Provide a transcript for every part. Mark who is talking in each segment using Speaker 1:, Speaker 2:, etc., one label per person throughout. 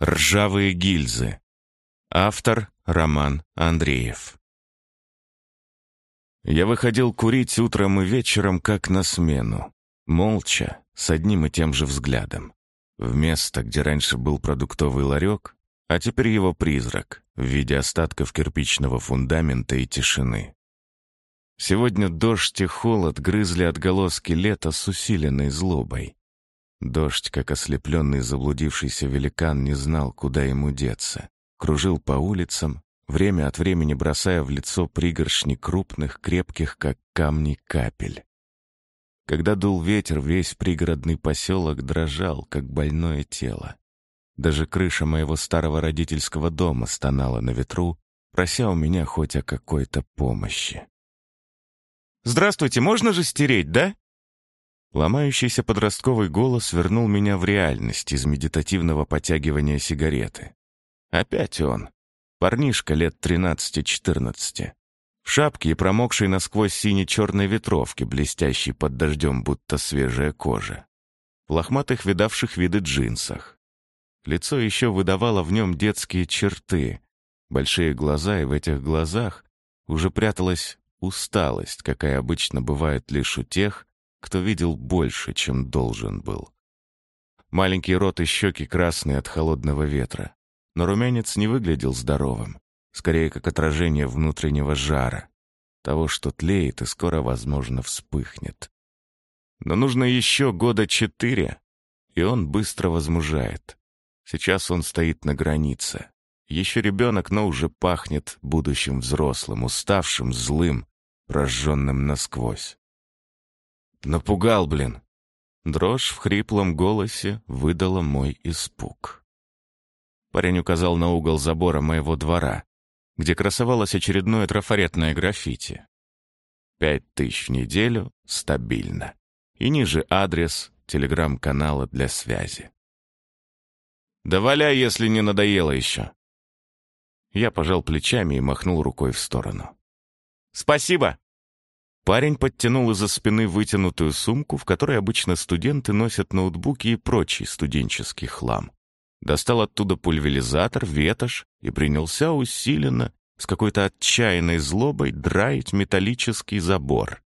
Speaker 1: Ржавые гильзы. Автор Роман Андреев. Я выходил курить утром и вечером, как на смену. Молча, с одним и тем же взглядом. В место, где раньше был продуктовый ларек, а теперь его призрак в виде остатков кирпичного фундамента и тишины. Сегодня дождь и холод грызли отголоски лета с усиленной злобой. Дождь, как ослепленный заблудившийся великан, не знал, куда ему деться. Кружил по улицам, время от времени бросая в лицо пригоршни крупных, крепких, как камни, капель. Когда дул ветер, весь пригородный поселок дрожал, как больное тело. Даже крыша моего старого родительского дома стонала на ветру, прося у меня хоть о какой-то помощи. «Здравствуйте, можно же стереть, да?» Ломающийся подростковый голос вернул меня в реальность из медитативного потягивания сигареты. Опять он. Парнишка лет 13-14. В шапке и промокшей насквозь сине-черной ветровке, блестящей под дождем, будто свежая кожа. В лохматых видавших виды джинсах. Лицо еще выдавало в нем детские черты. Большие глаза, и в этих глазах уже пряталась усталость, какая обычно бывает лишь у тех, кто видел больше, чем должен был. Маленький рот и щеки красные от холодного ветра. Но румянец не выглядел здоровым, скорее как отражение внутреннего жара, того, что тлеет и скоро, возможно, вспыхнет. Но нужно еще года четыре, и он быстро возмужает. Сейчас он стоит на границе. Еще ребенок, но уже пахнет будущим взрослым, уставшим, злым, прожженным насквозь. Напугал, блин. Дрожь в хриплом голосе выдала мой испуг. Парень указал на угол забора моего двора, где красовалось очередное трафаретное граффити. Пять тысяч в неделю стабильно. И ниже адрес телеграм-канала для связи. «Да валяй, если не надоело еще!» Я пожал плечами и махнул рукой в сторону. «Спасибо!» Парень подтянул из-за спины вытянутую сумку, в которой обычно студенты носят ноутбуки и прочий студенческий хлам. Достал оттуда пульверизатор, ветошь и принялся усиленно, с какой-то отчаянной злобой, драить металлический забор.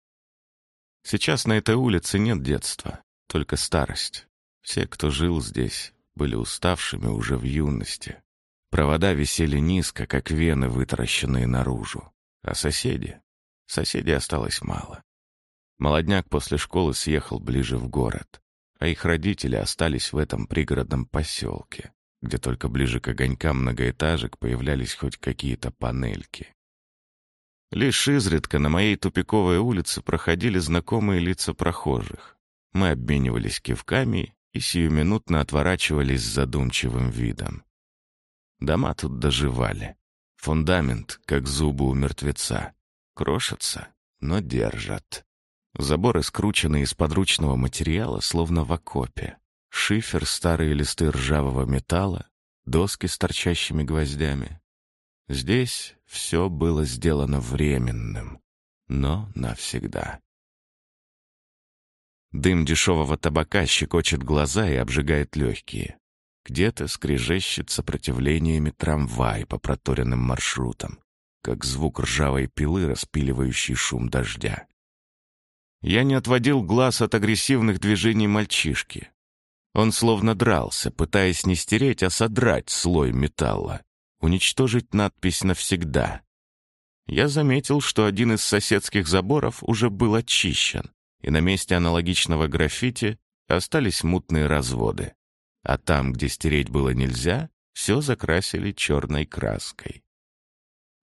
Speaker 1: Сейчас на этой улице нет детства, только старость. Все, кто жил здесь, были уставшими уже в юности. Провода висели низко, как вены, вытаращенные наружу. А соседи? Соседей осталось мало. Молодняк после школы съехал ближе в город, а их родители остались в этом пригородном поселке, где только ближе к огонькам многоэтажек появлялись хоть какие-то панельки. Лишь изредка на моей тупиковой улице проходили знакомые лица прохожих. Мы обменивались кивками и сиюминутно отворачивались с задумчивым видом. Дома тут доживали. Фундамент, как зубы у мертвеца. Крошатся, но держат. Заборы скручены из подручного материала, словно в окопе. Шифер, старые листы ржавого металла, доски с торчащими гвоздями. Здесь все было сделано временным, но навсегда. Дым дешевого табака щекочет глаза и обжигает легкие. Где-то скрежещет сопротивлениями трамвай по проторенным маршрутам как звук ржавой пилы, распиливающей шум дождя. Я не отводил глаз от агрессивных движений мальчишки. Он словно дрался, пытаясь не стереть, а содрать слой металла, уничтожить надпись навсегда. Я заметил, что один из соседских заборов уже был очищен, и на месте аналогичного граффити остались мутные разводы. А там, где стереть было нельзя, все закрасили черной краской.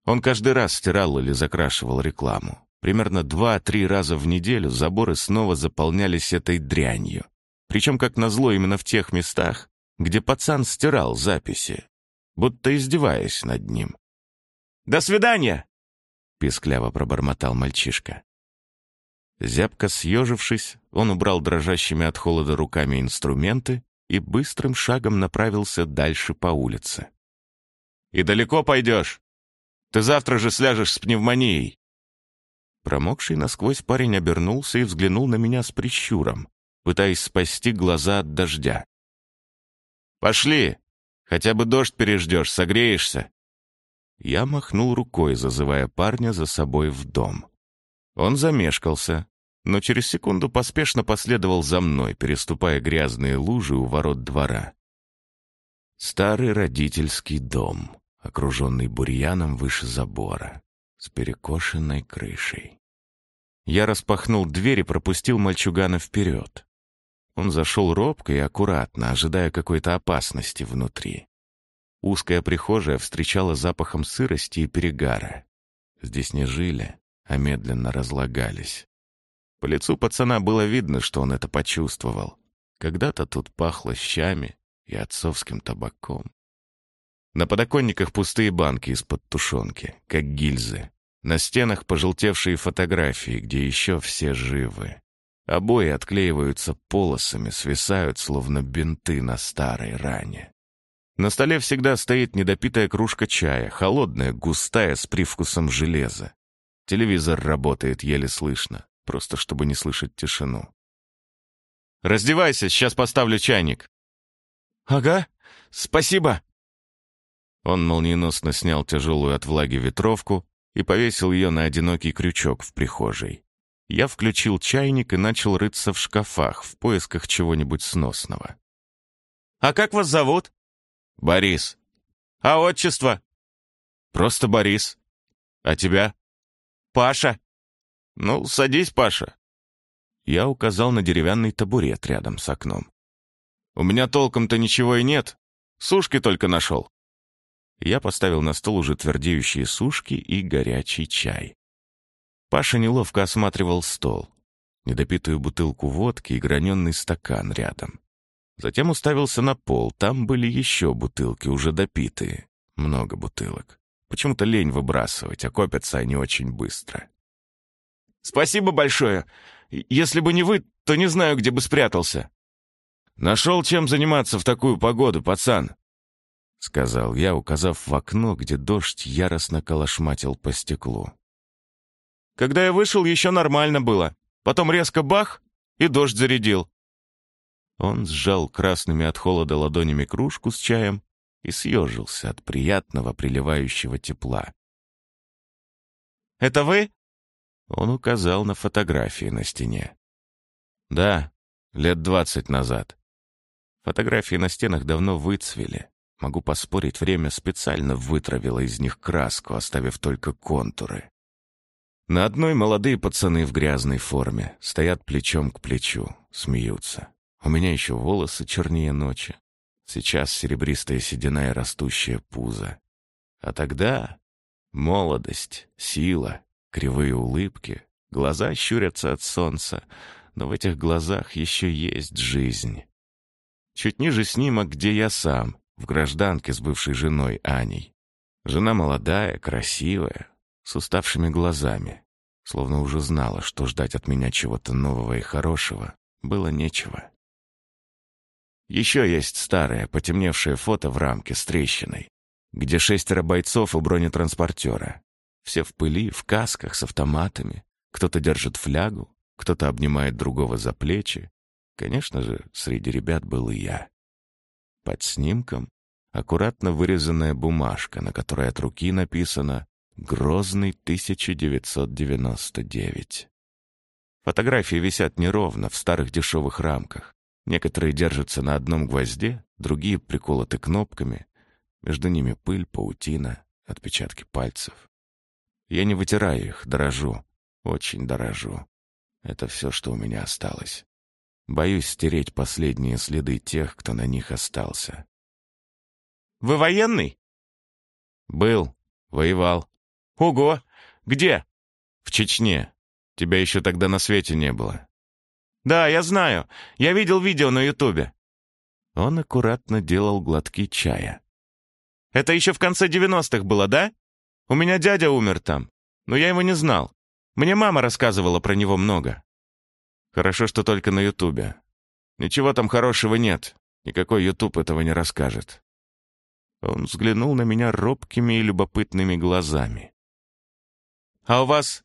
Speaker 1: Он каждый раз стирал или закрашивал рекламу. Примерно два-три раза в неделю заборы снова заполнялись этой дрянью. Причем, как назло, именно в тех местах, где пацан стирал записи, будто издеваясь над ним. «До свидания!» — пискляво пробормотал мальчишка. Зябко съежившись, он убрал дрожащими от холода руками инструменты и быстрым шагом направился дальше по улице. «И далеко пойдешь?» Ты завтра же сляжешь с пневмонией!» Промокший насквозь парень обернулся и взглянул на меня с прищуром, пытаясь спасти глаза от дождя. «Пошли! Хотя бы дождь переждешь, согреешься». Я махнул рукой, зазывая парня за собой в дом. Он замешкался, но через секунду поспешно последовал за мной, переступая грязные лужи у ворот двора. Старый родительский дом, окруженный бурьяном выше забора, с перекошенной крышей. Я распахнул дверь и пропустил мальчугана вперед. Он зашел робко и аккуратно, ожидая какой-то опасности внутри. Узкая прихожая встречала запахом сырости и перегара. Здесь не жили, а медленно разлагались. По лицу пацана было видно, что он это почувствовал. Когда-то тут пахло щами и отцовским табаком. На подоконниках пустые банки из-под тушенки, как гильзы. На стенах пожелтевшие фотографии, где еще все живы. Обои отклеиваются полосами, свисают, словно бинты на старой ране. На столе всегда стоит недопитая кружка чая, холодная, густая, с привкусом железа. Телевизор работает еле слышно просто чтобы не слышать тишину. «Раздевайся, сейчас поставлю чайник».
Speaker 2: «Ага, спасибо».
Speaker 1: Он молниеносно снял тяжелую от влаги ветровку и повесил ее на одинокий крючок в прихожей. Я включил чайник и начал рыться в шкафах в поисках чего-нибудь сносного.
Speaker 2: «А как вас зовут?»
Speaker 1: «Борис».
Speaker 2: «А отчество?»
Speaker 1: «Просто Борис. А тебя?»
Speaker 2: «Паша».
Speaker 1: «Ну, садись, Паша». Я указал на деревянный табурет рядом с окном. «У меня толком-то ничего и нет. Сушки только нашел». Я поставил на стол уже твердеющие сушки и горячий чай. Паша неловко осматривал стол, недопитую бутылку водки и граненый стакан рядом. Затем уставился на пол, там были еще бутылки, уже допитые. Много бутылок. Почему-то лень выбрасывать, а копятся они очень быстро.
Speaker 2: Спасибо большое. Если бы не вы, то не знаю, где бы спрятался».
Speaker 1: «Нашел, чем заниматься в такую погоду, пацан», — сказал я, указав в окно, где дождь яростно колошматил по стеклу.
Speaker 2: «Когда я вышел, еще нормально было. Потом резко бах, и дождь зарядил».
Speaker 1: Он сжал красными от холода ладонями кружку с чаем и съежился от приятного приливающего тепла.
Speaker 2: «Это вы?»
Speaker 1: Он указал на фотографии на стене. «Да, лет двадцать назад. Фотографии на стенах давно выцвели. Могу поспорить, время специально вытравило из них краску, оставив только контуры. На одной молодые пацаны в грязной форме стоят плечом к плечу, смеются. У меня еще волосы чернее ночи. Сейчас серебристая седина и растущее пузо. А тогда молодость, сила Кривые улыбки, глаза щурятся от солнца, но в этих глазах еще есть жизнь. Чуть ниже снимок, где я сам, в гражданке с бывшей женой Аней. Жена молодая, красивая, с уставшими глазами, словно уже знала, что ждать от меня чего-то нового и хорошего было нечего. Еще есть старое, потемневшее фото в рамке с трещиной, где шестеро бойцов у бронетранспортера. Все в пыли, в касках, с автоматами. Кто-то держит флягу, кто-то обнимает другого за плечи. Конечно же, среди ребят был и я. Под снимком аккуратно вырезанная бумажка, на которой от руки написано «Грозный 1999». Фотографии висят неровно, в старых дешевых рамках. Некоторые держатся на одном гвозде, другие приколоты кнопками. Между ними пыль, паутина, отпечатки пальцев. Я не вытираю их, дорожу. Очень дорожу. Это все, что у меня осталось. Боюсь стереть последние следы тех, кто на них остался.
Speaker 2: «Вы военный?»
Speaker 1: «Был. Воевал».
Speaker 2: «Ого! Где?»
Speaker 1: «В Чечне. Тебя еще тогда на свете не было».
Speaker 2: «Да, я знаю. Я видел видео на Ютубе».
Speaker 1: Он аккуратно делал глотки чая.
Speaker 2: «Это еще в конце девяностых было, да?» У меня дядя умер там, но я его не знал. Мне мама рассказывала про него много.
Speaker 1: Хорошо, что только на Ютубе. Ничего там хорошего нет. Никакой Ютуб этого не расскажет. Он взглянул на меня робкими и любопытными глазами.
Speaker 2: «А у вас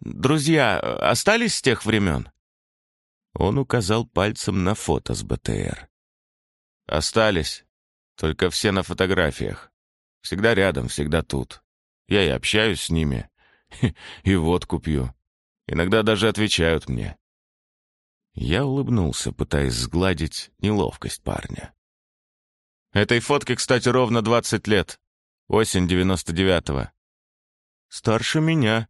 Speaker 2: друзья остались с тех времен?»
Speaker 1: Он указал пальцем на фото с БТР.
Speaker 2: «Остались.
Speaker 1: Только все на фотографиях. Всегда рядом, всегда тут. Я и общаюсь с ними, и водку пью. Иногда даже отвечают мне. Я улыбнулся, пытаясь сгладить неловкость парня.
Speaker 2: Этой фотке, кстати, ровно 20 лет. Осень 99-го.
Speaker 1: Старше меня.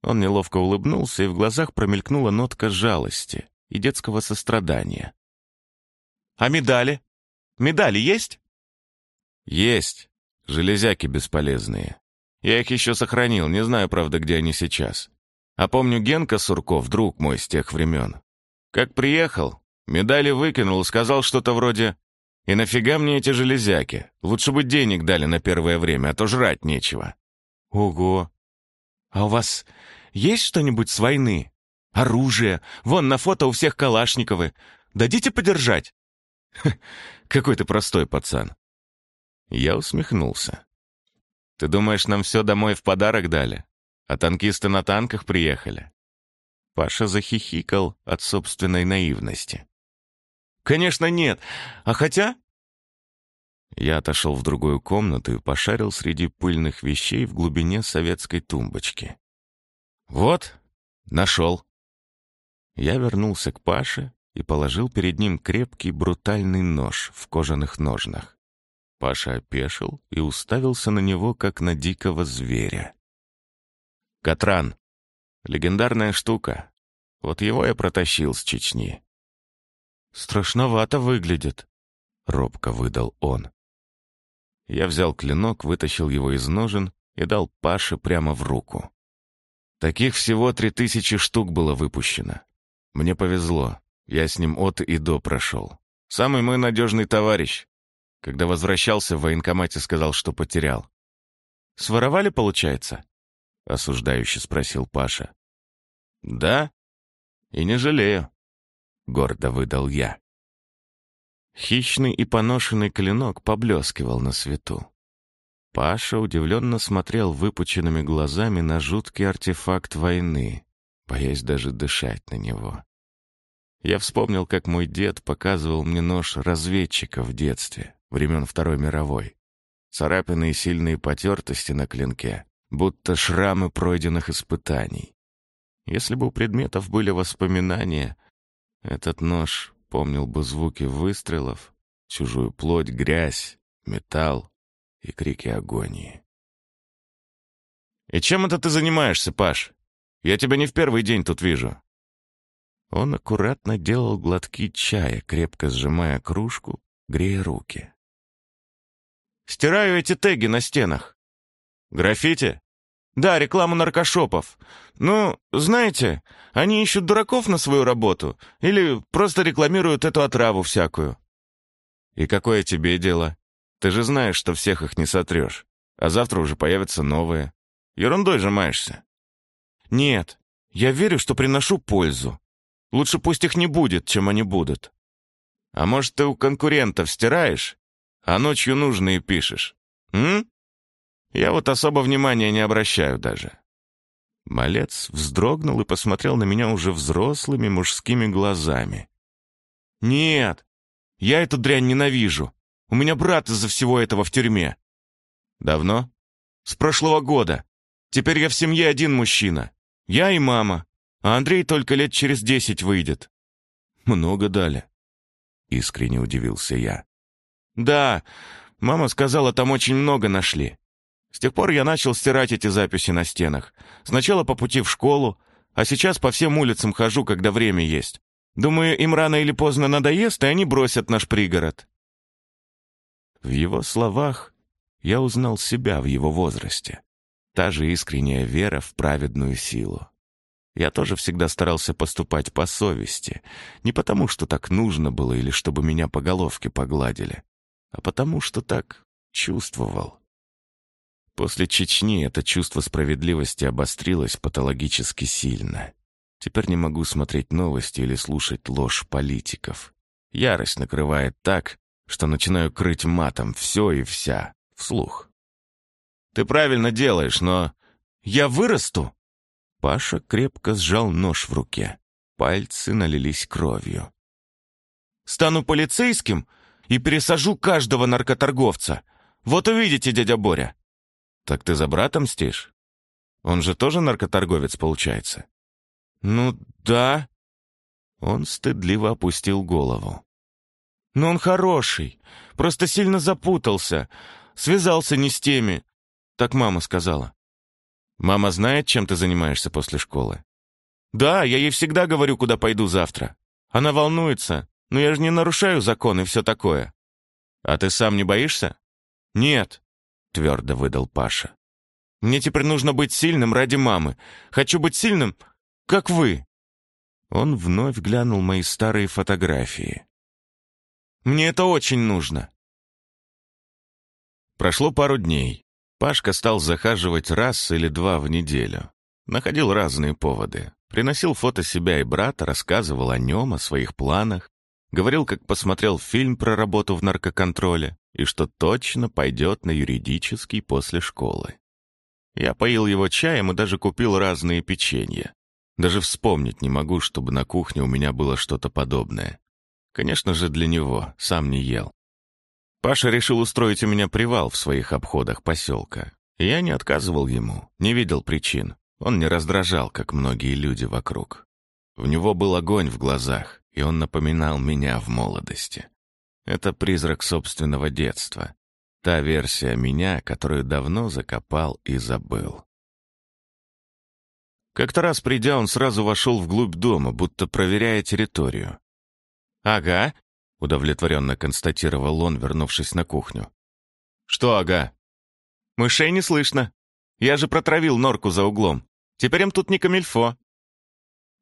Speaker 1: Он неловко улыбнулся, и в глазах промелькнула нотка жалости и детского сострадания.
Speaker 2: «А медали? Медали есть?»
Speaker 1: «Есть. Железяки бесполезные. Я их еще сохранил, не знаю, правда, где они сейчас. А помню, Генка Сурков, друг мой с тех времен. Как приехал, медали выкинул, сказал что-то вроде «И нафига мне эти железяки? Лучше бы денег дали на первое время, а то жрать нечего».
Speaker 2: «Ого! А у вас есть что-нибудь с войны? Оружие? Вон на фото у всех Калашниковы. Дадите подержать?»
Speaker 1: «Какой ты простой пацан». Я усмехнулся. «Ты думаешь, нам все домой в подарок дали? А танкисты на танках приехали?» Паша захихикал от собственной наивности.
Speaker 2: «Конечно нет. А хотя...»
Speaker 1: Я отошел в другую комнату и пошарил среди пыльных вещей в глубине советской тумбочки. «Вот, нашел». Я вернулся к Паше и положил перед ним крепкий брутальный нож в кожаных ножнах. Паша опешил и уставился на него, как на дикого зверя. «Катран, Легендарная штука. Вот его я протащил с Чечни.
Speaker 2: «Страшновато выглядит», — робко выдал он.
Speaker 1: Я взял клинок, вытащил его из ножен и дал Паше прямо в руку. Таких всего три тысячи штук было выпущено. Мне повезло, я с ним от и до прошел. Самый мой надежный товарищ. Когда возвращался, в военкомате сказал, что потерял.
Speaker 2: «Своровали, получается?»
Speaker 1: — осуждающе спросил Паша. «Да, и не жалею», — гордо выдал я. Хищный и поношенный клинок поблескивал на свету. Паша удивленно смотрел выпученными глазами на жуткий артефакт войны, боясь даже дышать на него. Я вспомнил, как мой дед показывал мне нож разведчика в детстве, времен Второй мировой. Царапины и сильные потертости на клинке, будто шрамы пройденных испытаний. Если бы у предметов были воспоминания, этот нож помнил бы звуки выстрелов, чужую плоть, грязь, металл и крики агонии.
Speaker 2: «И чем это ты занимаешься, Паш? Я тебя не в первый день тут вижу».
Speaker 1: Он аккуратно делал глотки чая, крепко сжимая кружку, грея руки.
Speaker 2: «Стираю эти теги на стенах. Граффити? Да, рекламу наркошопов. Ну, знаете, они ищут дураков на свою работу или просто рекламируют эту отраву всякую.
Speaker 1: И какое тебе дело? Ты же знаешь, что всех их не сотрешь. А завтра уже появятся новые. Ерундой же маешься.
Speaker 2: Нет, я верю, что приношу пользу. Лучше пусть их не будет, чем они будут.
Speaker 1: А может, ты у конкурентов стираешь, а ночью нужные пишешь? М? Я вот особо внимания не обращаю даже». Малец вздрогнул и посмотрел на меня уже взрослыми мужскими глазами.
Speaker 2: «Нет, я эту дрянь ненавижу. У меня брат из-за всего этого в тюрьме».
Speaker 1: «Давно?»
Speaker 2: «С прошлого года. Теперь я в семье один мужчина. Я и мама. А Андрей только лет через десять выйдет».
Speaker 1: «Много дали», — искренне удивился я.
Speaker 2: «Да, мама сказала, там очень много нашли. С тех пор я начал стирать эти записи на стенах. Сначала по пути в школу, а сейчас по всем улицам хожу, когда время есть. Думаю, им рано или поздно надоест, и они бросят наш пригород».
Speaker 1: В его словах я узнал себя в его возрасте. Та же искренняя вера в праведную силу. Я тоже всегда старался поступать по совести, не потому, что так нужно было или чтобы меня по головке погладили, а потому, что так чувствовал. После Чечни это чувство справедливости обострилось патологически сильно. Теперь не могу смотреть новости или слушать ложь политиков. Ярость накрывает так, что начинаю крыть матом все и вся, вслух.
Speaker 2: «Ты правильно делаешь, но я вырасту!»
Speaker 1: Паша крепко сжал нож в руке. Пальцы налились кровью.
Speaker 2: «Стану полицейским и пересажу каждого наркоторговца. Вот увидите, дядя Боря».
Speaker 1: «Так ты за брата мстишь? Он же тоже наркоторговец, получается?»
Speaker 2: «Ну, да».
Speaker 1: Он стыдливо опустил голову.
Speaker 2: «Но он хороший, просто сильно запутался, связался не с теми, так мама сказала».
Speaker 1: «Мама знает, чем ты занимаешься после школы?»
Speaker 2: «Да, я ей всегда говорю, куда пойду завтра. Она волнуется, но я же не нарушаю закон и все такое».
Speaker 1: «А ты сам не боишься?»
Speaker 2: «Нет», —
Speaker 1: твердо выдал Паша.
Speaker 2: «Мне теперь нужно быть сильным ради мамы. Хочу быть сильным, как вы».
Speaker 1: Он вновь глянул мои старые фотографии.
Speaker 2: «Мне это очень нужно».
Speaker 1: Прошло пару дней. Пашка стал захаживать раз или два в неделю. Находил разные поводы. Приносил фото себя и брата, рассказывал о нем, о своих планах. Говорил, как посмотрел фильм про работу в наркоконтроле и что точно пойдет на юридический после школы. Я поил его чаем и даже купил разные печенья. Даже вспомнить не могу, чтобы на кухне у меня было что-то подобное. Конечно же, для него, сам не ел. Паша решил устроить у меня привал в своих обходах поселка. я не отказывал ему, не видел причин. Он не раздражал, как многие люди вокруг. В него был огонь в глазах, и он напоминал меня в молодости. Это призрак собственного детства. Та версия меня, которую давно закопал и забыл. Как-то раз придя, он сразу вошел вглубь дома, будто проверяя территорию.
Speaker 2: «Ага», —
Speaker 1: удовлетворенно констатировал он, вернувшись на кухню.
Speaker 2: «Что ага?» «Мышей не слышно. Я же протравил норку за углом. Теперь им тут не камильфо».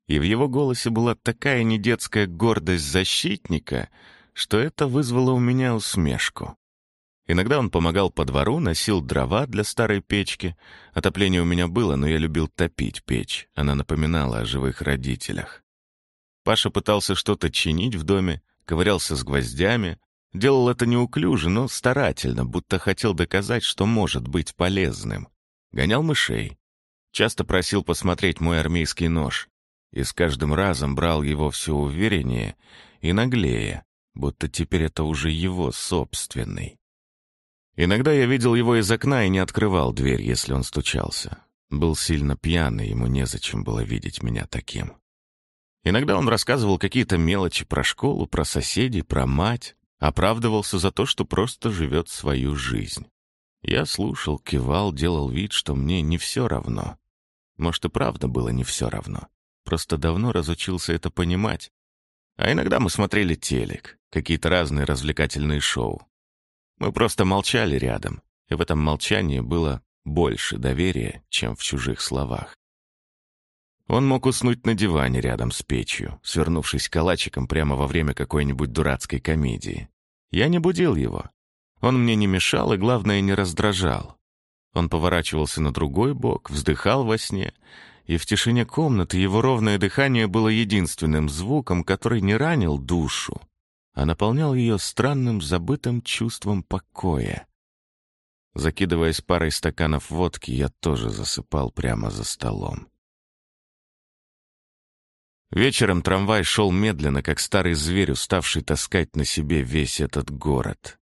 Speaker 1: И в его голосе была такая недетская гордость защитника, что это вызвало у меня усмешку. Иногда он помогал по двору, носил дрова для старой печки. Отопление у меня было, но я любил топить печь. Она напоминала о живых родителях. Паша пытался что-то чинить в доме, ковырялся с гвоздями, делал это неуклюже, но старательно, будто хотел доказать, что может быть полезным. Гонял мышей. Часто просил посмотреть мой армейский нож. И с каждым разом брал его все увереннее и наглее, будто теперь это уже его собственный. Иногда я видел его из окна и не открывал дверь, если он стучался. Был сильно пьяный, ему незачем было видеть меня таким. Иногда он рассказывал какие-то мелочи про школу, про соседей, про мать, оправдывался за то, что просто живет свою жизнь. Я слушал, кивал, делал вид, что мне не все равно. Может, и правда было не все равно. Просто давно разучился это понимать. А иногда мы смотрели телек, какие-то разные развлекательные шоу. Мы просто молчали рядом, и в этом молчании было больше доверия, чем в чужих словах. Он мог уснуть на диване рядом с печью, свернувшись калачиком прямо во время какой-нибудь дурацкой комедии. Я не будил его. Он мне не мешал и, главное, не раздражал. Он поворачивался на другой бок, вздыхал во сне, и в тишине комнаты его ровное дыхание было единственным звуком, который не ранил душу, а наполнял ее странным забытым чувством покоя. Закидываясь парой стаканов водки, я тоже засыпал прямо за столом. Вечером трамвай шел медленно, как старый зверь, уставший таскать на себе весь этот город.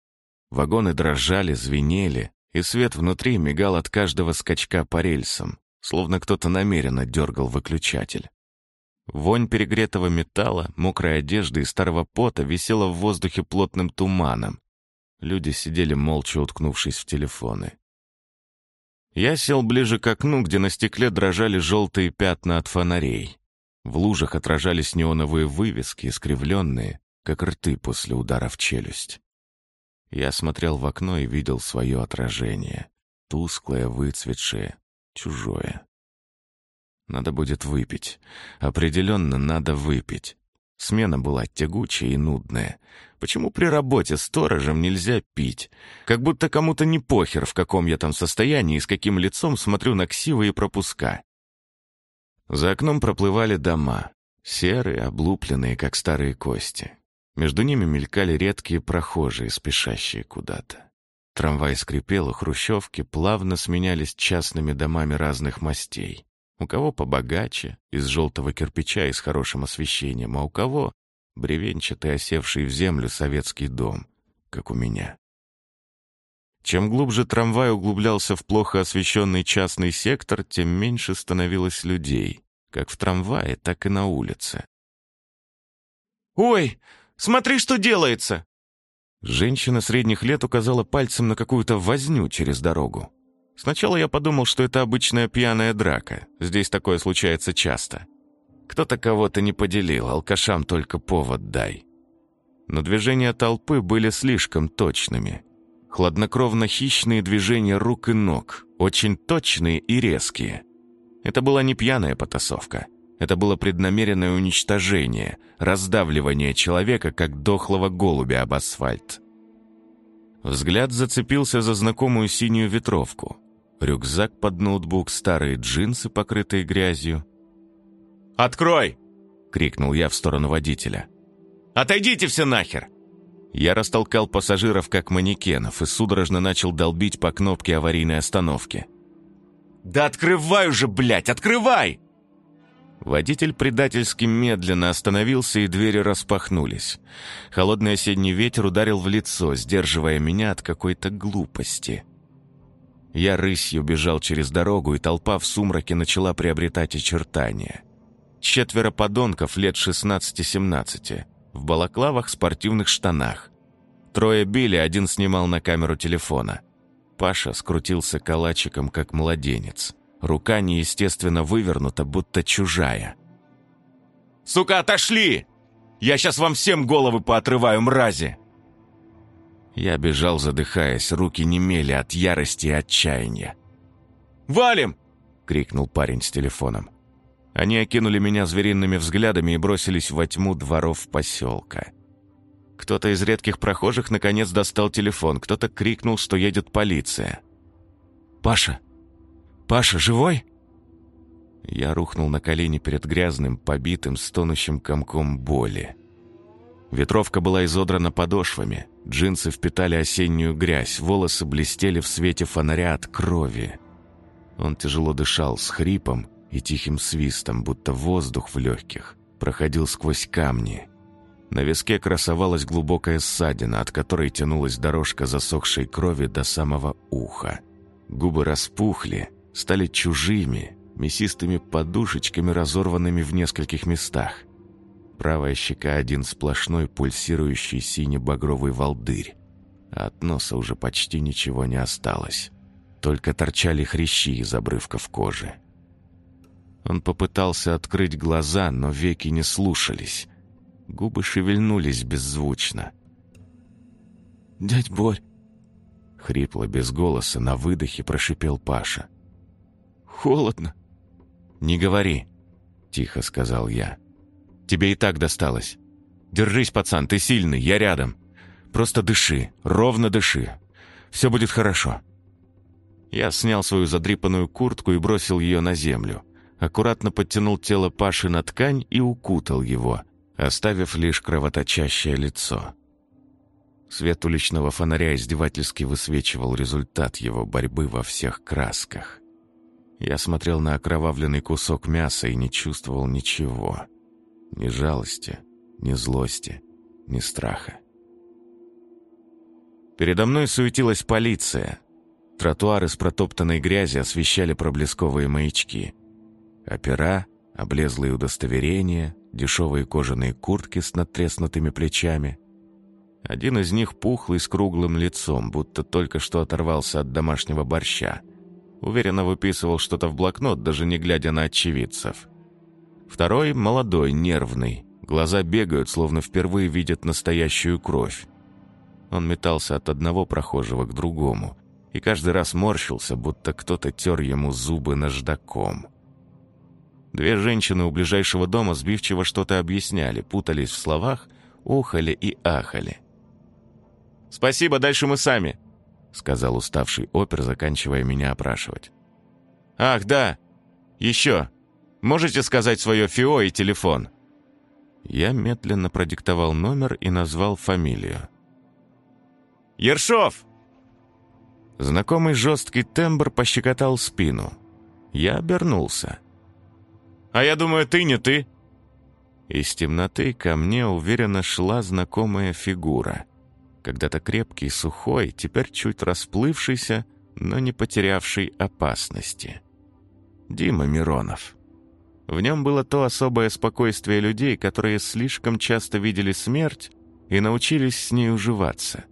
Speaker 1: Вагоны дрожали, звенели, и свет внутри мигал от каждого скачка по рельсам, словно кто-то намеренно дергал выключатель. Вонь перегретого металла, мокрой одежды и старого пота висела в воздухе плотным туманом. Люди сидели молча, уткнувшись в телефоны. Я сел ближе к окну, где на стекле дрожали желтые пятна от фонарей. В лужах отражались неоновые вывески, искривленные, как рты после удара в челюсть. Я смотрел в окно и видел свое отражение. Тусклое, выцветшее, чужое. Надо будет выпить. Определенно надо выпить. Смена была тягучая и нудная. Почему при работе сторожем нельзя пить? Как будто кому-то не похер, в каком я там состоянии и с каким лицом смотрю на ксивы и пропуска. За окном проплывали дома, серые, облупленные, как старые кости. Между ними мелькали редкие прохожие, спешащие куда-то. Трамвай скрипел, и хрущевки плавно сменялись частными домами разных мастей. У кого побогаче, из желтого кирпича и с хорошим освещением, а у кого бревенчатый, осевший в землю советский дом, как у меня. Чем глубже трамвай углублялся в плохо освещенный частный сектор, тем меньше становилось людей, как в трамвае, так и на улице.
Speaker 2: «Ой, смотри, что делается!»
Speaker 1: Женщина средних лет указала пальцем на какую-то возню через дорогу. Сначала я подумал, что это обычная пьяная драка. Здесь такое случается часто. Кто-то кого-то не поделил, алкашам только повод дай. Но движения толпы были слишком точными. Хладнокровно-хищные движения рук и ног, очень точные и резкие. Это была не пьяная потасовка. Это было преднамеренное уничтожение, раздавливание человека, как дохлого голубя об асфальт. Взгляд зацепился за знакомую синюю ветровку. Рюкзак под ноутбук, старые джинсы, покрытые грязью.
Speaker 2: «Открой!»
Speaker 1: — крикнул я в сторону водителя.
Speaker 2: «Отойдите все нахер!»
Speaker 1: Я растолкал пассажиров как манекенов и судорожно начал долбить по кнопке аварийной остановки.
Speaker 2: «Да открывай уже, блядь, открывай!»
Speaker 1: Водитель предательски медленно остановился, и двери распахнулись. Холодный осенний ветер ударил в лицо, сдерживая меня от какой-то глупости. Я рысью бежал через дорогу, и толпа в сумраке начала приобретать очертания. Четверо подонков лет 16-17, в балаклавах, спортивных штанах. Трое били, один снимал на камеру телефона. Паша скрутился калачиком, как младенец. Рука неестественно вывернута, будто чужая.
Speaker 2: «Сука, отошли! Я сейчас вам всем головы поотрываю, мрази!»
Speaker 1: Я бежал, задыхаясь, руки немели от ярости и отчаяния.
Speaker 2: «Валим!»
Speaker 1: — крикнул парень с телефоном. Они окинули меня звериными взглядами и бросились во тьму дворов поселка. Кто-то из редких прохожих наконец достал телефон, кто-то крикнул, что едет полиция. «Паша!» «Паша, живой?» Я рухнул на колени перед грязным, побитым, стонущим комком боли. Ветровка была изодрана подошвами, джинсы впитали осеннюю грязь, волосы блестели в свете фонаря от крови. Он тяжело дышал с хрипом и тихим свистом, будто воздух в легких, проходил сквозь камни. На виске красовалась глубокая ссадина, от которой тянулась дорожка засохшей крови до самого уха. Губы распухли, стали чужими, мясистыми подушечками, разорванными в нескольких местах. Правая щека один сплошной пульсирующий сине-багровый волдырь, а от носа уже почти ничего не осталось. Только торчали хрящи из обрывков кожи. Он попытался открыть глаза, но веки не слушались. Губы шевельнулись беззвучно. «Дядь Борь!» Хрипло, без голоса, на выдохе прошипел Паша. Холодно». «Не говори», — тихо сказал я. «Тебе и так досталось. Держись, пацан, ты сильный, я рядом. Просто дыши, ровно дыши. Все будет хорошо». Я снял свою задрипанную куртку и бросил ее на землю. Аккуратно подтянул тело Паши на ткань и укутал его, оставив лишь кровоточащее лицо. Свет уличного фонаря издевательски высвечивал результат его борьбы во всех красках. Я смотрел на окровавленный кусок мяса и не чувствовал ничего. Ни жалости, ни злости, ни страха. Передо мной суетилась полиция. Тротуары с протоптанной грязи освещали проблесковые маячки. Опера, облезлые удостоверения, дешевые кожаные куртки с надтреснутыми плечами. Один из них пухлый с круглым лицом, будто только что оторвался от домашнего борща. Уверенно выписывал что-то в блокнот, даже не глядя на очевидцев. Второй – молодой, нервный. Глаза бегают, словно впервые видят настоящую кровь. Он метался от одного прохожего к другому и каждый раз морщился, будто кто-то тер ему зубы наждаком. Две женщины у ближайшего дома сбивчиво что-то объясняли, путались в словах, ухали и ахали. «Спасибо, дальше мы сами», — сказал уставший опер, заканчивая меня опрашивать. «Ах, да! Еще! Можете сказать свое ФИО и телефон?» Я медленно продиктовал номер и назвал фамилию. «Ершов!» Знакомый жесткий тембр пощекотал спину. Я обернулся. «А я думаю, ты не ты!» Из темноты ко мне уверенно шла знакомая фигура — Когда-то крепкий, сухой, теперь чуть расплывшийся, но не потерявший опасности. Дима Миронов. В нем было то особое спокойствие людей, которые слишком часто видели смерть и научились с ней уживаться.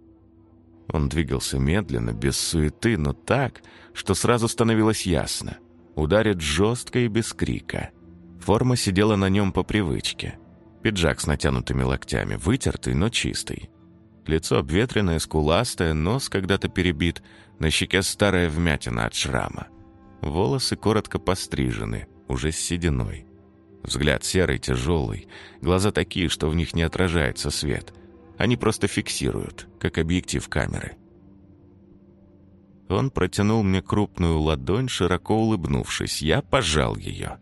Speaker 1: Он двигался медленно, без суеты, но так, что сразу становилось ясно. Ударит жестко и без крика. Форма сидела на нем по привычке. Пиджак с натянутыми локтями, вытертый, но чистый. Лицо обветренное, скуластое, нос когда-то перебит, на щеке старая вмятина от шрама. Волосы коротко пострижены, уже с сединой. Взгляд серый, тяжелый, глаза такие, что в них не отражается свет. Они просто фиксируют, как объектив камеры. Он протянул мне крупную ладонь, широко улыбнувшись. Я пожал ее.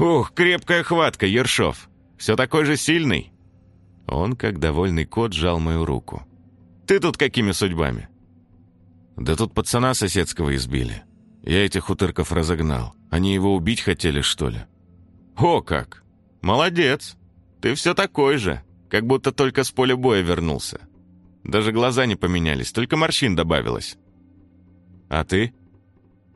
Speaker 2: «Ух, крепкая хватка, Ершов! Все такой же сильный!»
Speaker 1: Он, как довольный кот, сжал мою руку.
Speaker 2: «Ты тут какими судьбами?»
Speaker 1: «Да тут пацана соседского избили. Я этих утырков разогнал. Они его убить хотели, что ли?»
Speaker 2: «О как! Молодец! Ты все такой же!» как будто только с поля боя вернулся. Даже глаза не поменялись, только морщин добавилось. А ты?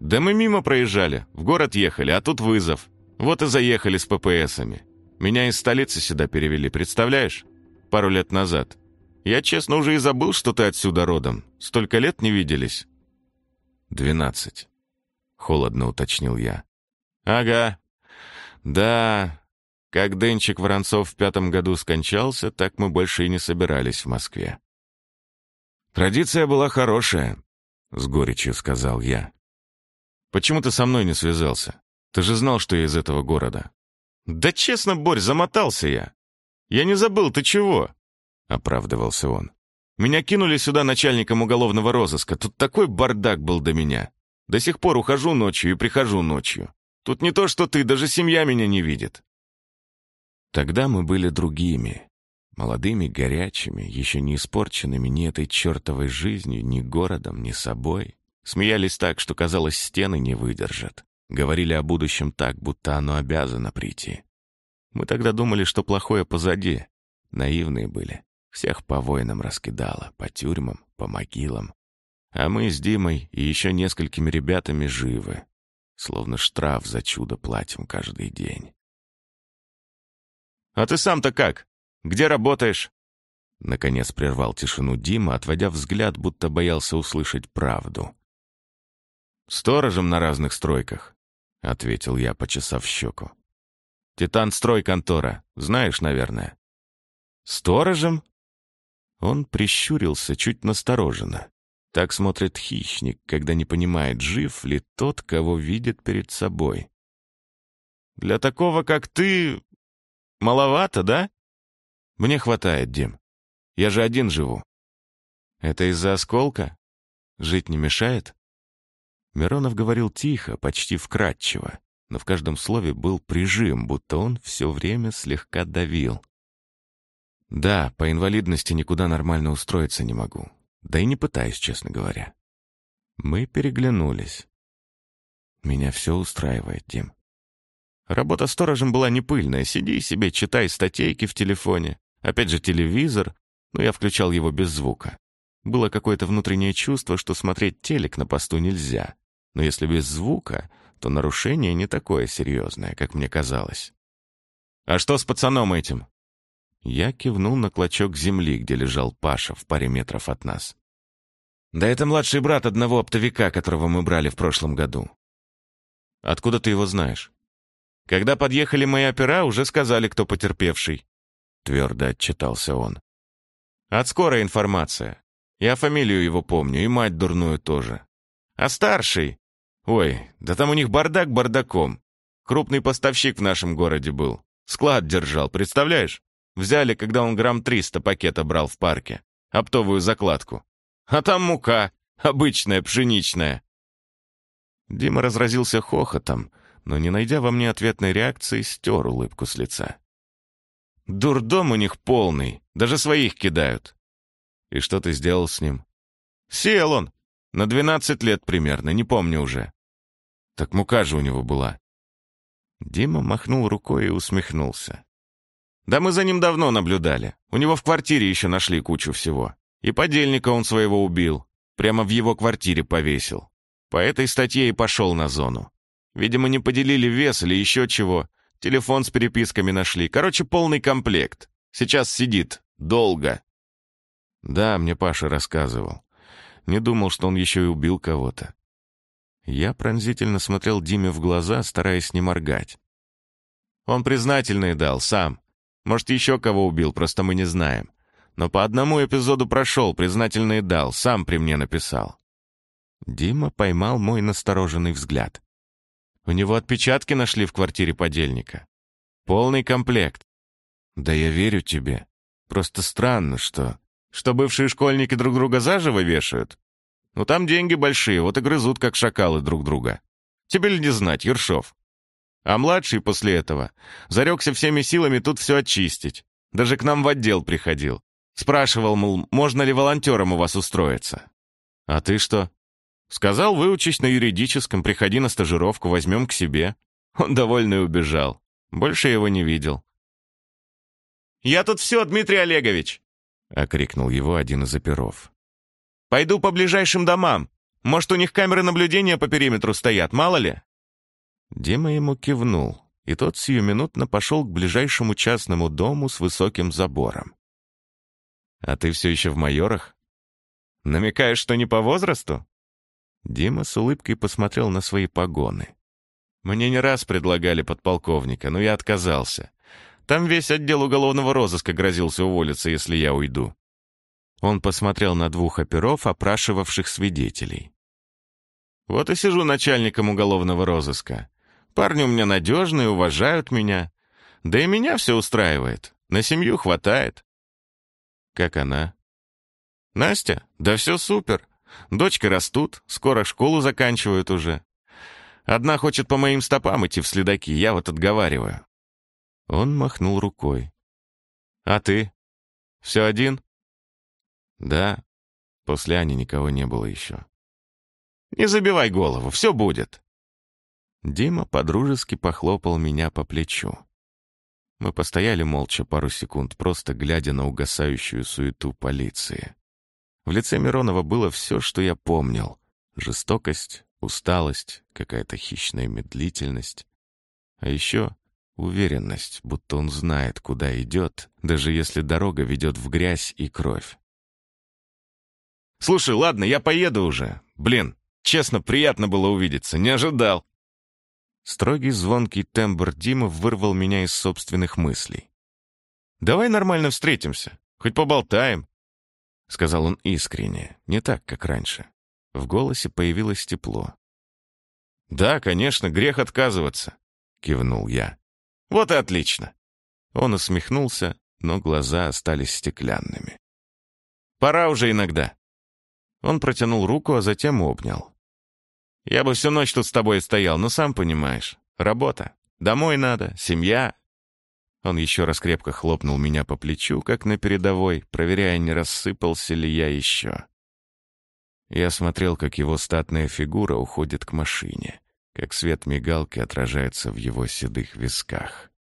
Speaker 2: Да мы мимо проезжали, в город ехали, а тут вызов. Вот и заехали с ППСами. Меня из столицы сюда перевели, представляешь? Пару лет назад. Я, честно, уже и забыл, что ты отсюда родом. Столько лет не виделись.
Speaker 1: «Двенадцать», — холодно уточнил я.
Speaker 2: «Ага. Да, как Денчик Воронцов в пятом году скончался, так мы больше и не собирались в Москве.
Speaker 1: «Традиция была хорошая», — с горечью сказал я.
Speaker 2: «Почему ты со мной не связался? Ты же знал, что я из этого города». «Да честно, Борь, замотался я. Я не забыл, ты чего?» — оправдывался он. «Меня кинули сюда начальником уголовного розыска. Тут такой бардак был до меня. До сих пор ухожу ночью и прихожу ночью. Тут не то, что ты, даже семья меня не видит.
Speaker 1: Тогда мы были другими. Молодыми, горячими, еще не испорченными ни этой чертовой жизнью, ни городом, ни собой. Смеялись так, что, казалось, стены не выдержат. Говорили о будущем так, будто оно обязано прийти. Мы тогда думали, что плохое позади. Наивные были. Всех по воинам раскидало, по тюрьмам, по могилам. А мы с Димой и еще несколькими ребятами живы. Словно штраф за чудо платим каждый день.
Speaker 2: «А ты сам-то как? Где работаешь?»
Speaker 1: Наконец прервал тишину Дима, отводя взгляд, будто боялся услышать правду.
Speaker 2: «Сторожем на разных стройках», — ответил я, почесав щеку. «Титан стройконтора, знаешь, наверное».
Speaker 1: «Сторожем?» Он прищурился чуть настороженно. Так смотрит хищник, когда не понимает, жив ли тот, кого видит перед собой.
Speaker 2: «Для такого, как ты, Маловато, да?
Speaker 1: Мне хватает, Дим. Я же один живу.
Speaker 2: Это из-за осколка?
Speaker 1: Жить не мешает? Миронов говорил тихо, почти вкратчиво, но в каждом слове был прижим, будто он все время слегка давил. Да, по инвалидности никуда нормально устроиться не могу. Да и не пытаюсь, честно говоря. Мы переглянулись. Меня все устраивает, Дим.
Speaker 2: Работа сторожем была не пыльная. Сиди себе, читай статейки в телефоне. Опять же телевизор. Но я включал его без звука. Было какое-то внутреннее чувство, что смотреть телек на посту нельзя. Но если без звука, то нарушение не такое серьезное, как мне казалось. «А что с пацаном этим?»
Speaker 1: Я кивнул на клочок земли, где лежал Паша в паре метров от нас.
Speaker 2: «Да это младший брат одного оптовика, которого мы брали в прошлом году». «Откуда ты его знаешь?» Когда подъехали мои опера, уже сказали, кто потерпевший. Твердо отчитался он. От скорой информация. Я фамилию его помню, и мать дурную тоже. А старший? Ой, да там у них бардак бардаком. Крупный поставщик в нашем городе был. Склад держал, представляешь? Взяли, когда он грамм триста пакета брал в парке. Оптовую закладку. А там мука, обычная, пшеничная. Дима разразился хохотом, но, не найдя во мне ответной реакции, стер улыбку с лица. «Дурдом у них полный, даже своих кидают». «И что ты сделал с ним?» «Сел он. На двенадцать лет примерно, не помню уже». «Так мука же у него была». Дима махнул рукой и усмехнулся. Да мы за ним давно наблюдали. У него в квартире еще нашли кучу всего. И подельника он своего убил. Прямо в его квартире повесил. По этой статье и пошел на зону. Видимо, не поделили вес или еще чего. Телефон с переписками нашли. Короче, полный комплект. Сейчас сидит. Долго. Да, мне Паша рассказывал. Не думал, что он еще и убил кого-то. Я пронзительно смотрел Диме в глаза, стараясь не моргать. Он признательный дал, сам. Может, еще кого убил, просто мы не знаем. Но по одному эпизоду прошел, признательный дал, сам при мне написал. Дима поймал мой настороженный взгляд. У него отпечатки нашли в квартире подельника. Полный комплект. Да я верю тебе. Просто странно, что... Что бывшие школьники друг друга заживо вешают? Ну там деньги большие, вот и грызут, как шакалы друг друга. Тебе ли не знать, Ершов? А младший после этого зарекся всеми силами тут все очистить. Даже к нам в отдел приходил. Спрашивал, мол, можно ли волонтером у вас устроиться. А ты что? Сказал, выучись на юридическом, приходи на стажировку, возьмем к себе. Он довольный убежал. Больше его не видел. «Я тут все, Дмитрий Олегович!» — окрикнул его один из оперов. Пойду по ближайшим домам. Может, у них камеры наблюдения по периметру стоят, мало ли?» Дима ему кивнул, и тот сиюминутно пошел к ближайшему частному дому с высоким забором. «А ты все еще в майорах? Намекаешь, что не по возрасту?» Дима с улыбкой посмотрел на свои погоны. «Мне не раз предлагали подполковника, но я отказался. Там весь отдел уголовного розыска грозился уволиться, если я уйду. Он посмотрел на двух оперов, опрашивавших свидетелей. «Вот и сижу начальником уголовного розыска. Парни у меня надежные, уважают меня. Да и меня все устраивает. На семью хватает». «Как она?» «Настя? Да все супер. Дочки растут, скоро школу заканчивают уже. Одна хочет по моим стопам идти в следаки, я вот отговариваю». Он махнул рукой. «А ты? Все один?» Да, после Ани никого не было еще. Не забивай голову, все будет. Дима подружески похлопал меня по плечу. Мы постояли молча пару секунд, просто глядя на угасающую суету полиции. В лице Миронова было все, что я помнил. Жестокость, усталость, какая-то хищная медлительность. А еще уверенность, будто он знает, куда идет, даже если дорога ведет в грязь и кровь. Слушай, ладно, я поеду уже. Блин, честно, приятно было увидеться. Не ожидал. Строгий звонкий тембр Димы вырвал меня из собственных мыслей. «Давай нормально встретимся, хоть поболтаем», — сказал он искренне, не так, как раньше. В голосе появилось тепло. «Да, конечно, грех отказываться», — кивнул я. «Вот и отлично». Он усмехнулся, но глаза остались стеклянными. «Пора уже иногда». Он протянул руку, а затем обнял. «Я бы всю ночь тут с тобой стоял, но сам понимаешь. Работа. Домой надо, семья». Он еще раз крепко хлопнул меня по плечу, как на передовой, проверяя, не рассыпался ли я еще. Я смотрел, как его статная фигура уходит к машине, как свет мигалки отражается в его седых висках.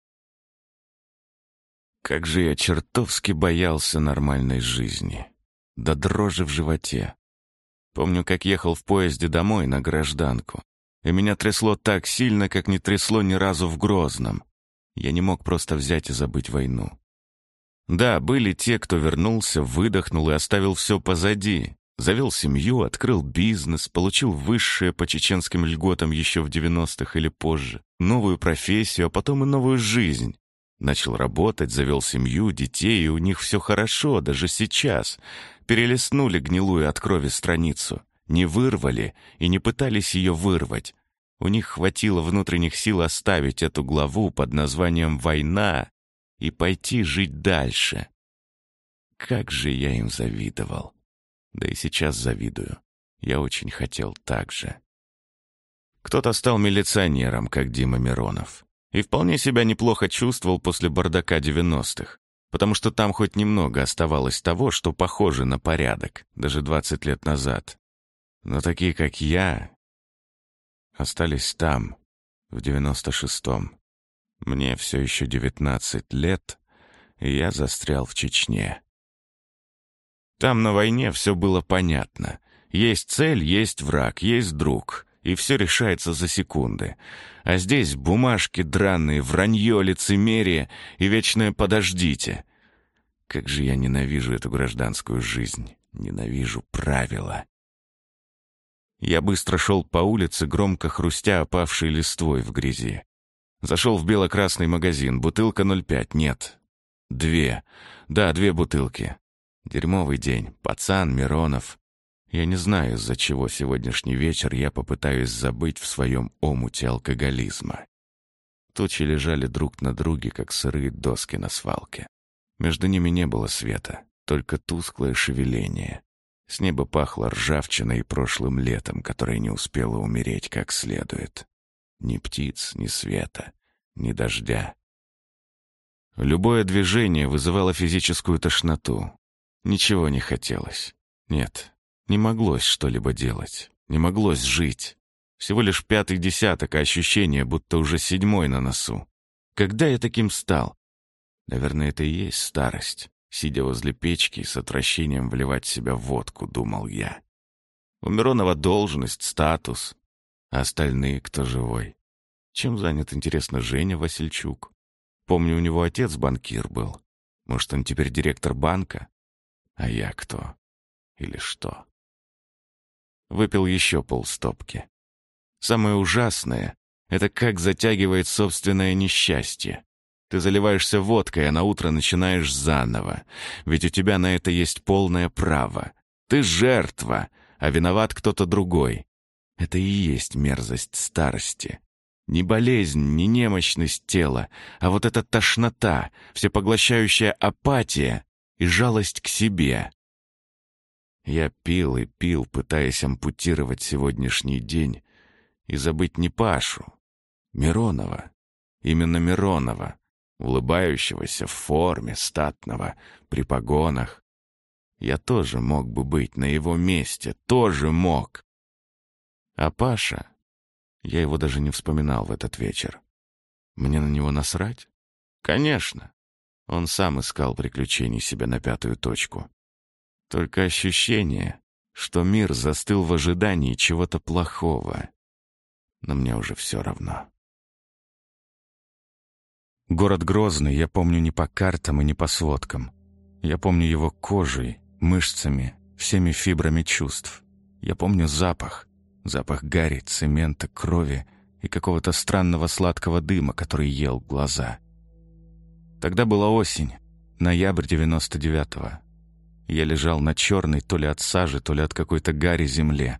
Speaker 2: Как же я чертовски боялся нормальной жизни. До дрожи в животе. Помню, как ехал в поезде домой на гражданку. И меня трясло так сильно, как не трясло ни разу в Грозном. Я не мог просто взять и забыть войну. Да, были те, кто вернулся, выдохнул и оставил все позади. Завел семью, открыл бизнес, получил высшее по чеченским льготам еще в 90-х или позже, новую профессию, а потом и новую жизнь. Начал работать, завел семью, детей, и у них все хорошо, даже сейчас перелистнули гнилую от крови страницу, не вырвали и не пытались ее вырвать. У них хватило внутренних сил оставить эту главу под названием «Война» и пойти жить дальше. Как же я им завидовал. Да и сейчас завидую. Я очень хотел так же. Кто-то стал милиционером, как Дима Миронов, и вполне себя неплохо чувствовал после бардака девяностых потому что там хоть немного оставалось того, что похоже на порядок, даже 20 лет назад. Но такие, как я, остались там, в 96-м. Мне все еще 19 лет,
Speaker 1: и я застрял в Чечне. Там на войне все было понятно. Есть цель, есть враг, есть друг, и все решается за секунды. А здесь бумажки драные, вранье, лицемерие и вечное «подождите». Как же я ненавижу эту гражданскую жизнь, ненавижу правила. Я быстро шел по улице, громко хрустя опавшей листвой в грязи. Зашел в бело-красный магазин. Бутылка 0,5. Нет. Две. Да, две бутылки. Дерьмовый день. Пацан, Миронов. Я не знаю, из-за чего сегодняшний вечер я попытаюсь забыть в своем омуте алкоголизма. Тучи лежали друг на друге, как сырые доски на свалке. Между ними не было света, только тусклое шевеление. С неба пахло ржавчиной и прошлым летом, которое не успело умереть как следует. Ни птиц, ни света, ни дождя. Любое движение вызывало физическую тошноту. Ничего не хотелось. Нет, не моглось что-либо делать. Не моглось жить. Всего лишь пятый десяток, а ощущение, будто уже седьмой на носу. Когда я таким стал? Наверное, это и есть старость сидя возле печки и с отвращением вливать в себя водку, думал я. У Миронова должность, статус, а остальные кто живой. Чем занят, интересно, Женя Васильчук? Помню, у него отец банкир был. Может, он теперь директор банка? А я кто? Или что? Выпил еще полстопки. Самое ужасное — это как затягивает собственное несчастье. Ты заливаешься водкой, а на утро начинаешь заново. Ведь у тебя на это есть полное право. Ты жертва, а виноват кто-то другой. Это и есть мерзость старости. Не болезнь, не немощность тела, а вот эта тошнота, всепоглощающая апатия и жалость к себе. Я пил и пил, пытаясь ампутировать сегодняшний день и забыть не Пашу, Миронова, именно Миронова, улыбающегося в форме, статного, при погонах. Я тоже мог бы быть на его месте, тоже мог. А Паша... Я его даже не вспоминал в этот вечер. Мне на него насрать? Конечно. Он сам искал приключений себе на пятую точку. Только ощущение, что мир застыл в ожидании чего-то плохого. Но мне уже все равно. Город Грозный я помню не по картам и не по сводкам. Я помню его кожей, мышцами, всеми фибрами чувств. Я помню запах. Запах гари, цемента, крови и какого-то странного сладкого дыма, который ел глаза. Тогда была осень, ноябрь 99-го. Я лежал на черной то ли от сажи, то ли от какой-то гари земле.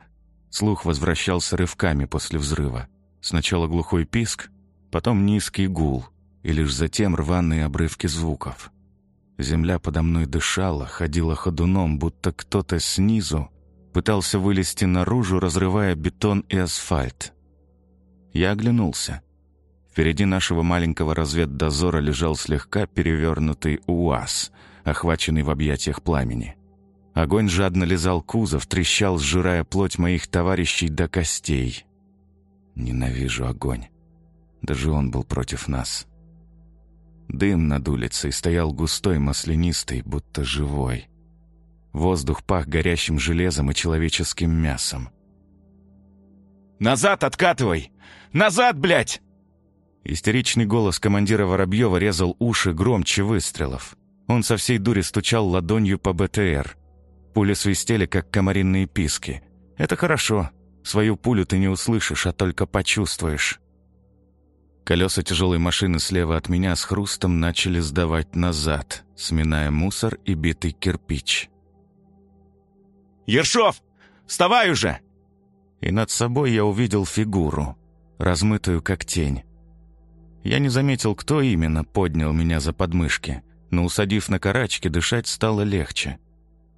Speaker 1: Слух возвращался рывками после взрыва. Сначала глухой писк, потом низкий гул — и лишь затем рваные обрывки звуков. Земля подо мной дышала, ходила ходуном, будто кто-то снизу пытался вылезти наружу, разрывая бетон и асфальт. Я оглянулся. Впереди нашего маленького разведдозора лежал слегка перевернутый УАЗ, охваченный в объятиях пламени. Огонь жадно лизал кузов, трещал, сжирая плоть моих товарищей до костей. Ненавижу огонь. Даже он был против нас. Дым над улицей стоял густой, маслянистый, будто живой. Воздух пах горящим железом и человеческим мясом.
Speaker 2: «Назад откатывай! Назад, блядь!»
Speaker 1: Истеричный голос командира Воробьева резал уши громче выстрелов. Он со всей дури стучал ладонью по БТР. Пули свистели, как комаринные писки. «Это хорошо. Свою пулю ты не услышишь, а только почувствуешь». Колеса тяжелой машины слева от меня с хрустом начали сдавать назад, сминая мусор и битый кирпич.
Speaker 2: «Ершов! Вставай уже!»
Speaker 1: И над собой я увидел фигуру, размытую как тень. Я не заметил, кто именно поднял меня за подмышки, но, усадив на карачки, дышать стало легче.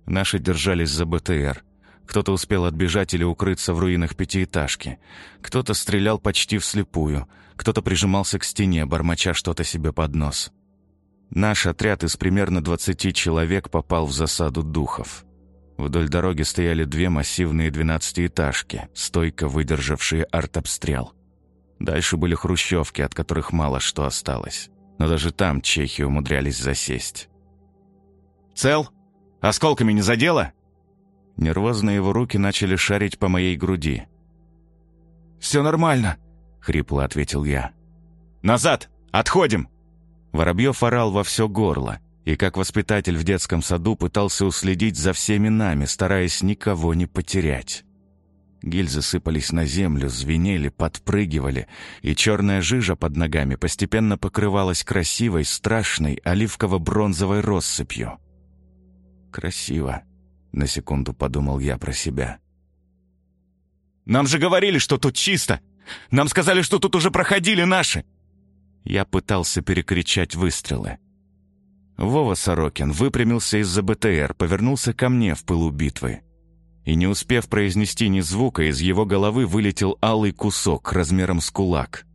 Speaker 1: Наши держались за БТР. Кто-то успел отбежать или укрыться в руинах пятиэтажки. Кто-то стрелял почти вслепую — кто-то прижимался к стене, бормоча что-то себе под нос. Наш отряд из примерно 20 человек попал в засаду духов. Вдоль дороги стояли две массивные двенадцатиэтажки, стойко выдержавшие артобстрел. Дальше были хрущевки, от которых мало что осталось. Но даже там чехи умудрялись засесть.
Speaker 2: «Цел? Осколками не задело?»
Speaker 1: Нервозно его руки начали шарить по моей груди.
Speaker 2: «Все нормально», — хрипло ответил я. «Назад! Отходим!»
Speaker 1: Воробьев орал во все горло, и как воспитатель в детском саду пытался уследить за всеми нами, стараясь никого не потерять. Гильзы сыпались на землю, звенели, подпрыгивали, и черная жижа под ногами постепенно покрывалась красивой, страшной оливково-бронзовой россыпью. «Красиво», — на секунду подумал я про себя.
Speaker 2: «Нам же говорили, что тут чисто! Нам сказали, что тут уже проходили наши!»
Speaker 1: Я пытался перекричать выстрелы. Вова Сорокин выпрямился из-за БТР, повернулся ко мне в пылу битвы и не успев произнести ни звука, из его головы вылетел алый кусок размером с кулак.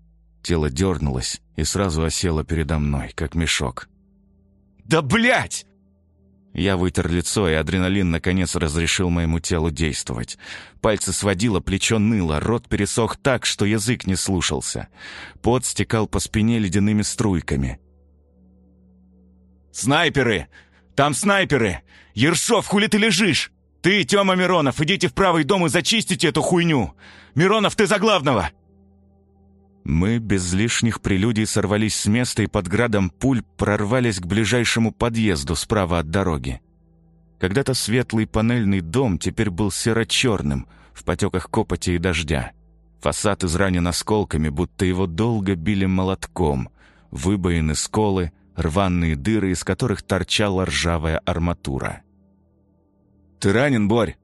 Speaker 1: Тело дернулось и сразу осело передо мной, как мешок.
Speaker 2: «Да блять!»
Speaker 1: Я вытер лицо, и адреналин наконец разрешил моему телу действовать. Пальцы сводило, плечо ныло, рот пересох так, что язык не слушался. Пот стекал по спине ледяными струйками.
Speaker 2: «Снайперы! Там снайперы! Ершов, хули ты лежишь?» «Ты, Тёма Миронов, идите в правый дом и зачистите эту хуйню! Миронов, ты за главного!»
Speaker 1: Мы без лишних прелюдий сорвались с места и под градом пуль прорвались к ближайшему подъезду справа от дороги. Когда-то светлый панельный дом теперь был серо-черным, в потеках копоти и дождя. Фасад изранен осколками, будто его долго били молотком. Выбоины, сколы, рваные дыры, из которых торчала ржавая арматура.
Speaker 2: «Ты ранен, Борь?»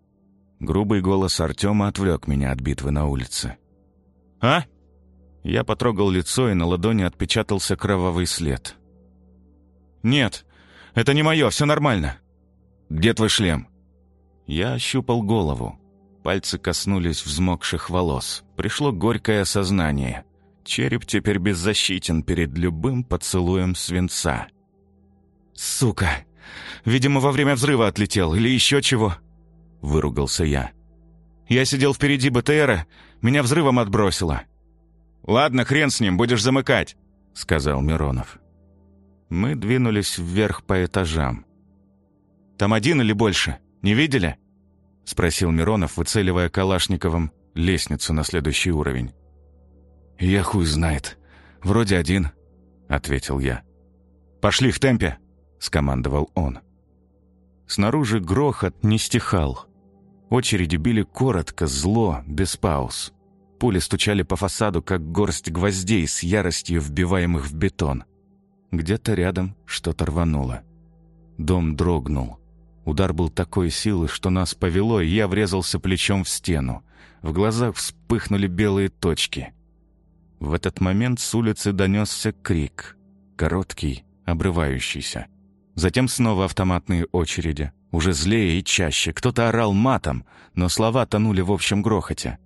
Speaker 1: Грубый голос Артема отвлек меня от битвы на улице.
Speaker 2: «А?»
Speaker 1: Я потрогал лицо, и на ладони отпечатался кровавый след.
Speaker 2: «Нет, это не мое, все нормально. Где твой шлем?»
Speaker 1: Я ощупал голову. Пальцы коснулись взмокших волос. Пришло горькое осознание. Череп теперь беззащитен перед любым поцелуем свинца.
Speaker 2: «Сука!» Видимо, во время взрыва отлетел или еще чего», — выругался я. «Я сидел впереди БТРа, меня взрывом отбросило». «Ладно, хрен с ним, будешь замыкать», — сказал Миронов.
Speaker 1: Мы двинулись вверх по этажам.
Speaker 2: «Там один или больше? Не видели?»
Speaker 1: — спросил Миронов, выцеливая Калашниковым лестницу на следующий уровень.
Speaker 2: «Я хуй знает. Вроде один», — ответил я. «Пошли в темпе», — скомандовал он.
Speaker 1: Снаружи грохот не стихал. Очереди били коротко, зло, без пауз. Пули стучали по фасаду, как горсть гвоздей с яростью вбиваемых в бетон. Где-то рядом что-то рвануло. Дом дрогнул. Удар был такой силы, что нас повело, и я врезался плечом в стену. В глазах вспыхнули белые точки. В этот момент с улицы донесся крик. Короткий, обрывающийся. Затем снова автоматные очереди. Уже злее и чаще. Кто-то орал матом, но слова тонули в общем грохоте.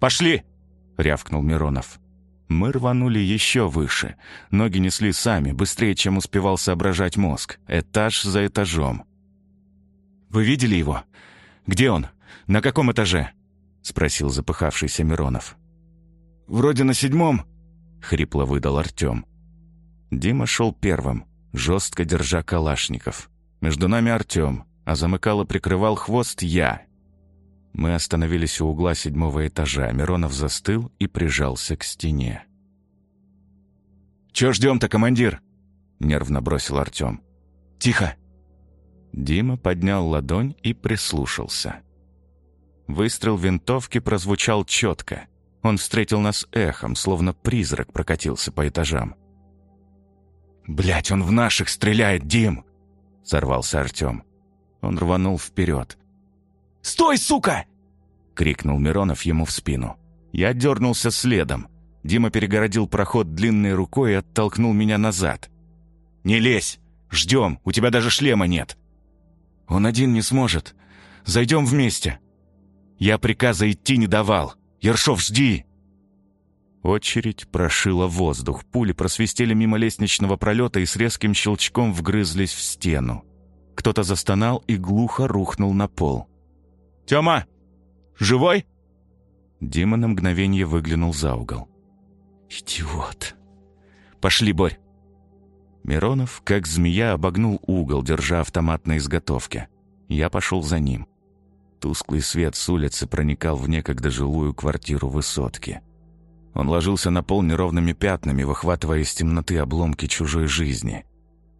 Speaker 2: «Пошли!» — рявкнул Миронов.
Speaker 1: Мы рванули еще выше. Ноги несли сами, быстрее, чем успевал соображать мозг. Этаж за этажом.
Speaker 2: «Вы видели его? Где он? На каком этаже?» — спросил запыхавшийся Миронов.
Speaker 1: «Вроде на седьмом», — хрипло выдал Артем. Дима шел первым жестко держа калашников. Между нами Артем, а замыкало прикрывал хвост я. Мы остановились у угла седьмого этажа. Миронов застыл и прижался к стене.
Speaker 2: «Чё ждем-то, командир?»
Speaker 1: — нервно бросил Артем.
Speaker 2: «Тихо!»
Speaker 1: Дима поднял ладонь и прислушался. Выстрел винтовки прозвучал четко. Он встретил нас эхом, словно призрак прокатился по этажам.
Speaker 2: «Блядь, он в наших стреляет, Дим!» — сорвался Артем.
Speaker 1: Он рванул вперед.
Speaker 2: «Стой, сука!»
Speaker 1: — крикнул Миронов ему в спину. Я дернулся следом. Дима перегородил проход длинной рукой и оттолкнул меня назад.
Speaker 2: «Не лезь! Ждем, у тебя даже шлема нет!»
Speaker 1: «Он один не сможет. Зайдем вместе!»
Speaker 2: «Я приказа идти не давал! Ершов, жди!»
Speaker 1: Очередь прошила воздух, пули просвистели мимо лестничного пролета и с резким щелчком вгрызлись в стену. Кто-то застонал и глухо рухнул на пол.
Speaker 2: «Тёма! Живой?»
Speaker 1: Дима на мгновение выглянул за угол.
Speaker 2: «Идиот!» «Пошли, Борь!»
Speaker 1: Миронов, как змея, обогнул угол, держа автомат на изготовке. Я пошел за ним. Тусклый свет с улицы проникал в некогда жилую квартиру высотки. Он ложился на пол неровными пятнами, выхватывая из темноты обломки чужой жизни.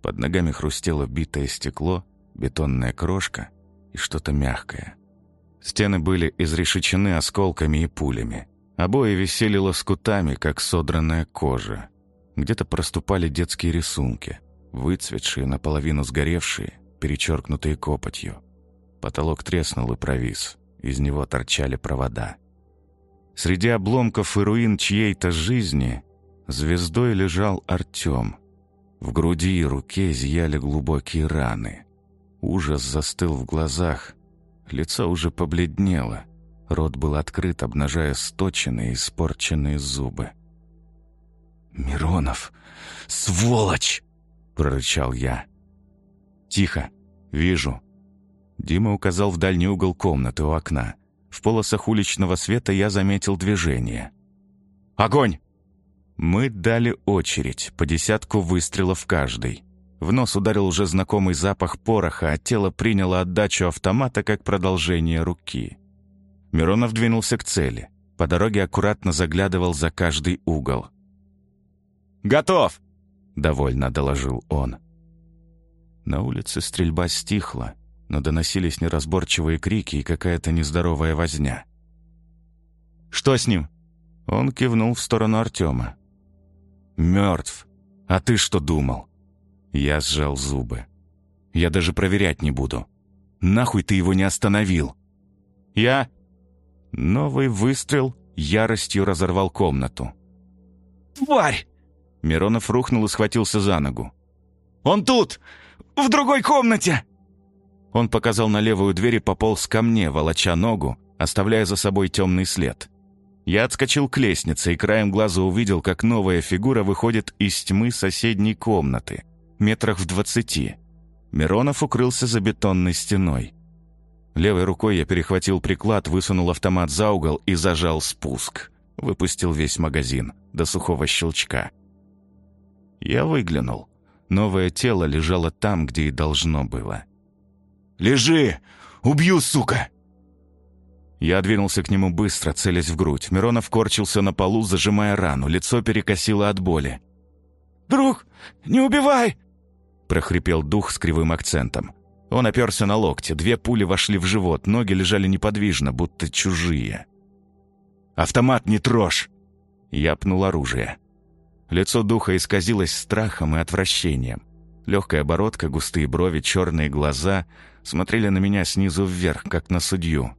Speaker 1: Под ногами хрустело битое стекло, бетонная крошка и что-то мягкое. Стены были изрешечены осколками и пулями. Обои висели лоскутами, как содранная кожа. Где-то проступали детские рисунки, выцветшие, наполовину сгоревшие, перечеркнутые копотью. Потолок треснул и провис. Из него торчали провода. Среди обломков и руин чьей-то жизни звездой лежал Артем. В груди и руке зияли глубокие раны. Ужас застыл в глазах. Лицо уже побледнело. Рот был открыт, обнажая сточенные, испорченные зубы. «Миронов! Сволочь!» — прорычал я. «Тихо! Вижу!» Дима указал в дальний угол комнаты у окна. В полосах уличного света я заметил движение. «Огонь!» Мы дали очередь, по десятку выстрелов каждый. В нос ударил уже знакомый запах пороха, а тело приняло отдачу автомата как продолжение руки. Миронов двинулся к цели. По дороге аккуратно заглядывал за каждый угол.
Speaker 2: «Готов!»
Speaker 1: — довольно доложил он. На улице стрельба стихла, но доносились неразборчивые крики и какая-то нездоровая возня.
Speaker 2: «Что с ним?»
Speaker 1: Он кивнул в сторону Артема. «Мертв. А ты что думал?» Я сжал зубы. «Я даже проверять не буду. Нахуй ты его не остановил?»
Speaker 2: «Я...»
Speaker 1: Новый выстрел яростью разорвал комнату.
Speaker 2: «Тварь!»
Speaker 1: Миронов рухнул и схватился за ногу.
Speaker 2: «Он тут! В другой комнате!»
Speaker 1: Он показал на левую дверь и пополз ко мне, волоча ногу, оставляя за собой темный след. Я отскочил к лестнице и краем глаза увидел, как новая фигура выходит из тьмы соседней комнаты, метрах в двадцати. Миронов укрылся за бетонной стеной. Левой рукой я перехватил приклад, высунул автомат за угол и зажал спуск. Выпустил весь магазин, до сухого щелчка. Я выглянул. Новое тело лежало там, где и должно было.
Speaker 2: «Лежи! Убью, сука!»
Speaker 1: Я двинулся к нему быстро, целясь в грудь. Миронов корчился на полу, зажимая рану. Лицо перекосило от боли.
Speaker 2: «Друг, не убивай!»
Speaker 1: прохрипел дух с кривым акцентом. Он оперся на локти, две пули вошли в живот, ноги лежали неподвижно, будто чужие.
Speaker 2: «Автомат не трожь!»
Speaker 1: Я пнул оружие. Лицо духа исказилось страхом и отвращением. Легкая бородка, густые брови, черные глаза смотрели на меня снизу вверх, как на судью.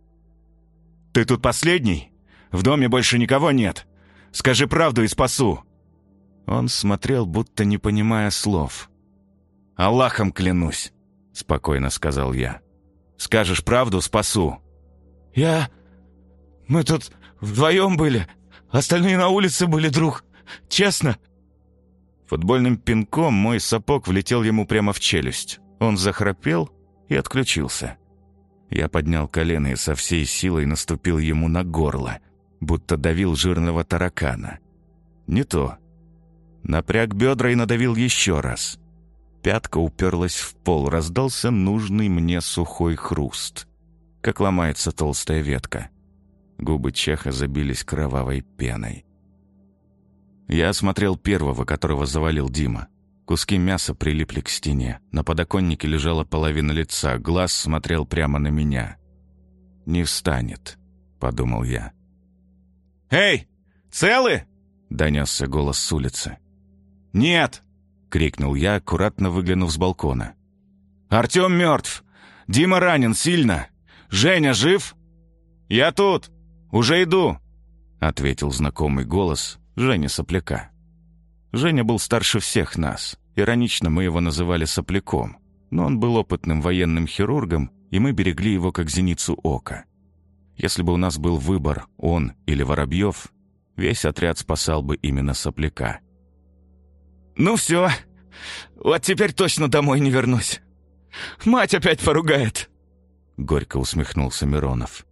Speaker 2: «Ты тут последний? В доме больше никого нет. Скажи правду и спасу!»
Speaker 1: Он смотрел, будто не понимая слов.
Speaker 2: «Аллахом клянусь», — спокойно сказал я. «Скажешь правду — спасу». «Я... Мы тут вдвоем были. Остальные на улице были, друг. Честно».
Speaker 1: Футбольным пинком мой сапог влетел ему прямо в челюсть. Он захрапел и отключился. Я поднял колено и со всей силой наступил ему на горло, будто давил жирного таракана. Не то. Напряг бедра и надавил еще раз. Пятка уперлась в пол, раздался нужный мне сухой хруст. Как ломается толстая ветка. Губы Чеха забились кровавой пеной. Я осмотрел первого, которого завалил Дима. Куски мяса прилипли к стене. На подоконнике лежала половина лица, глаз смотрел прямо на меня. «Не встанет», — подумал я.
Speaker 2: «Эй, целы?»
Speaker 1: — донесся голос с улицы.
Speaker 2: «Нет!»
Speaker 1: — крикнул я, аккуратно выглянув с балкона.
Speaker 2: «Артем мертв! Дима ранен сильно! Женя жив?» «Я тут! Уже иду!»
Speaker 1: — ответил знакомый голос Жени Сопляка. Женя был старше всех нас. Иронично мы его называли Сопляком, но он был опытным военным хирургом, и мы берегли его как зеницу ока. Если бы у нас был выбор, он или Воробьев, весь отряд спасал бы именно Сопляка.
Speaker 2: «Ну все, вот теперь точно домой не вернусь. Мать опять поругает!»
Speaker 1: Горько усмехнулся Миронов.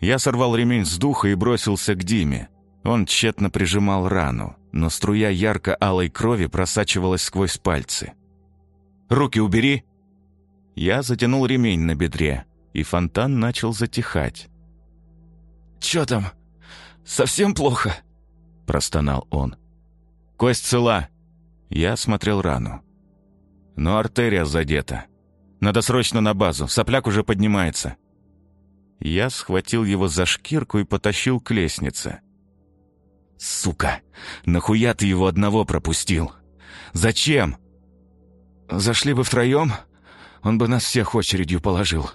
Speaker 1: Я сорвал ремень с духа и бросился к Диме. Он тщетно прижимал рану. Но струя ярко-алой крови просачивалась сквозь пальцы. «Руки убери!» Я затянул ремень на бедре, и фонтан начал затихать.
Speaker 2: «Чё там? Совсем плохо?» — простонал он.
Speaker 1: «Кость цела!» Я смотрел рану. Но артерия задета. Надо срочно на базу, сопляк уже поднимается. Я схватил его за шкирку и потащил к лестнице. «Сука! Нахуя ты его одного пропустил? Зачем?»
Speaker 2: «Зашли бы втроем, он бы нас всех очередью положил.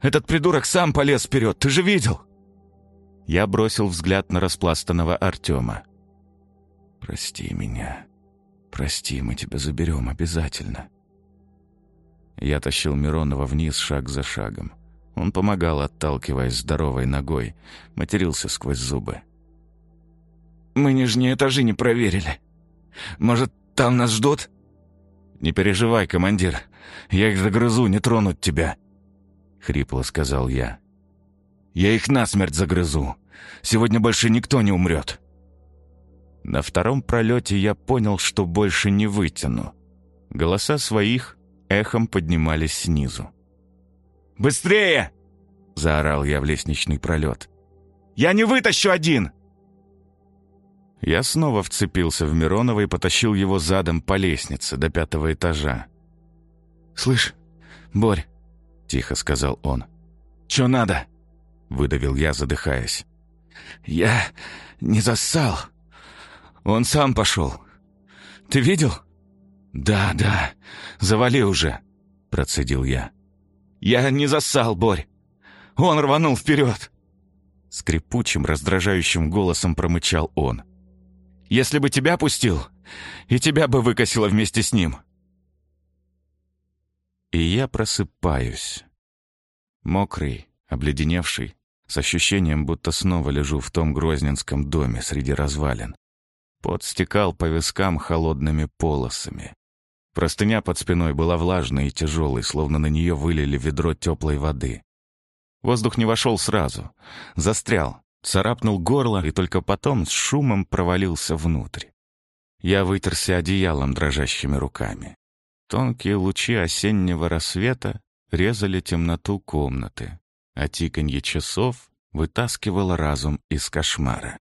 Speaker 2: Этот придурок сам полез вперед, ты же видел?»
Speaker 1: Я бросил взгляд на распластанного Артема. «Прости меня. Прости, мы тебя заберем обязательно». Я тащил Миронова вниз шаг за шагом. Он помогал, отталкиваясь здоровой ногой, матерился сквозь зубы.
Speaker 2: «Мы нижние этажи не проверили. Может, там нас ждут?»
Speaker 1: «Не переживай, командир. Я их загрызу, не тронут тебя», — хрипло сказал я. «Я их насмерть загрызу. Сегодня больше никто не умрет». На втором пролете я понял, что больше не вытяну. Голоса своих эхом поднимались снизу.
Speaker 2: «Быстрее!»
Speaker 1: — заорал я в лестничный пролет.
Speaker 2: «Я не вытащу один!»
Speaker 1: Я снова вцепился в Миронова и потащил его задом по лестнице до пятого этажа.
Speaker 2: «Слышь, Борь», —
Speaker 1: тихо сказал он.
Speaker 2: «Чё надо?»
Speaker 1: — выдавил я, задыхаясь.
Speaker 2: «Я не зассал. Он сам пошел. Ты видел?»
Speaker 1: «Да, да, завали уже», — процедил я.
Speaker 2: «Я не зассал, Борь. Он рванул вперед!»
Speaker 1: Скрипучим, раздражающим голосом промычал он.
Speaker 2: «Если бы тебя пустил, и тебя бы выкосило вместе с ним».
Speaker 1: И я просыпаюсь. Мокрый, обледеневший, с ощущением, будто снова лежу в том грозненском доме среди развалин. Пот стекал по вискам холодными полосами. Простыня под спиной была влажной и тяжелой, словно на нее вылили ведро теплой воды. Воздух не вошел сразу. Застрял, царапнул горло и только потом с шумом провалился внутрь. Я вытерся одеялом дрожащими руками. Тонкие лучи осеннего рассвета резали темноту комнаты, а тиканье часов вытаскивало разум из кошмара.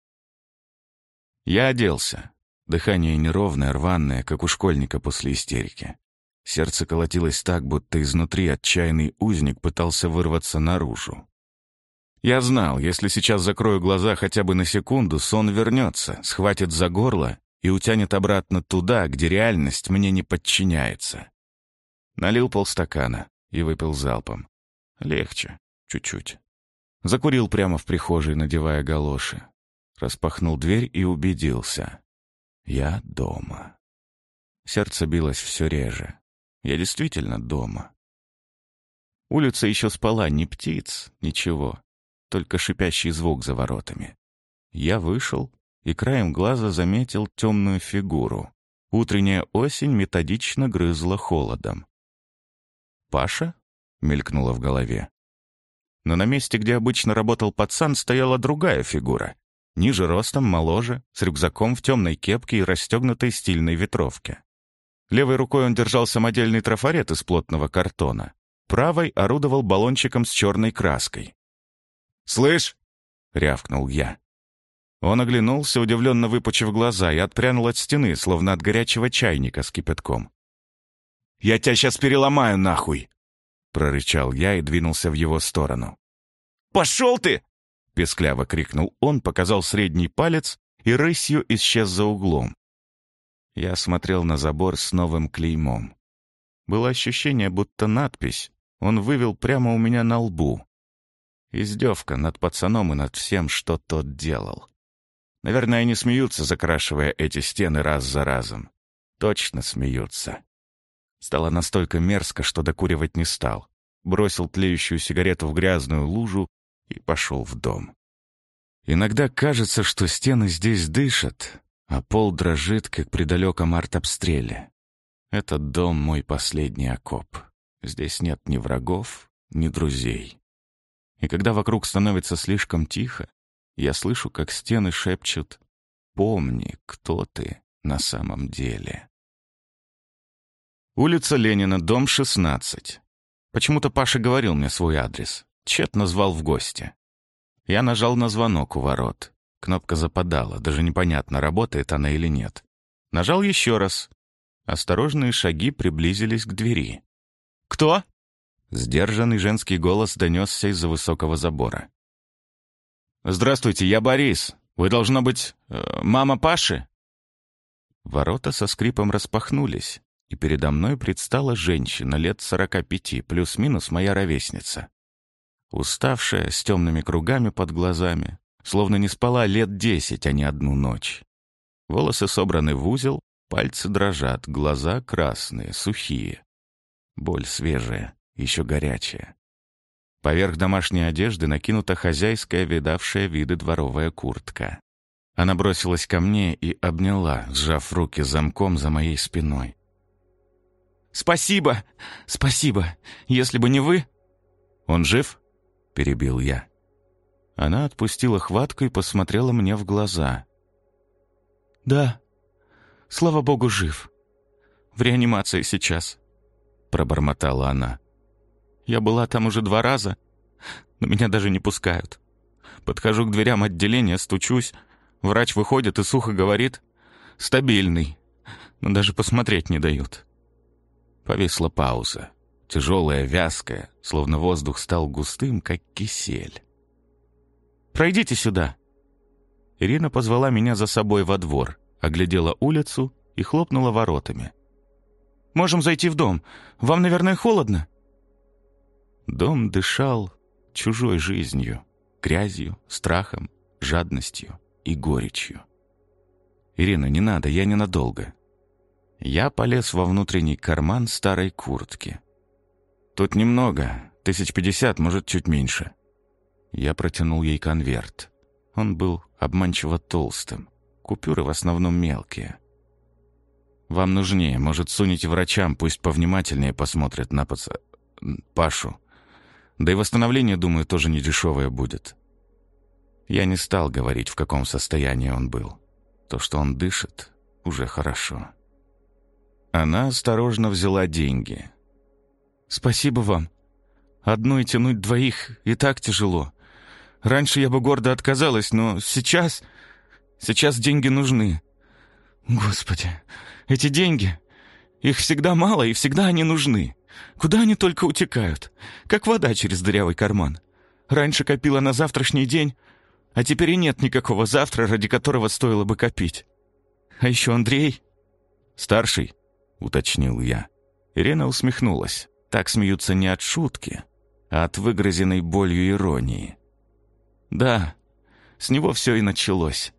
Speaker 1: Я оделся, Дыхание неровное, рваное, как у школьника после истерики. Сердце колотилось так, будто изнутри отчаянный узник пытался вырваться наружу. Я знал, если сейчас закрою глаза хотя бы на секунду, сон вернется, схватит за горло и утянет обратно туда, где реальность мне не подчиняется. Налил полстакана и выпил залпом. Легче, чуть-чуть. Закурил прямо в прихожей, надевая галоши. Распахнул дверь и убедился. Я дома. Сердце билось все реже. Я действительно дома. Улица еще спала, ни птиц, ничего. Только шипящий звук за воротами. Я вышел и краем глаза заметил темную фигуру. Утренняя осень методично грызла холодом. «Паша?» — мелькнуло в голове. Но на месте, где обычно работал пацан, стояла другая фигура. Ниже ростом, моложе, с рюкзаком в темной кепке и расстегнутой стильной ветровке. Левой рукой он держал самодельный трафарет из плотного картона. Правой орудовал баллончиком с черной краской.
Speaker 2: «Слышь!»
Speaker 1: — рявкнул я. Он оглянулся, удивленно выпучив глаза, и отпрянул от стены, словно от горячего чайника с кипятком.
Speaker 2: «Я тебя сейчас переломаю, нахуй!»
Speaker 1: — прорычал я и двинулся в его сторону.
Speaker 2: «Пошел ты!»
Speaker 1: — пескляво крикнул он, показал средний палец и рысью исчез за углом. Я смотрел на забор с новым клеймом. Было ощущение, будто надпись он вывел прямо у меня на лбу. Издевка над пацаном и над всем, что тот делал. Наверное, они смеются, закрашивая эти стены раз за разом. Точно смеются. Стало настолько мерзко, что докуривать не стал. Бросил тлеющую сигарету в грязную лужу и пошел в дом. Иногда кажется, что стены здесь дышат, а пол дрожит, как при далеком артобстреле. Этот дом — мой последний окоп. Здесь нет ни врагов, ни друзей. И когда вокруг становится слишком тихо, я слышу, как стены шепчут помни, кто ты на самом деле.
Speaker 2: Улица Ленина, дом 16. Почему-то Паша говорил мне свой адрес. Тщетно звал в гости. Я нажал на звонок у ворот. Кнопка западала, даже непонятно, работает она или нет. Нажал еще раз. Осторожные шаги приблизились к двери. «Кто?» Сдержанный женский голос донесся из-за высокого забора. «Здравствуйте, я Борис. Вы, должно быть, э, мама Паши?» Ворота со скрипом распахнулись, и передо мной предстала женщина лет сорока пяти, плюс-минус моя ровесница. Уставшая, с темными кругами под глазами, словно не спала лет десять, а не одну ночь. Волосы собраны в узел, пальцы дрожат, глаза красные, сухие. Боль свежая, еще горячая. Поверх домашней одежды накинута хозяйская, видавшая виды дворовая куртка. Она бросилась ко мне и обняла, сжав руки замком за моей спиной. «Спасибо! Спасибо! Если бы не вы...» «Он жив?» — перебил я. Она отпустила хватку и посмотрела мне в глаза. «Да, слава богу, жив. В реанимации сейчас», — пробормотала она. «Я была там уже два раза, но меня даже не пускают. Подхожу к дверям отделения, стучусь, врач выходит и сухо говорит «стабильный», но даже посмотреть не дают». Повисла пауза, тяжелая, вязкая, словно воздух стал густым, как кисель. «Пройдите сюда!» Ирина позвала меня за собой во двор, оглядела улицу и хлопнула воротами. «Можем зайти в дом. Вам, наверное, холодно?» Дом дышал чужой жизнью, грязью, страхом, жадностью и горечью. «Ирина, не надо, я ненадолго. Я полез во внутренний карман старой куртки. «Тут немного, тысяч пятьдесят, может, чуть меньше». Я протянул ей конверт. Он был обманчиво толстым. Купюры в основном мелкие. «Вам нужнее, может, сунете врачам, пусть повнимательнее посмотрят на паца... Пашу. Да и восстановление, думаю, тоже не дешевое будет». Я не стал говорить, в каком состоянии он был. То, что он дышит, уже хорошо. Она осторожно взяла деньги. «Спасибо вам. Одной тянуть двоих и так тяжело. Раньше я бы гордо отказалась, но сейчас... Сейчас деньги нужны. Господи, эти деньги... Их всегда мало, и всегда они нужны. Куда они только утекают? Как вода через дырявый карман. Раньше копила на завтрашний день, а теперь и нет никакого завтра, ради которого стоило бы копить. А еще Андрей... Старший, уточнил я. Ирина усмехнулась. Так смеются не от шутки, а от выгрызенной болью иронии. Да, с него все и началось.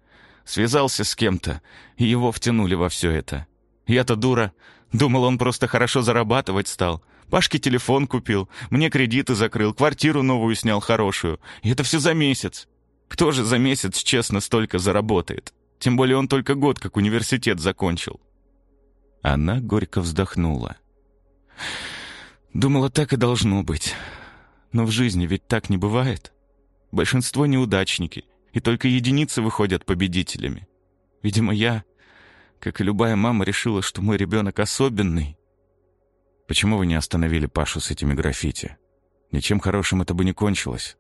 Speaker 2: Связался с кем-то, и его втянули во все это. Я-то дура. Думал, он просто хорошо зарабатывать стал. Пашке телефон купил, мне кредиты закрыл, квартиру новую снял хорошую. И это все за месяц. Кто же за месяц, честно, столько заработает? Тем более он только год как университет закончил. Она горько вздохнула. Думала, так и должно быть. Но в жизни ведь так не бывает. Большинство неудачники, и только единицы выходят победителями. Видимо, я, как и любая мама, решила, что мой ребенок особенный. Почему вы не остановили Пашу с этими граффити? Ничем хорошим это бы не кончилось.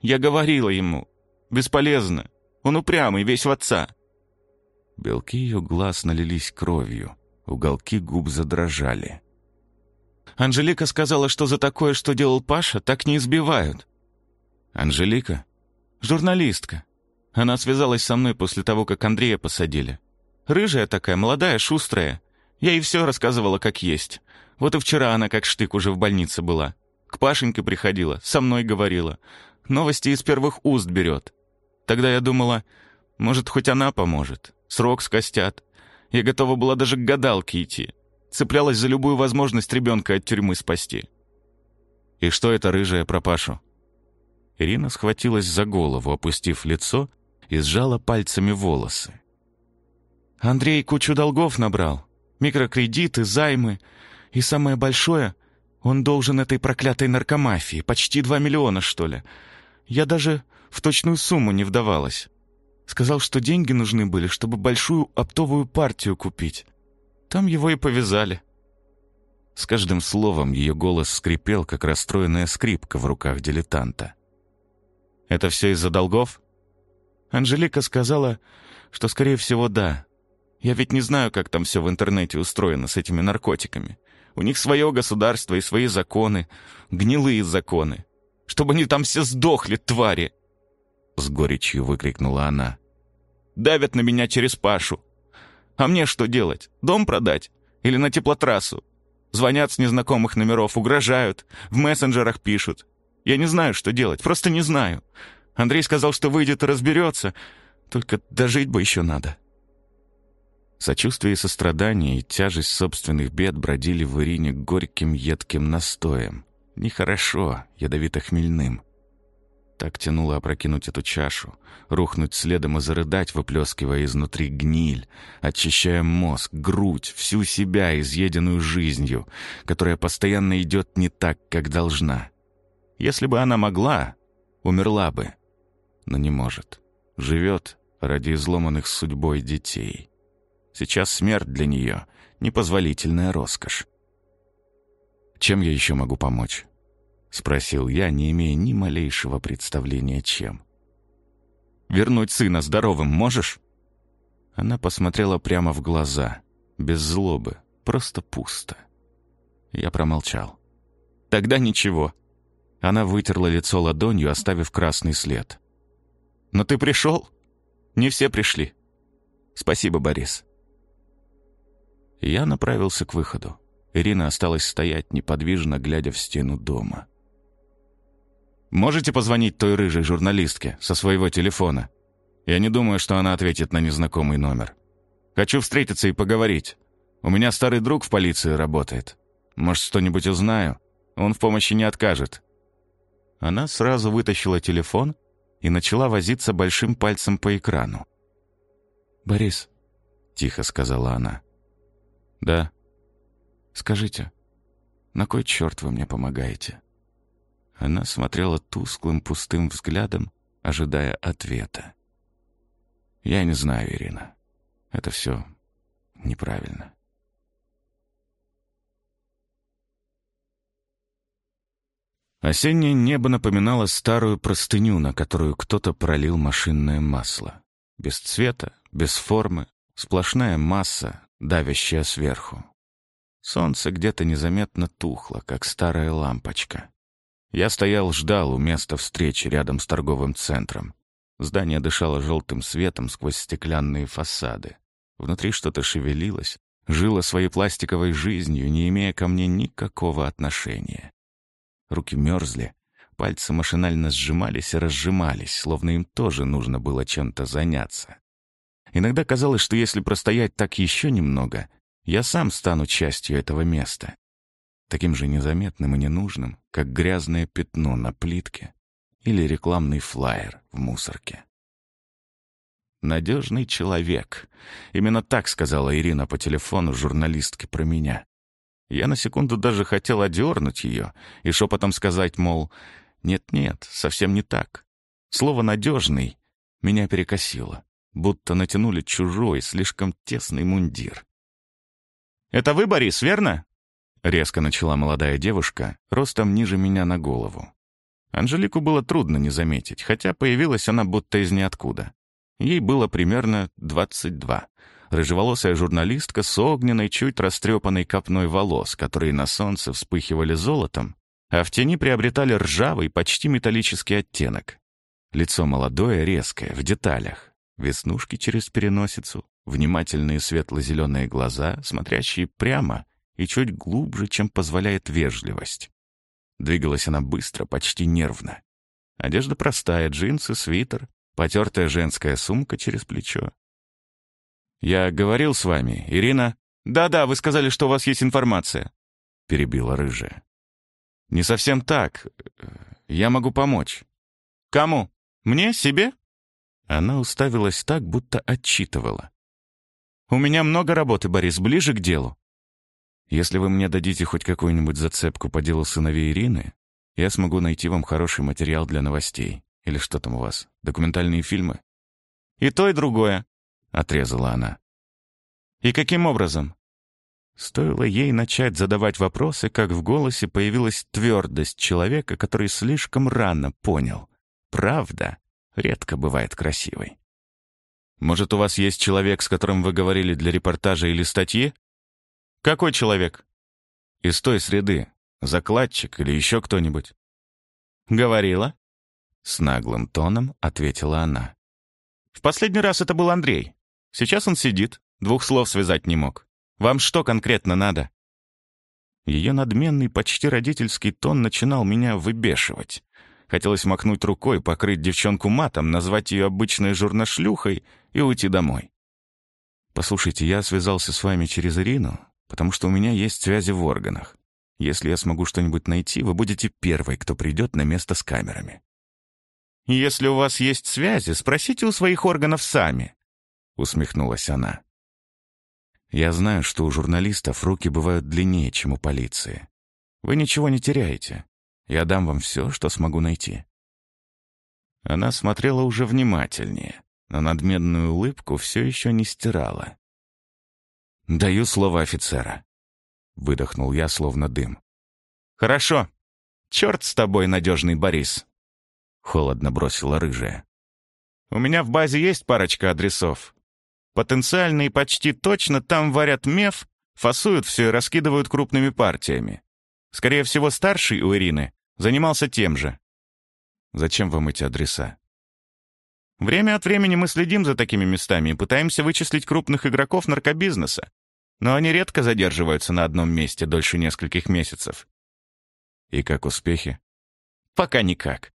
Speaker 2: Я говорила ему. Бесполезно. Он упрямый, весь в отца. Белки ее глаз налились кровью. Уголки губ задрожали. «Анжелика сказала, что за такое, что делал Паша, так не избивают». «Анжелика?» «Журналистка. Она связалась со мной после того, как Андрея посадили. Рыжая такая, молодая, шустрая. Я ей все рассказывала как есть. Вот и вчера она как штык уже в больнице была. К Пашеньке приходила, со мной говорила. Новости из первых уст берет. Тогда я думала, может, хоть она поможет. Срок скостят. Я готова была даже к гадалке идти. Цеплялась за любую возможность ребенка от тюрьмы спасти. И что это рыжая пропашу? Ирина схватилась за голову, опустив лицо, и сжала пальцами волосы. Андрей кучу долгов набрал. Микрокредиты, займы. И самое большое, он должен этой проклятой наркомафии. Почти два миллиона, что ли. Я даже в точную сумму не вдавалась. Сказал, что деньги нужны были, чтобы большую оптовую партию купить. Там его и повязали.
Speaker 1: С каждым словом ее голос скрипел, как расстроенная скрипка в руках дилетанта.
Speaker 2: «Это все из-за долгов?» Анжелика сказала, что, скорее всего, да. Я ведь не знаю, как там все в интернете устроено с этими наркотиками. У них свое государство и свои законы, гнилые законы. Чтобы они там все сдохли, твари!»
Speaker 1: С горечью выкрикнула она.
Speaker 2: «Давят на меня через Пашу. А мне что делать? Дом продать? Или на теплотрассу? Звонят с незнакомых номеров, угрожают, в мессенджерах пишут. Я не знаю, что делать, просто не знаю. Андрей сказал, что выйдет и разберется, только дожить бы еще надо».
Speaker 1: Сочувствие и сострадание и тяжесть собственных бед бродили в Ирине горьким едким настоем. Нехорошо, ядовито-хмельным. Так тянуло опрокинуть эту чашу, рухнуть следом и зарыдать, выплескивая изнутри гниль, очищая мозг, грудь, всю себя, изъеденную жизнью, которая постоянно идет не так, как должна. Если бы она могла, умерла бы, но не может. Живет ради изломанных судьбой детей. Сейчас смерть для нее — непозволительная роскошь. Чем я еще могу помочь? — спросил я, не имея ни малейшего представления, чем.
Speaker 2: «Вернуть сына здоровым можешь?»
Speaker 1: Она посмотрела прямо в глаза, без злобы, просто пусто. Я промолчал.
Speaker 2: «Тогда ничего».
Speaker 1: Она вытерла лицо ладонью, оставив красный след.
Speaker 2: «Но ты пришел?» «Не все пришли». «Спасибо, Борис».
Speaker 1: Я направился к выходу. Ирина осталась стоять, неподвижно глядя в стену дома.
Speaker 2: Можете позвонить той рыжей журналистке со своего телефона? Я не думаю, что она ответит на незнакомый номер. Хочу встретиться и поговорить. У меня старый друг в полиции работает. Может, что-нибудь узнаю? Он в помощи не откажет».
Speaker 1: Она сразу вытащила телефон и начала возиться большим пальцем по экрану. «Борис», — тихо сказала она.
Speaker 2: «Да».
Speaker 1: «Скажите, на кой черт вы мне помогаете?» Она смотрела тусклым, пустым взглядом, ожидая ответа. «Я не знаю, Ирина. Это все неправильно». Осеннее небо напоминало старую простыню, на которую кто-то пролил машинное масло. Без цвета, без формы, сплошная масса, давящая сверху. Солнце где-то незаметно тухло, как старая лампочка. Я стоял, ждал у места встречи рядом с торговым центром. Здание дышало желтым светом сквозь стеклянные фасады. Внутри что-то шевелилось, жило своей пластиковой жизнью, не имея ко мне никакого отношения. Руки мерзли, пальцы машинально сжимались и разжимались, словно им тоже нужно было чем-то заняться. Иногда казалось, что если простоять так еще немного, я сам стану частью этого места таким же незаметным и ненужным, как грязное пятно на плитке или рекламный флаер в мусорке. «Надежный человек». Именно так сказала Ирина по телефону журналистке про меня. Я на секунду даже хотел одернуть ее и шепотом сказать, мол, «Нет-нет, совсем не так». Слово «надежный» меня перекосило, будто натянули чужой, слишком тесный мундир.
Speaker 2: «Это вы, Борис, верно?»
Speaker 1: Резко начала молодая девушка, ростом ниже меня на голову. Анжелику было трудно не заметить, хотя появилась она будто из ниоткуда. Ей было примерно 22. Рыжеволосая журналистка с огненной, чуть растрепанной копной волос, которые на солнце вспыхивали золотом, а в тени приобретали ржавый, почти металлический оттенок. Лицо молодое, резкое, в деталях. Веснушки через переносицу, внимательные светло-зеленые глаза, смотрящие прямо — и чуть глубже, чем позволяет вежливость. Двигалась она быстро, почти нервно. Одежда простая, джинсы, свитер, потертая женская сумка через плечо. «Я говорил с вами, Ирина?»
Speaker 2: «Да-да, вы сказали, что у вас есть информация», —
Speaker 1: перебила рыжая.
Speaker 2: «Не совсем так. Я могу помочь». «Кому? Мне? Себе?»
Speaker 1: Она уставилась так, будто отчитывала.
Speaker 2: «У меня много работы, Борис, ближе к делу.
Speaker 1: Если вы мне дадите хоть какую-нибудь зацепку по делу сыновей Ирины, я смогу найти вам хороший материал для новостей. Или что там у вас? Документальные фильмы?
Speaker 2: И то, и другое», — отрезала она. «И каким образом?» Стоило ей начать задавать вопросы, как в голосе появилась твердость человека, который слишком рано понял. Правда редко бывает красивой. «Может, у вас есть человек, с которым вы говорили для репортажа или статьи?» «Какой человек?» «Из той среды. Закладчик или еще кто-нибудь?» «Говорила?» С наглым тоном ответила она. «В последний раз это был Андрей. Сейчас он сидит, двух слов связать не мог. Вам что конкретно надо?» Ее надменный, почти родительский тон начинал меня выбешивать. Хотелось махнуть рукой, покрыть девчонку матом, назвать ее обычной журношлюхой и уйти домой. «Послушайте, я связался с вами через Ирину, потому что у меня есть связи в органах. Если я смогу что-нибудь найти, вы будете первой, кто придет на место с камерами». «Если у вас есть связи, спросите у своих органов сами», — усмехнулась она. Я знаю, что у журналистов руки бывают длиннее, чем у полиции. Вы ничего не теряете. Я дам вам все, что смогу найти». Она смотрела уже внимательнее, но надменную улыбку все еще не стирала. «Даю слово офицера», — выдохнул я, словно дым. «Хорошо. Черт с тобой, надежный Борис», — холодно бросила рыжая. «У меня в базе есть парочка адресов. Потенциально и почти точно там варят меф, фасуют все и раскидывают крупными партиями. Скорее всего, старший у Ирины занимался тем же. Зачем вам эти адреса? Время от времени мы следим за такими местами и пытаемся вычислить крупных игроков наркобизнеса, но они редко задерживаются на одном месте дольше нескольких месяцев. И как успехи? Пока никак,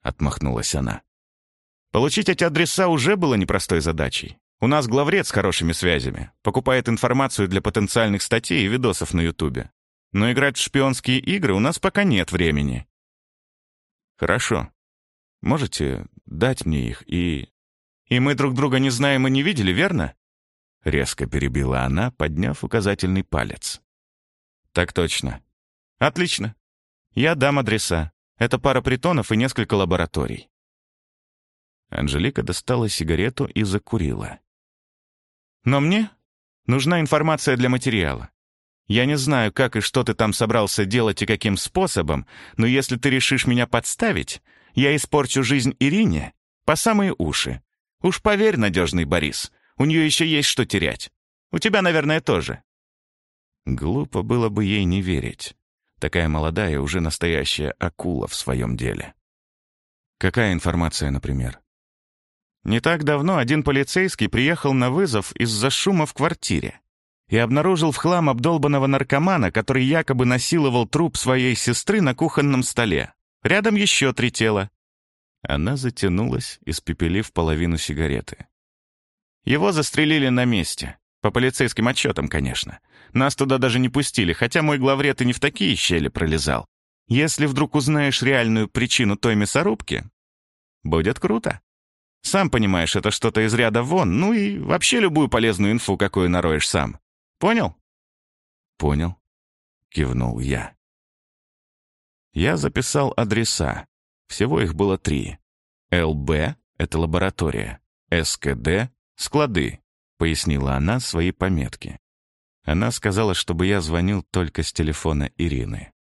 Speaker 2: отмахнулась она. Получить эти адреса уже было непростой задачей. У нас главред с хорошими связями. Покупает информацию для потенциальных статей и видосов на Ютубе. Но играть в шпионские игры у нас пока нет времени. Хорошо. Можете дать мне их и... И мы друг друга не знаем и не видели, верно? Резко перебила она, подняв указательный палец. Так точно. Отлично. Я дам адреса. Это пара притонов и несколько лабораторий. Анжелика достала сигарету и закурила. Но мне нужна информация для материала. Я не знаю, как и что ты там собрался делать и каким способом, но если ты решишь меня подставить, я испорчу жизнь Ирине по самые уши. Уж поверь, надежный Борис, у нее еще есть что терять. У тебя, наверное, тоже». Глупо было бы ей не верить. Такая молодая, уже настоящая акула в своем деле. Какая информация, например? Не так давно один полицейский приехал на вызов из-за шума в квартире и обнаружил в хлам обдолбанного наркомана, который якобы насиловал труп своей сестры на кухонном столе. Рядом еще три тела. Она затянулась, испепелив половину сигареты. Его застрелили на месте. По полицейским отчетам, конечно. Нас туда даже не пустили, хотя мой главред и не в такие щели пролезал. Если вдруг узнаешь реальную причину той мясорубки, будет круто. Сам понимаешь, это что-то из ряда вон, ну и вообще любую полезную инфу, какую нароешь сам. Понял? Понял, кивнул я. Я записал адреса. Всего их было три. ЛБ — это лаборатория. СКД — склады, пояснила она свои пометки. Она сказала, чтобы я звонил только с телефона Ирины.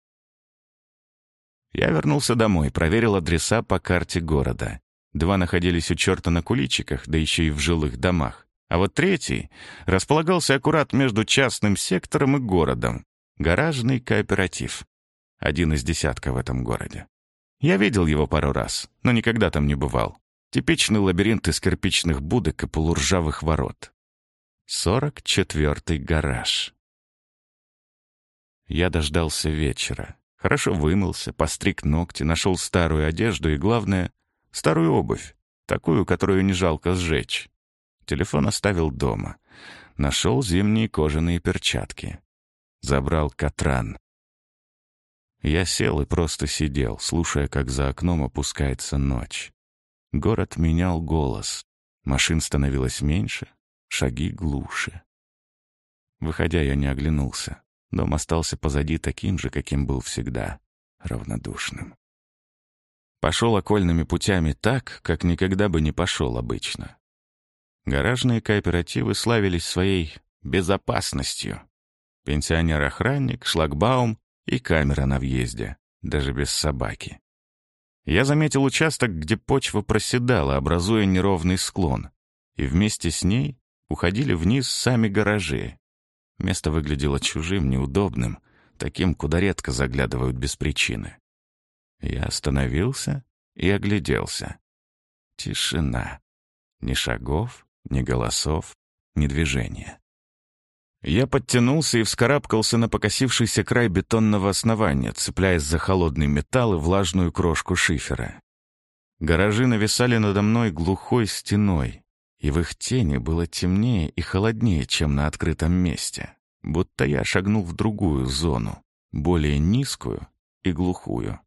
Speaker 2: Я вернулся домой, проверил адреса по карте города. Два находились у черта на куличиках, да еще и в жилых домах. А вот третий располагался аккурат между частным сектором и городом. Гаражный кооператив. Один из десятка в этом городе. Я видел его пару раз, но никогда там не бывал. Типичный лабиринт из кирпичных будок и полуржавых ворот. Сорок четвертый гараж. Я дождался вечера. Хорошо вымылся, постриг ногти, нашел старую одежду и, главное, Старую обувь, такую, которую не жалко сжечь. Телефон оставил дома. Нашел зимние кожаные перчатки. Забрал Катран. Я сел и просто сидел, слушая, как за окном опускается ночь. Город менял голос. Машин становилось меньше, шаги глуше. Выходя, я не оглянулся. Дом остался позади таким же, каким был всегда, равнодушным. Пошел окольными путями так, как никогда бы не пошел обычно.
Speaker 1: Гаражные кооперативы славились своей безопасностью. Пенсионер-охранник, шлагбаум и камера на въезде, даже без собаки. Я заметил участок, где почва проседала, образуя неровный склон, и вместе с ней уходили вниз сами гаражи. Место выглядело чужим, неудобным, таким, куда редко заглядывают без причины. Я остановился и огляделся. Тишина. Ни шагов, ни голосов, ни движения. Я подтянулся и вскарабкался на покосившийся край бетонного основания, цепляясь за холодный металл и влажную крошку шифера. Гаражи нависали надо мной глухой стеной, и в их тени было темнее и холоднее, чем на открытом месте, будто я шагнул в другую зону, более низкую и глухую.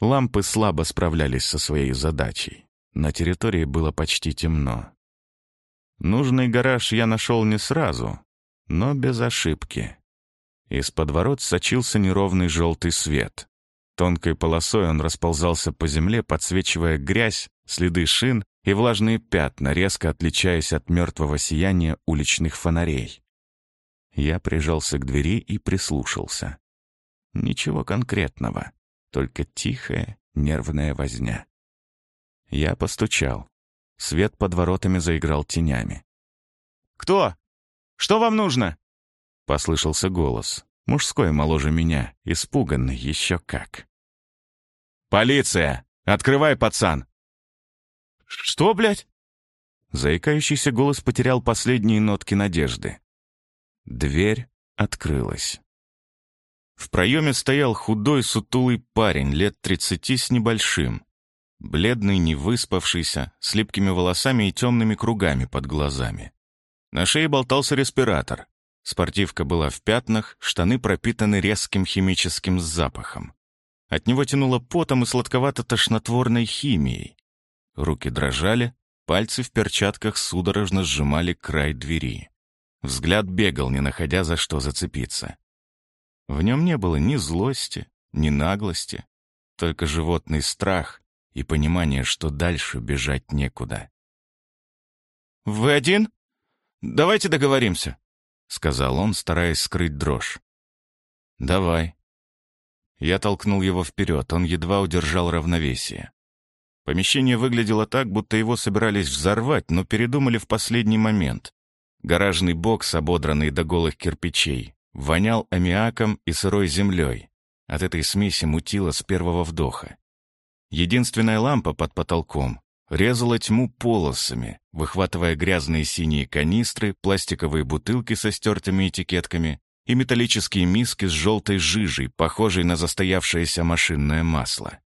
Speaker 1: Лампы слабо справлялись со своей задачей. На территории было почти темно. Нужный гараж я нашел не сразу, но без ошибки. Из подворот сочился неровный желтый свет. Тонкой полосой он расползался по земле, подсвечивая грязь, следы шин и влажные пятна, резко отличаясь от мертвого сияния уличных фонарей. Я прижался к двери и прислушался. Ничего конкретного, только тихая, нервная возня. Я постучал. Свет под воротами заиграл тенями.
Speaker 2: «Кто?» Что вам нужно?»
Speaker 1: Послышался голос. Мужской моложе меня, испуганный еще как.
Speaker 2: «Полиция! Открывай, пацан!»
Speaker 1: «Что, блядь?» Заикающийся голос потерял последние нотки надежды. Дверь открылась. В проеме стоял худой, сутулый парень, лет тридцати с небольшим. Бледный, невыспавшийся, с липкими волосами и темными кругами под глазами. На шее болтался респиратор. Спортивка была в пятнах, штаны пропитаны резким химическим запахом. От него тянуло потом и сладковато-тошнотворной химией. Руки дрожали, пальцы в перчатках судорожно сжимали край двери. Взгляд бегал, не находя за что зацепиться. В нем не было ни злости, ни наглости, только животный страх и понимание, что дальше бежать некуда.
Speaker 2: «Вы один?» Давайте договоримся», —
Speaker 1: сказал он, стараясь скрыть дрожь. «Давай». Я толкнул его вперед, он едва удержал равновесие. Помещение выглядело так, будто его собирались взорвать, но передумали в последний момент. Гаражный бокс, ободранный до голых кирпичей, вонял аммиаком и сырой землей. От этой смеси мутило с первого вдоха. Единственная лампа под потолком резала тьму полосами, выхватывая грязные синие канистры, пластиковые бутылки со стертыми этикетками и металлические миски с желтой жижей, похожей на застоявшееся машинное масло.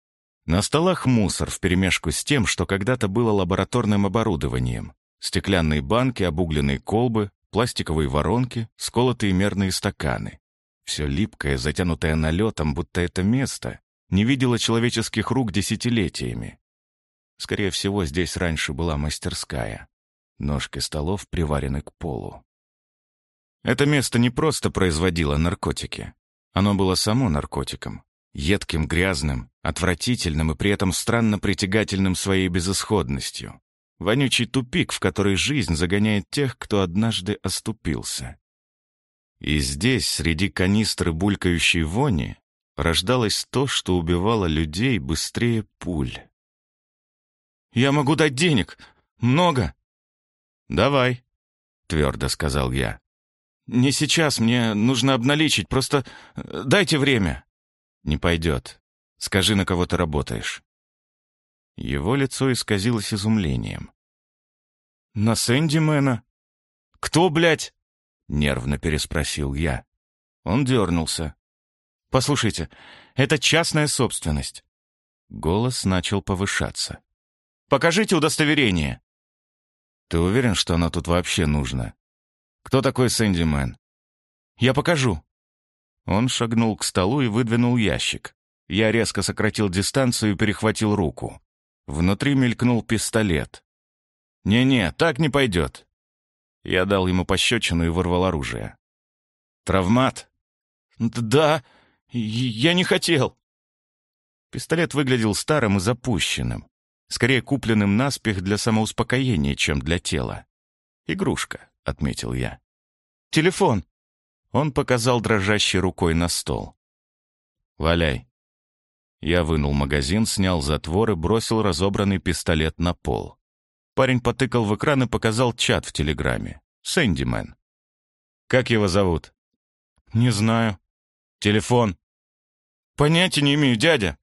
Speaker 1: На столах мусор вперемешку с тем, что когда-то было лабораторным оборудованием. Стеклянные банки, обугленные колбы, пластиковые воронки, сколотые мерные стаканы. Все липкое, затянутое налетом, будто это место не видело человеческих рук десятилетиями. Скорее всего, здесь раньше была мастерская. Ножки столов приварены к полу. Это место не просто производило наркотики. Оно было само наркотиком. Едким, грязным, отвратительным и при этом странно притягательным своей безысходностью. Вонючий тупик, в который жизнь загоняет тех, кто однажды оступился. И здесь, среди канистры булькающей вони, рождалось то, что убивало людей быстрее пуль.
Speaker 2: Я могу дать денег. Много».
Speaker 1: «Давай», — твердо сказал я.
Speaker 2: «Не сейчас, мне нужно обналичить, просто э, дайте время».
Speaker 1: «Не пойдет. Скажи, на кого ты работаешь». Его лицо исказилось изумлением.
Speaker 2: «На Сэндимена?» «Кто, блядь?»
Speaker 1: — нервно переспросил я. Он дернулся.
Speaker 2: «Послушайте, это частная собственность».
Speaker 1: Голос начал повышаться.
Speaker 2: Покажите удостоверение».
Speaker 1: «Ты уверен, что оно тут вообще нужно? Кто такой Сэнди Мэн?»
Speaker 2: «Я покажу».
Speaker 1: Он шагнул к столу и выдвинул ящик. Я резко сократил дистанцию и перехватил руку. Внутри мелькнул пистолет. «Не-не, так не пойдет». Я дал ему пощечину и вырвал оружие. «Травмат?»
Speaker 2: «Да, я не хотел».
Speaker 1: Пистолет выглядел старым и запущенным. скорее купленным наспех для самоуспокоения, чем для тела. «Игрушка», — отметил я. «Телефон!» Он показал дрожащей рукой на стол. «Валяй». Я вынул магазин, снял затвор и бросил разобранный пистолет на пол. Парень потыкал в экран и показал чат в Телеграме. «Сэндимен». «Как его зовут?» «Не знаю». «Телефон?» «Понятия не имею, дядя.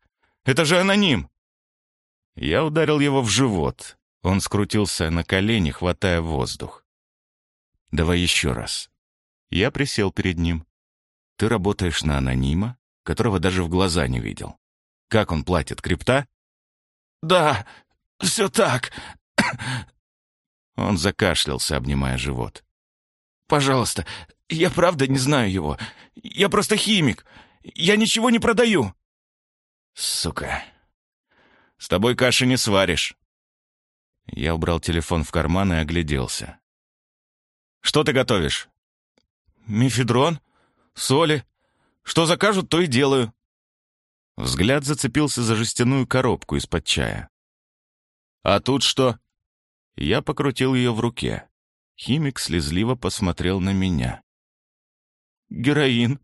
Speaker 1: Это же аноним!» Я ударил его в живот. Он скрутился на колени, хватая воздух. «Давай еще раз». Я присел перед ним. «Ты работаешь на анонима, которого даже в глаза не видел. Как он платит, крипта?»
Speaker 2: «Да, все так».
Speaker 1: Он закашлялся, обнимая живот.
Speaker 2: «Пожалуйста, я правда не знаю его. Я просто химик. Я ничего не продаю».
Speaker 1: «Сука. С тобой каши не сваришь». Я убрал телефон в карман и огляделся. «Что ты готовишь?»
Speaker 2: «Мефедрон, соли. Что закажут, то и делаю».
Speaker 1: Взгляд зацепился за жестяную коробку из-под чая. «А тут что?» Я покрутил ее в руке. Химик слезливо посмотрел на меня.
Speaker 2: «Героин»,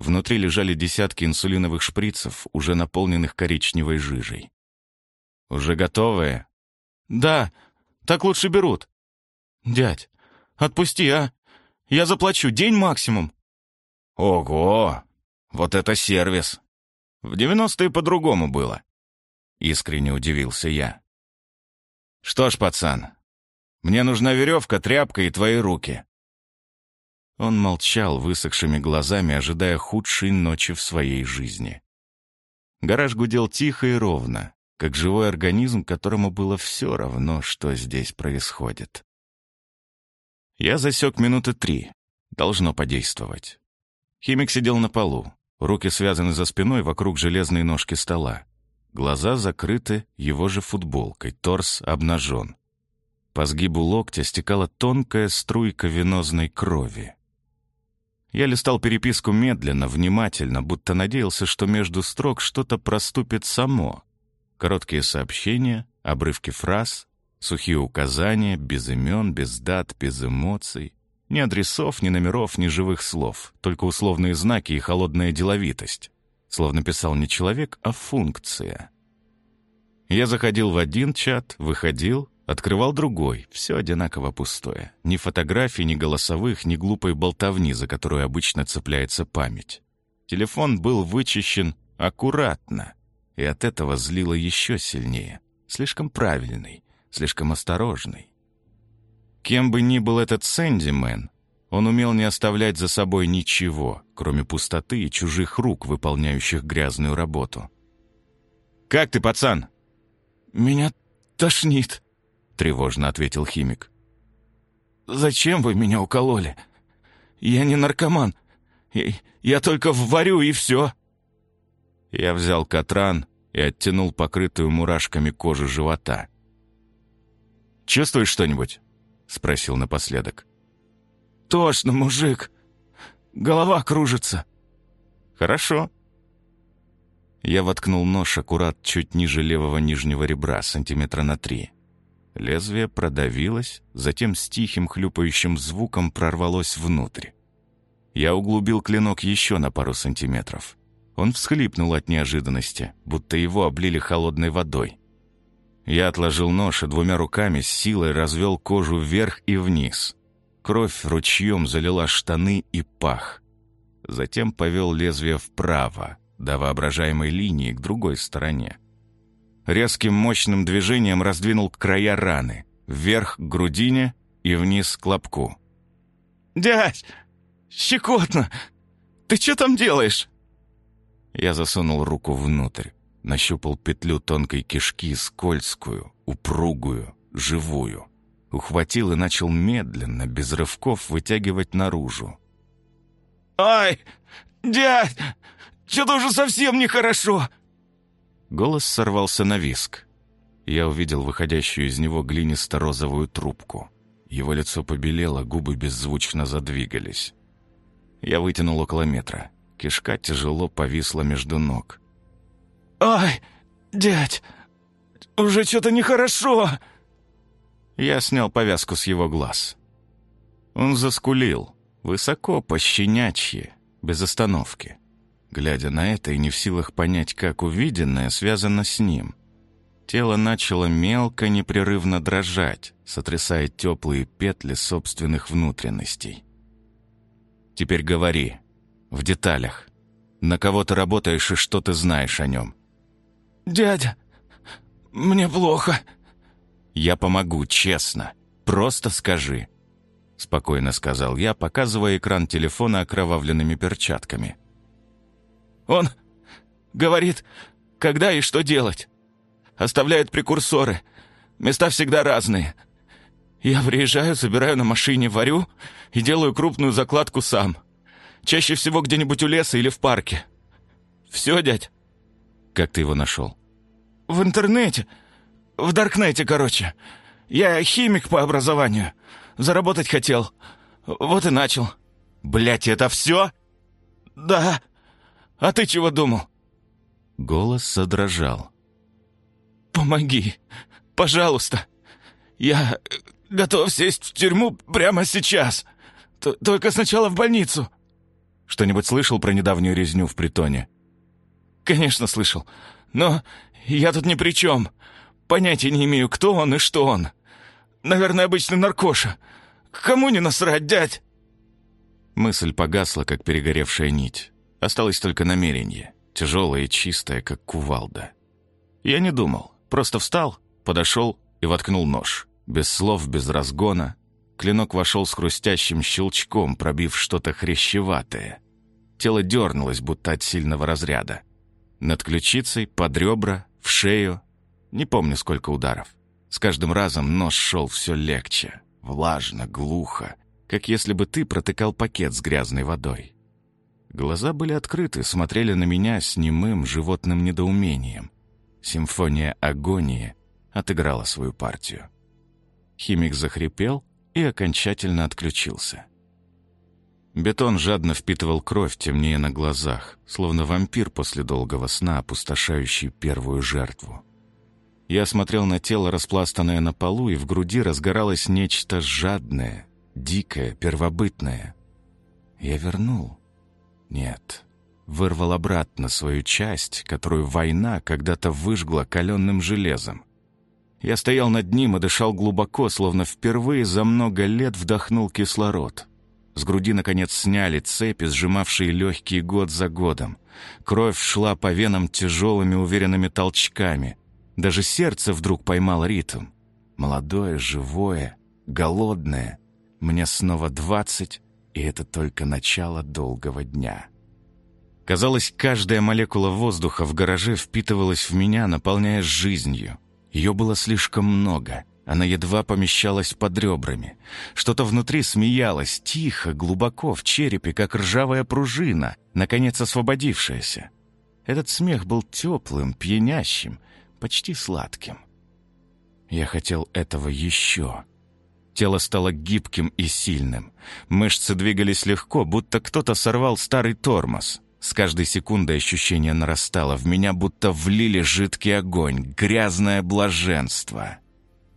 Speaker 1: Внутри лежали десятки инсулиновых шприцев, уже наполненных коричневой жижей. «Уже готовые?»
Speaker 2: «Да, так лучше берут». «Дядь, отпусти, а? Я заплачу, день максимум».
Speaker 1: «Ого! Вот это сервис! В девяностые по-другому было». Искренне удивился я. «Что ж, пацан, мне нужна веревка, тряпка и твои руки. Он молчал высохшими глазами, ожидая худшей ночи в своей жизни. Гараж гудел тихо и ровно, как живой организм, которому было все равно, что здесь происходит. Я засек минуты три. Должно подействовать. Химик сидел на полу, руки связаны за спиной вокруг железной ножки стола. Глаза закрыты его же футболкой, торс обнажен. По сгибу локтя стекала тонкая струйка венозной крови. Я листал переписку медленно, внимательно, будто надеялся, что между строк что-то проступит само. Короткие сообщения, обрывки фраз, сухие указания, без имен, без дат, без эмоций. Ни адресов, ни номеров, ни живых слов, только условные знаки и холодная деловитость. Словно писал не человек, а функция. Я заходил в один чат, выходил, Открывал другой, все одинаково пустое. Ни фотографий, ни голосовых, ни глупой болтовни, за которую обычно цепляется память. Телефон был вычищен аккуратно, и от этого злило еще сильнее. Слишком правильный, слишком осторожный. Кем бы ни был этот Сэндимен, он умел не оставлять за собой ничего, кроме пустоты и чужих рук, выполняющих грязную работу. «Как ты, пацан?»
Speaker 2: «Меня тошнит»,
Speaker 1: тревожно ответил химик.
Speaker 2: «Зачем вы меня укололи? Я не наркоман. Я, я только варю, и все».
Speaker 1: Я взял катран и оттянул покрытую мурашками кожу живота. «Чувствуешь что-нибудь?» — спросил напоследок.
Speaker 2: «Тошно, мужик. Голова кружится».
Speaker 1: «Хорошо». Я воткнул нож аккурат чуть ниже левого нижнего ребра, сантиметра на три. Лезвие продавилось, затем с тихим хлюпающим звуком прорвалось внутрь. Я углубил клинок еще на пару сантиметров. Он всхлипнул от неожиданности, будто его облили холодной водой. Я отложил нож и двумя руками с силой развел кожу вверх и вниз. Кровь ручьем залила штаны и пах. Затем повел лезвие вправо, до воображаемой линии к другой стороне резким мощным движением раздвинул края раны, вверх к грудине и вниз к лобку.
Speaker 2: «Дядь, щекотно! Ты что там делаешь?»
Speaker 1: Я засунул руку внутрь, нащупал петлю тонкой кишки, скользкую, упругую, живую. Ухватил и начал медленно, без рывков, вытягивать наружу.
Speaker 2: «Ай, дядь, что-то уже совсем нехорошо!»
Speaker 1: Голос сорвался на виск. Я увидел выходящую из него глинисто-розовую трубку. Его лицо побелело, губы беззвучно задвигались. Я вытянул около метра. Кишка тяжело повисла между ног.
Speaker 2: «Ай, дядь, уже что-то нехорошо!» Я снял повязку с его глаз. Он заскулил, высоко, пощенячьи, без остановки. Глядя на это и не в силах понять, как увиденное связано с ним. Тело начало мелко, непрерывно дрожать, сотрясая теплые петли собственных внутренностей. «Теперь говори, в деталях. На кого ты работаешь и что ты знаешь о нем?»
Speaker 3: «Дядя, мне плохо».
Speaker 2: «Я помогу, честно. Просто скажи», — спокойно сказал я, показывая экран телефона окровавленными перчатками.
Speaker 3: «Он говорит, когда и что делать. Оставляет прекурсоры. Места всегда разные. Я приезжаю, собираю на машине, варю и делаю крупную закладку сам. Чаще всего где-нибудь у леса или в парке. Все, дядь?»
Speaker 2: «Как ты его нашел?»
Speaker 3: В интернете. В Даркнете, короче. Я химик по образованию. Заработать хотел. Вот и начал.
Speaker 2: Блять, это все?
Speaker 3: Да. А ты чего думал?
Speaker 2: Голос задрожал.
Speaker 3: Помоги. Пожалуйста. Я готов сесть в тюрьму прямо сейчас. Т Только сначала в больницу.
Speaker 2: Что-нибудь слышал про недавнюю резню в притоне?
Speaker 3: Конечно, слышал. Но я тут ни при чем. Понятия не имею, кто он и что он. Наверное, обычный наркоша. Кому не насрать, дядь?»
Speaker 2: Мысль погасла, как перегоревшая нить. Осталось только намерение, тяжелое и чистое, как кувалда. Я не думал, просто встал, подошел и воткнул нож. Без слов, без разгона. Клинок вошел с хрустящим щелчком, пробив что-то хрящеватое. Тело дернулось, будто от сильного разряда. Над ключицей, под ребра, в шею. Не помню, сколько ударов. С каждым разом нож шел все легче, влажно, глухо, как если бы ты протыкал пакет с грязной водой. Глаза были открыты, смотрели на меня с немым животным недоумением. Симфония агонии отыграла свою партию. Химик захрипел и окончательно отключился. Бетон жадно впитывал кровь, темнее на глазах, словно вампир после долгого сна, опустошающий первую жертву. Я смотрел на тело, распластанное на полу, и в груди разгоралось нечто жадное, дикое, первобытное. Я вернул. Нет, вырвал обратно свою часть, которую война когда-то выжгла каленным железом. Я стоял над ним и дышал глубоко, словно впервые за много лет вдохнул кислород — с груди, наконец, сняли цепи, сжимавшие легкие год за годом. Кровь шла по венам тяжелыми уверенными толчками. Даже сердце вдруг поймало ритм. Молодое, живое, голодное. Мне снова двадцать, и это только начало долгого дня. Казалось, каждая молекула воздуха в гараже впитывалась в меня, наполняя жизнью. Ее было слишком много — она едва помещалась под ребрами. Что-то внутри смеялось, тихо, глубоко, в черепе, как ржавая пружина, наконец освободившаяся. Этот смех был теплым, пьянящим, почти сладким. Я хотел этого еще. Тело стало гибким и сильным. Мышцы двигались легко, будто кто-то сорвал старый тормоз. С каждой секундой ощущение нарастало. В меня будто влили жидкий огонь, грязное блаженство.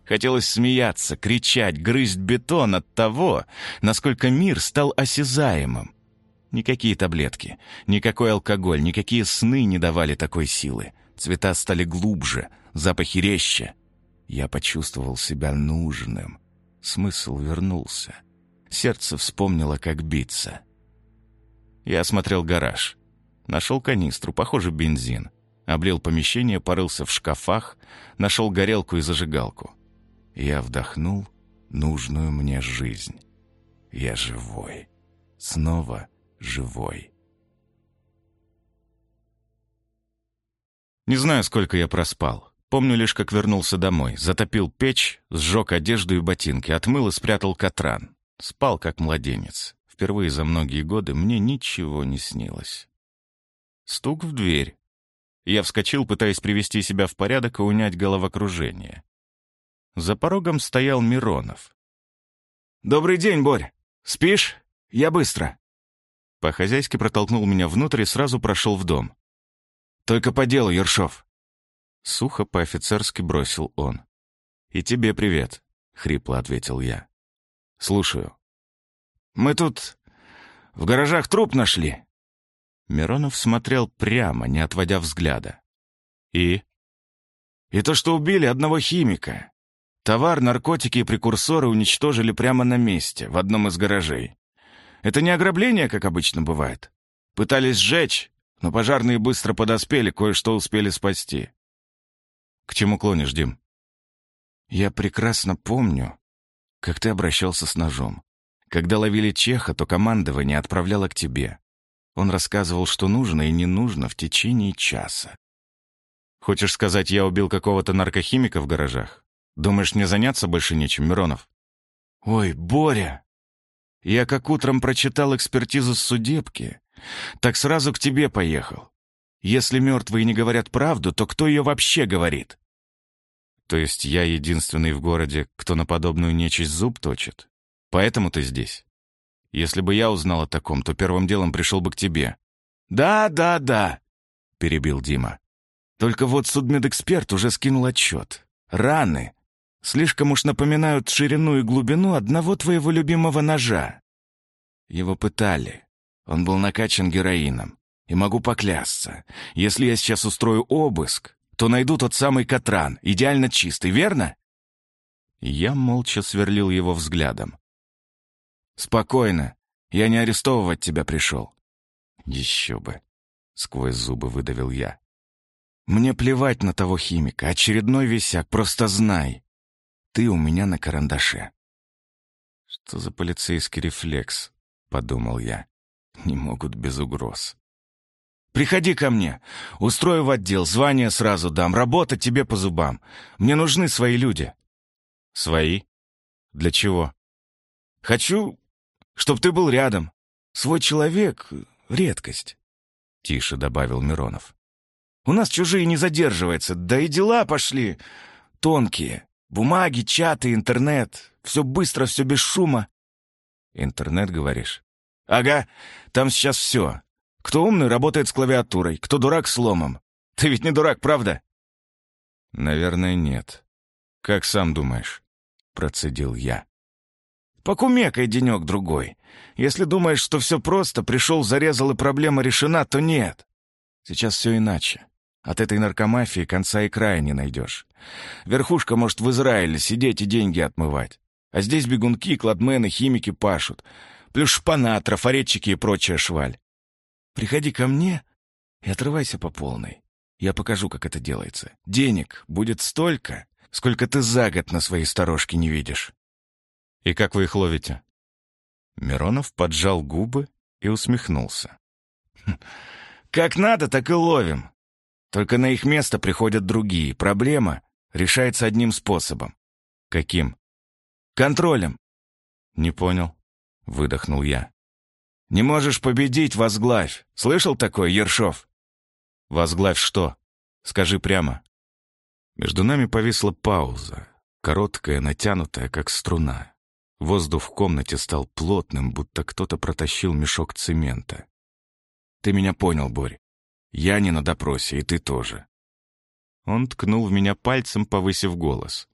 Speaker 2: Хотелось смеяться, кричать, грызть бетон от того, насколько мир стал осязаемым. Никакие таблетки, никакой алкоголь, никакие сны не давали такой силы. Цвета стали глубже, запахи резче. Я почувствовал себя нужным. Смысл вернулся. Сердце вспомнило, как биться. Я осмотрел гараж. Нашел канистру, похоже, бензин. Облил помещение, порылся в шкафах, нашел горелку и зажигалку. Я вдохнул нужную мне жизнь. Я живой. Снова живой. Не знаю, сколько я проспал. Помню лишь, как вернулся домой. Затопил печь, сжег одежду и ботинки, отмыл и спрятал катран. Спал, как младенец. Впервые за многие годы мне ничего не снилось. Стук в дверь. Я вскочил, пытаясь привести себя в порядок и унять головокружение. За порогом стоял Миронов.
Speaker 3: «Добрый день, Борь. Спишь? Я быстро».
Speaker 2: По-хозяйски протолкнул меня внутрь и сразу прошел в дом.
Speaker 3: «Только по делу, Ершов».
Speaker 1: Сухо по-офицерски бросил он. «И тебе привет», — хрипло ответил я. «Слушаю».
Speaker 3: «Мы тут в гаражах труп нашли».
Speaker 1: Миронов смотрел прямо, не отводя взгляда. «И?»
Speaker 3: «И то, что убили одного химика. Товар, наркотики и прекурсоры уничтожили прямо на месте, в одном из гаражей. Это не ограбление, как обычно бывает. Пытались сжечь, но пожарные быстро подоспели, кое-что успели спасти.
Speaker 1: К чему клонишь, Дим?
Speaker 3: Я прекрасно помню, как ты обращался с ножом. Когда ловили Чеха, то командование отправляло к тебе. Он рассказывал, что нужно и не нужно в течение часа.
Speaker 1: Хочешь сказать, я убил какого-то наркохимика в гаражах? Думаешь, мне заняться больше нечем, Миронов?
Speaker 3: Ой, Боря! Я как утром прочитал экспертизу с судебки, так сразу к тебе поехал. Если мертвые не говорят правду, то кто ее вообще говорит?
Speaker 1: То есть я единственный в городе, кто на подобную нечисть зуб точит? Поэтому ты здесь? Если бы я узнал о таком, то первым делом пришел бы к тебе.
Speaker 3: «Да, да, да», — перебил Дима. «Только вот судмедэксперт уже скинул отчет. Раны слишком уж напоминают ширину и глубину одного твоего любимого ножа. Его пытали. Он был накачан героином. И могу поклясться, если я сейчас устрою обыск, то найду тот самый Катран, идеально чистый, верно?
Speaker 1: Я молча сверлил его взглядом.
Speaker 3: «Спокойно. Я не арестовывать тебя пришел».
Speaker 1: «Еще бы», — сквозь зубы выдавил я.
Speaker 3: «Мне плевать на того химика. Очередной висяк, просто знай. Ты у меня на карандаше».
Speaker 1: «Что за полицейский рефлекс?» — подумал я. «Не могут без угроз».
Speaker 3: «Приходи ко мне. Устрою в отдел, звание сразу дам, работа тебе по зубам. Мне нужны свои люди».
Speaker 1: «Свои? Для чего?»
Speaker 3: «Хочу, чтоб ты был рядом. Свой человек — редкость», — тише добавил Миронов. «У нас чужие не задерживаются, да и дела пошли тонкие. Бумаги, чаты, интернет. Все быстро, все без шума».
Speaker 1: «Интернет, говоришь?»
Speaker 3: «Ага, там сейчас все. Кто умный, работает с клавиатурой, кто дурак — с ломом. Ты ведь не дурак, правда?»
Speaker 1: «Наверное, нет. Как сам думаешь?» — процедил я.
Speaker 3: «Покумекай денек-другой. Если думаешь, что все просто, пришел, зарезал и проблема решена, то нет. Сейчас все иначе. От этой наркомафии конца и края не найдешь. Верхушка может в Израиле сидеть и деньги отмывать. А здесь бегунки, кладмены, химики пашут. Плюс шпана, трафаретчики и прочая шваль. Приходи ко мне и отрывайся по полной. Я покажу, как это делается. Денег будет столько, сколько ты за год на своей сторожке не видишь.
Speaker 1: И как вы их ловите? Миронов поджал губы и усмехнулся.
Speaker 3: «Хм, как надо, так и ловим. Только на их место приходят другие. Проблема решается одним способом.
Speaker 1: Каким?
Speaker 3: Контролем.
Speaker 1: Не понял. Выдохнул я.
Speaker 3: «Не можешь победить, возглавь. Слышал такое, Ершов?»
Speaker 1: «Возглавь что? Скажи прямо». Между нами повисла пауза, короткая, натянутая, как струна. Воздух в комнате стал плотным, будто кто-то протащил мешок цемента.
Speaker 3: «Ты меня понял, Борь. Я не на допросе, и ты тоже».
Speaker 1: Он ткнул в меня пальцем, повысив голос.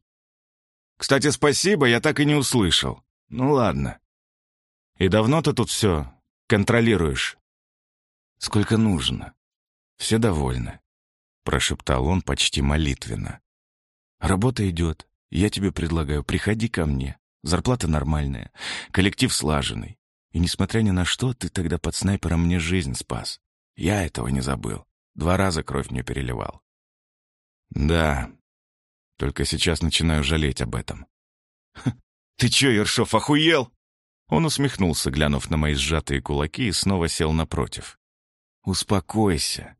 Speaker 3: «Кстати, спасибо, я так и не услышал. Ну ладно».
Speaker 1: «И давно ты тут все контролируешь?»
Speaker 3: «Сколько нужно. Все довольны», — прошептал он почти молитвенно. «Работа идет. Я тебе предлагаю, приходи ко мне. Зарплата нормальная, коллектив слаженный. И несмотря ни на что, ты тогда под снайпером мне жизнь спас. Я этого не забыл. Два раза кровь мне переливал».
Speaker 1: «Да, только сейчас начинаю жалеть об этом».
Speaker 3: «Ты чё, Ершов, охуел?»
Speaker 1: Он усмехнулся, глянув на мои сжатые кулаки, и снова сел напротив.
Speaker 3: «Успокойся.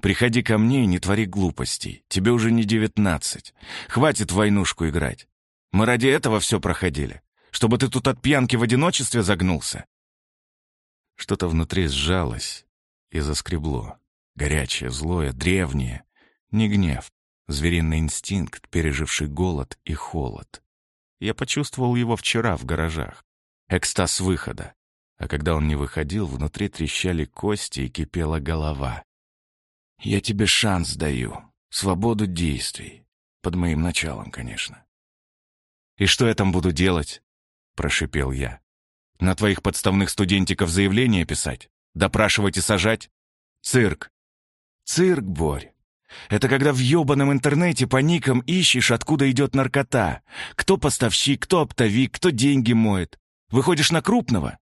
Speaker 3: Приходи ко мне и не твори глупостей. Тебе уже не девятнадцать. Хватит войнушку играть. Мы ради этого все проходили. Чтобы ты тут от пьянки в одиночестве загнулся».
Speaker 1: Что-то внутри сжалось и заскребло. Горячее, злое, древнее. Не гнев. Звериный инстинкт, переживший голод и холод. Я почувствовал его вчера в гаражах экстаз выхода. А когда он не выходил, внутри трещали кости и кипела голова.
Speaker 3: «Я тебе шанс даю. свободу действий. Под моим началом, конечно. «И что я там буду делать?» — прошипел я. «На твоих подставных студентиков заявление писать? Допрашивать и сажать? Цирк!» «Цирк, Борь! Это когда в ёбаном интернете по никам ищешь, откуда идет наркота. Кто поставщик, кто оптовик, кто деньги моет. Выходишь на крупного,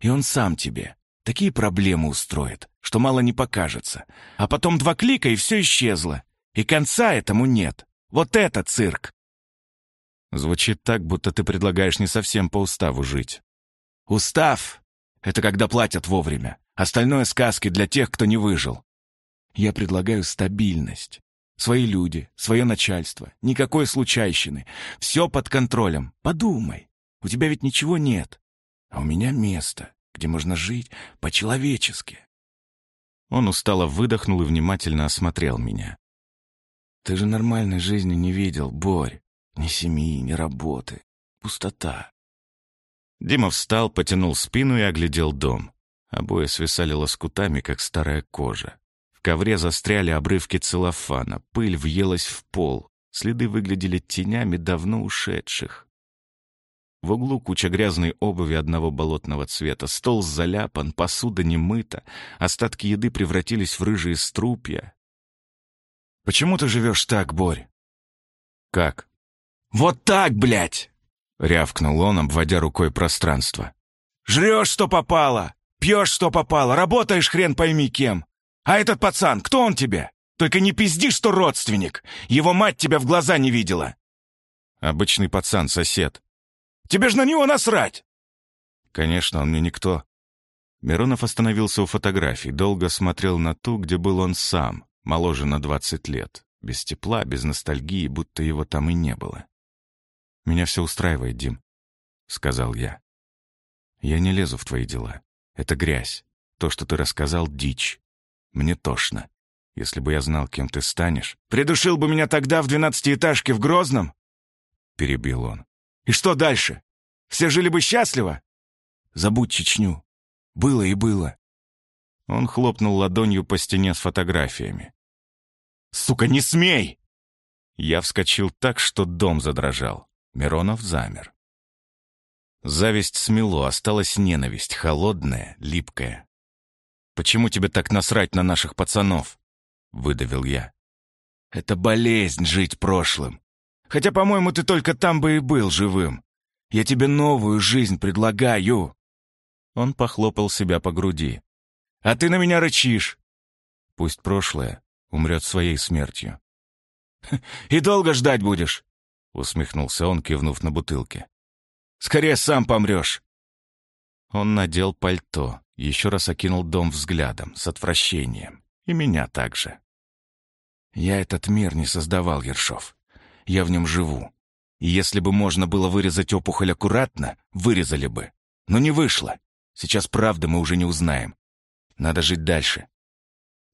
Speaker 3: и он сам тебе. Такие проблемы устроит, что мало не покажется. А потом два клика, и все исчезло. И конца этому нет. Вот это цирк!» Звучит так, будто ты предлагаешь не совсем по уставу жить. Устав — это когда платят вовремя. Остальное — сказки для тех, кто не выжил. Я предлагаю стабильность. Свои люди, свое начальство, никакой случайщины. Все под контролем. Подумай, у тебя ведь ничего нет. А у меня место, где можно жить по-человечески. Он устало выдохнул и внимательно осмотрел меня. Ты же нормальной жизни не видел, Борь. Ни семьи, ни работы. Пустота. Дима встал, потянул спину и оглядел дом. Обои свисали лоскутами, как старая кожа. В ковре застряли обрывки целлофана, пыль въелась в пол, следы выглядели тенями давно ушедших. В углу куча грязной обуви одного болотного цвета, стол заляпан, посуда не мыта, остатки еды превратились в рыжие струпья. «Почему ты живешь так, Борь?» «Как?» «Вот так, блядь!» — рявкнул он, обводя рукой пространство. «Жрешь, что попало, пьешь, что попало, работаешь хрен пойми кем. А этот пацан, кто он тебе? Только не пизди, что родственник. Его мать тебя в глаза не видела». «Обычный пацан, сосед». «Тебе ж на него насрать!» «Конечно, он мне никто». Миронов остановился у фотографий, долго смотрел на ту, где был он сам, моложе на двадцать лет, без тепла, без ностальгии, будто его там и не было. «Меня все устраивает, Дим», — сказал я. «Я не лезу в твои дела. Это грязь. То, что ты рассказал, — дичь. Мне тошно. Если бы я знал, кем ты станешь...» «Придушил бы меня тогда в двенадцатиэтажке в Грозном?» — перебил он. «И что дальше? Все жили бы счастливо? Забудь Чечню. Было и было». Он хлопнул ладонью по стене с фотографиями. «Сука, не смей!» Я вскочил так, что дом задрожал. Миронов замер. Зависть смело, осталась ненависть, холодная, липкая. «Почему тебе так насрать на наших пацанов?» — выдавил я. «Это болезнь жить прошлым. Хотя, по-моему, ты только там бы и был живым. Я тебе новую жизнь предлагаю!» Он похлопал себя по груди. «А ты на меня рычишь!» «Пусть прошлое умрет своей смертью». «И долго ждать будешь?» — усмехнулся он, кивнув на бутылке. «Скорее сам помрешь!» Он надел пальто, еще раз окинул дом взглядом, с отвращением. И меня также. «Я этот мир не создавал, Ершов. Я в нем живу. И если бы можно было вырезать опухоль аккуратно, вырезали бы. Но не вышло. Сейчас правды мы уже не узнаем. Надо жить дальше».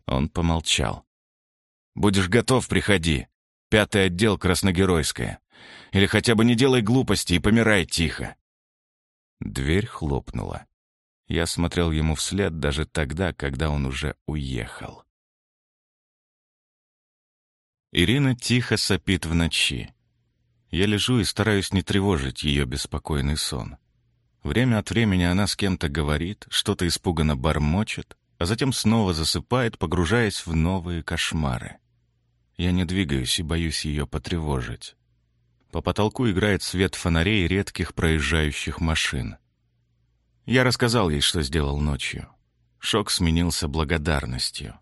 Speaker 3: Он помолчал. «Будешь готов, приходи. Пятый отдел Красногеройская. Или хотя бы не делай глупости и помирай тихо». Дверь хлопнула. Я смотрел ему вслед даже тогда, когда он уже уехал. Ирина тихо сопит в ночи. Я лежу и стараюсь не тревожить ее беспокойный сон. Время от времени она с кем-то говорит, что-то испуганно бормочет, а затем снова засыпает, погружаясь в новые кошмары. Я не двигаюсь и боюсь ее потревожить. По потолку играет свет фонарей редких проезжающих машин. Я рассказал ей, что сделал ночью. Шок сменился благодарностью.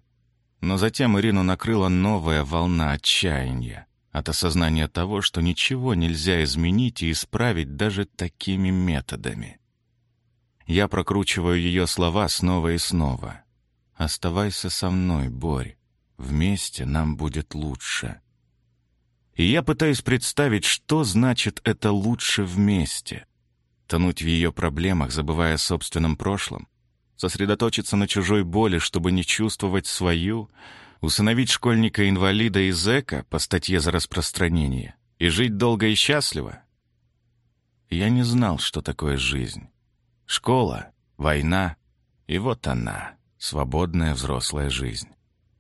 Speaker 3: Но затем Ирину накрыла новая волна отчаяния от осознания того, что ничего нельзя изменить и исправить даже такими методами. Я прокручиваю ее слова снова и снова. «Оставайся со мной, Борь. Вместе нам будет лучше». И я пытаюсь представить, что значит это «лучше вместе». Тонуть в ее проблемах, забывая о собственном прошлом, сосредоточиться на чужой боли, чтобы не чувствовать свою, усыновить школьника-инвалида и зэка по статье за распространение и жить долго и счастливо. Я не знал, что такое жизнь. Школа, война, и вот она, свободная взрослая жизнь.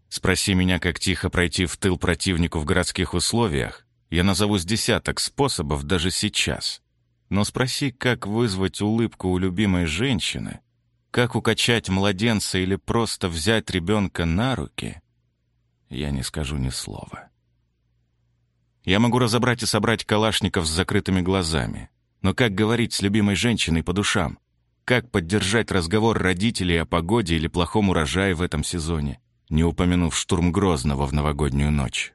Speaker 2: Спроси меня, как тихо пройти в тыл противнику в городских условиях, я назову с десяток способов даже сейчас. Но спроси, как вызвать улыбку у любимой женщины, как укачать младенца или просто взять ребенка на руки, я не скажу ни слова. Я могу разобрать и собрать калашников с закрытыми глазами. Но как говорить с любимой женщиной по душам? Как поддержать разговор родителей о погоде или плохом урожае в этом сезоне, не упомянув штурм Грозного в новогоднюю ночь?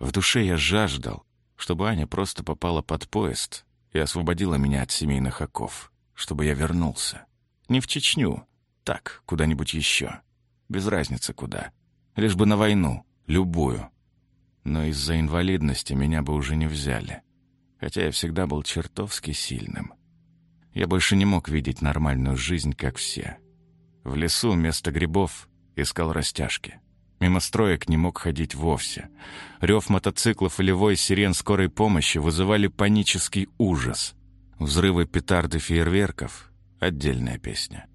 Speaker 2: В душе я жаждал, чтобы Аня просто попала под поезд и освободила меня от семейных оков, чтобы я вернулся. Не в Чечню, так, куда-нибудь еще. Без разницы куда. Лишь бы на войну, любую. Но из-за инвалидности меня бы уже не взяли. Хотя я всегда был чертовски сильным. Я больше не мог видеть нормальную жизнь, как все. В лесу вместо грибов искал растяжки. Мимо строек не мог ходить вовсе. Рев мотоциклов и левой сирен скорой помощи вызывали панический ужас. Взрывы петарды фейерверков — отдельная песня.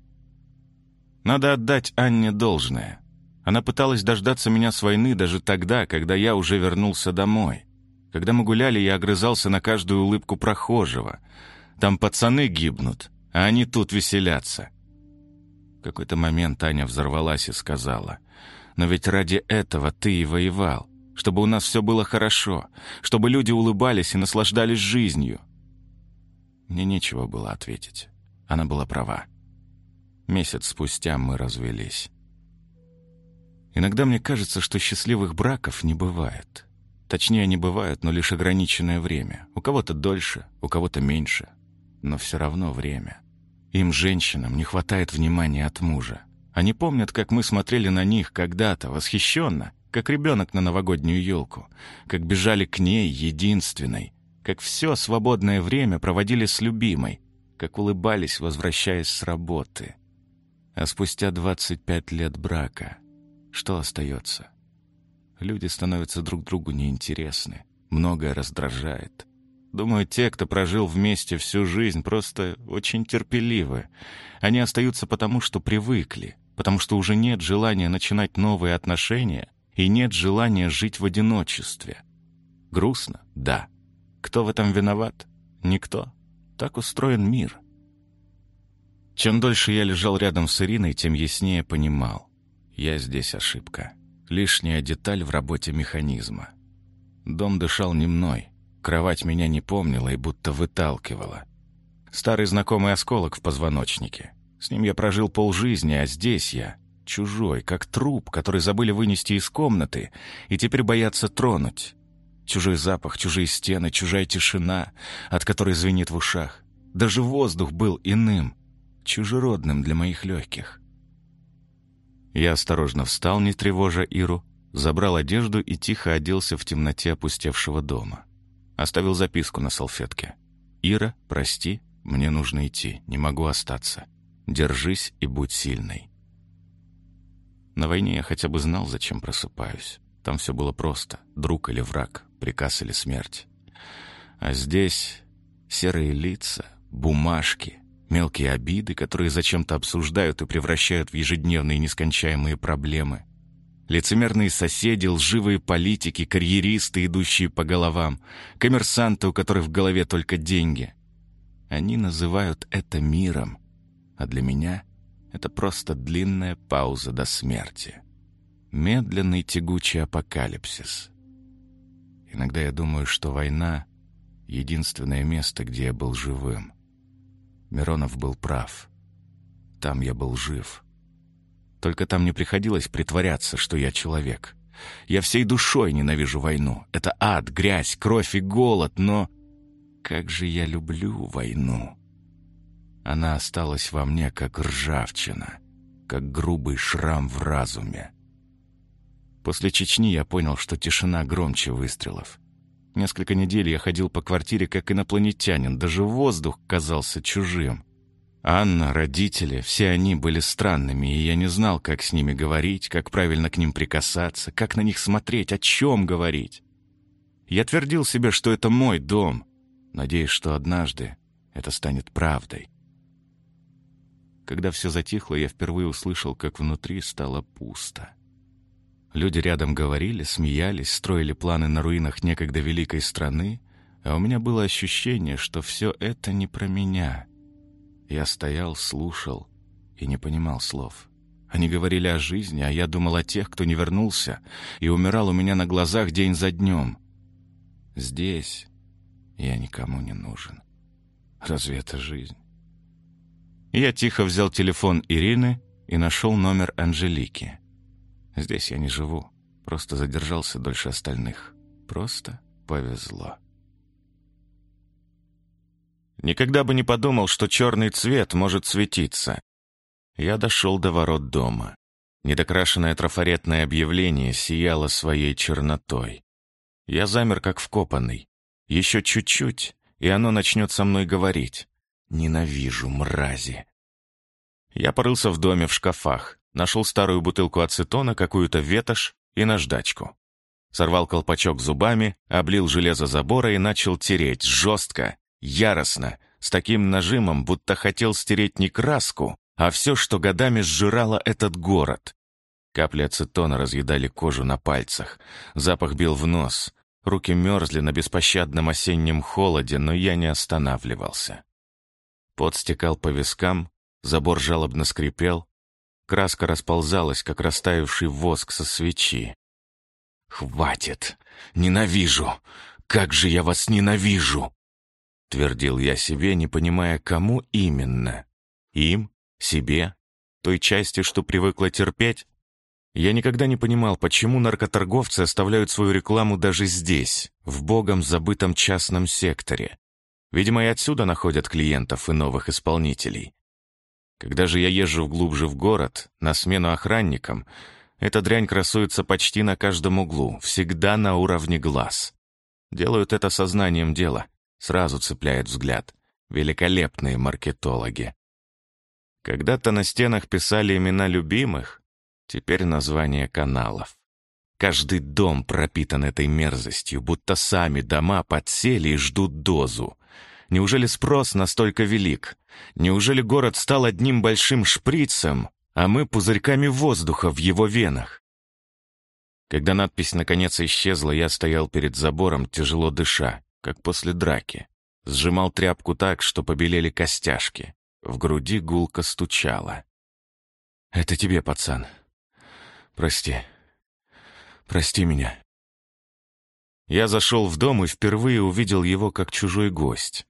Speaker 2: Надо отдать Анне должное. Она пыталась дождаться меня с войны даже тогда, когда я уже вернулся домой. Когда мы гуляли, я огрызался на каждую улыбку прохожего. Там пацаны гибнут, а они тут веселятся. В какой-то момент Аня взорвалась и сказала — но ведь ради этого ты и воевал, чтобы у нас все было хорошо, чтобы люди улыбались и наслаждались жизнью. Мне нечего было ответить. Она была права. Месяц спустя мы развелись. Иногда мне кажется, что счастливых браков не бывает. Точнее, они бывают, но лишь ограниченное время. У кого-то дольше, у кого-то меньше. Но все равно время. Им, женщинам, не хватает внимания от мужа. Они помнят, как мы смотрели на них когда-то, восхищенно, как ребенок на новогоднюю елку, как бежали к ней, единственной, как все свободное время проводили с любимой, как улыбались, возвращаясь с работы. А спустя 25 лет брака что остается? Люди становятся друг другу неинтересны, многое раздражает. Думаю, те, кто прожил вместе всю жизнь, просто очень терпеливы. Они остаются потому, что привыкли, потому что уже нет желания начинать новые отношения и нет желания жить в одиночестве. Грустно? Да. Кто в этом виноват? Никто. Так устроен мир. Чем дольше я лежал рядом с Ириной, тем яснее понимал. Я здесь ошибка. Лишняя деталь в работе механизма. Дом дышал не мной. Кровать меня не помнила и будто выталкивала. Старый знакомый осколок в позвоночнике. С ним я прожил полжизни, а здесь я чужой, как труп, который забыли вынести из комнаты и теперь боятся тронуть. Чужой запах, чужие стены, чужая тишина, от которой звенит в ушах. Даже воздух был иным, чужеродным для моих легких. Я осторожно встал, не тревожа Иру, забрал одежду и тихо оделся в темноте опустевшего дома. Оставил записку на салфетке. «Ира, прости, мне нужно идти, не могу остаться. Держись и будь сильной. На войне я хотя бы знал, зачем просыпаюсь. Там все было просто. Друг или враг, приказ или смерть. А здесь серые лица, бумажки, мелкие обиды, которые зачем-то обсуждают и превращают в ежедневные нескончаемые проблемы. Лицемерные соседи, лживые политики, карьеристы, идущие по головам, коммерсанты, у которых в голове только деньги. Они называют это миром, а для меня это просто длинная пауза до смерти. Медленный тягучий апокалипсис. Иногда я думаю, что война — единственное место, где я был живым. Миронов был прав. Там я был жив. Только там не приходилось притворяться, что я человек. Я всей душой ненавижу войну. Это ад, грязь, кровь и голод, но... Как же я люблю войну!» Она осталась во мне, как ржавчина, как грубый шрам в разуме. После Чечни я понял, что тишина громче выстрелов. Несколько недель я ходил по квартире как инопланетянин, даже воздух казался чужим. Анна, родители, все они были странными, и я не знал, как с ними говорить, как правильно к ним прикасаться, как на них смотреть, о чем говорить. Я твердил себе, что это мой дом, надеясь, что однажды это станет правдой. Когда все затихло, я впервые услышал, как внутри стало пусто.
Speaker 3: Люди рядом говорили, смеялись, строили планы на руинах некогда великой страны, а у меня было ощущение, что все это не про меня. Я стоял, слушал и не понимал слов. Они говорили о жизни, а я думал о тех, кто не вернулся и умирал у меня на глазах день за днем. Здесь я никому не нужен. Разве это жизнь? Я тихо взял телефон Ирины и нашел номер Анжелики. Здесь я не живу, просто задержался дольше остальных. Просто повезло. Никогда бы не подумал, что черный цвет может светиться. Я дошел до ворот дома. Недокрашенное трафаретное объявление сияло своей чернотой. Я замер, как вкопанный. Еще чуть-чуть, и оно начнет со мной говорить. Ненавижу мрази. Я порылся в доме в шкафах, нашел старую бутылку ацетона, какую-то ветошь и наждачку. Сорвал колпачок зубами, облил железо забора и начал тереть, жестко, яростно, с таким нажимом, будто хотел стереть не краску, а все, что годами сжирало этот город. Капли ацетона разъедали кожу на пальцах, запах бил в нос, руки мерзли на беспощадном осеннем холоде, но я не останавливался. Пот стекал по вискам, забор жалобно скрипел, краска расползалась, как растаявший воск со свечи. «Хватит! Ненавижу! Как же я вас ненавижу!» Твердил я себе, не понимая, кому именно. Им? Себе? Той части, что привыкла терпеть? Я никогда не понимал, почему наркоторговцы оставляют свою рекламу даже здесь, в богом забытом частном секторе. Видимо, и отсюда находят клиентов и новых исполнителей. Когда же я езжу глубже в город, на смену охранникам, эта дрянь красуется почти на каждом углу, всегда на уровне глаз. Делают это сознанием дела, сразу цепляет взгляд. Великолепные маркетологи. Когда-то на стенах писали имена любимых, теперь названия каналов. Каждый дом пропитан этой мерзостью, будто сами дома подсели и ждут дозу. Неужели спрос настолько велик? Неужели город стал одним большим шприцем, а мы пузырьками воздуха в его венах? Когда надпись наконец исчезла, я стоял перед забором, тяжело дыша, как после драки. Сжимал тряпку так, что побелели костяшки. В груди гулко стучало. «Это тебе, пацан. Прости. Прости меня». Я зашел в дом и впервые увидел его как чужой гость.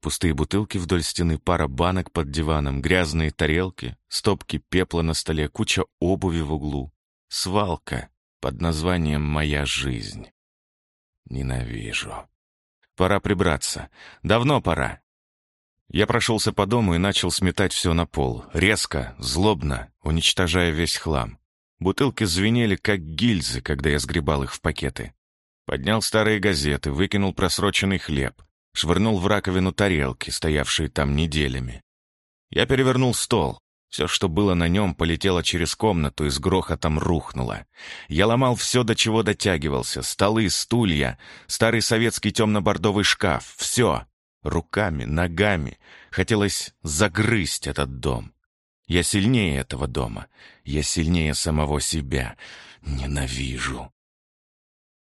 Speaker 3: Пустые бутылки вдоль стены, пара банок под диваном, грязные тарелки, стопки пепла на столе, куча обуви в углу. Свалка под названием «Моя жизнь». Ненавижу. Пора прибраться. Давно пора. Я прошелся по дому и начал сметать все на пол. Резко, злобно, уничтожая весь хлам. Бутылки звенели, как гильзы, когда я сгребал их в пакеты. Поднял старые газеты, выкинул просроченный хлеб. Швырнул в раковину тарелки, стоявшие там неделями. Я перевернул стол. Все, что было на нем, полетело через комнату и с грохотом рухнуло. Я ломал все, до чего дотягивался. Столы, стулья, старый советский темно-бордовый шкаф. Все. Руками, ногами. Хотелось загрызть этот дом. Я сильнее этого дома. Я сильнее самого себя. Ненавижу.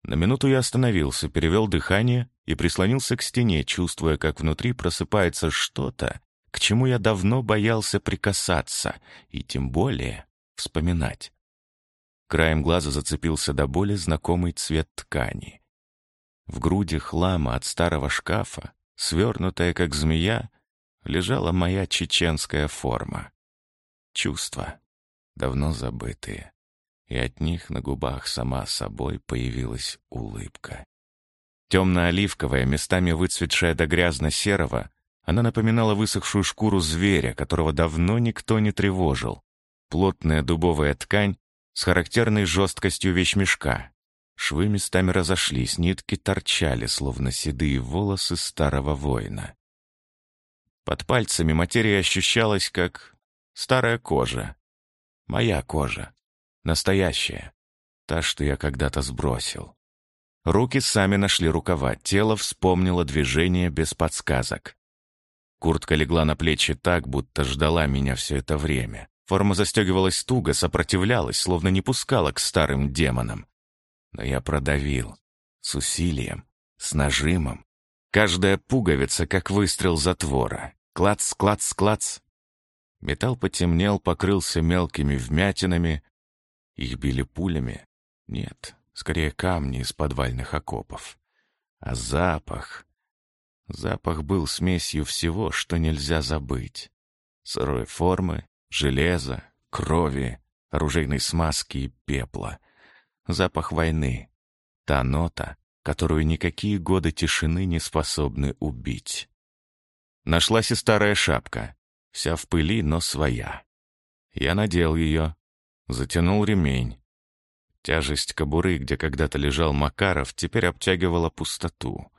Speaker 3: На минуту я остановился, перевел дыхание и прислонился к стене, чувствуя, как внутри просыпается что-то, к чему я давно боялся прикасаться и тем более вспоминать. Краем глаза зацепился до боли знакомый цвет ткани. В груди хлама от старого шкафа свернутая, как змея, лежала моя чеченская форма. Чувства, давно забытые, и от них на губах сама собой появилась улыбка. Темно-оливковая, местами выцветшая до грязно-серого, она напоминала высохшую шкуру зверя, которого давно никто не тревожил. Плотная дубовая ткань с характерной жесткостью вещмешка, Швы местами разошлись, нитки торчали, словно седые волосы старого воина. Под пальцами материя ощущалась, как старая кожа. Моя кожа. Настоящая. Та, что я когда-то сбросил. Руки сами нашли рукава, тело вспомнило движение без подсказок. Куртка легла на плечи так, будто ждала меня все это время.
Speaker 1: Форма застегивалась туго, сопротивлялась, словно не пускала к старым демонам. Но я продавил. С усилием, с нажимом. Каждая пуговица, как выстрел затвора. Клац, клац, клац. Металл потемнел, покрылся мелкими вмятинами. Их били пулями. Нет, скорее камни из подвальных окопов. А запах... Запах был смесью всего, что нельзя забыть. Сырой формы, железа, крови, оружейной смазки и пепла. Запах войны. Та нота, которую никакие годы тишины не способны убить. Нашлась и старая шапка, вся в пыли, но своя. Я надел ее, затянул ремень. Тяжесть кобуры, где когда-то лежал Макаров, теперь обтягивала пустоту.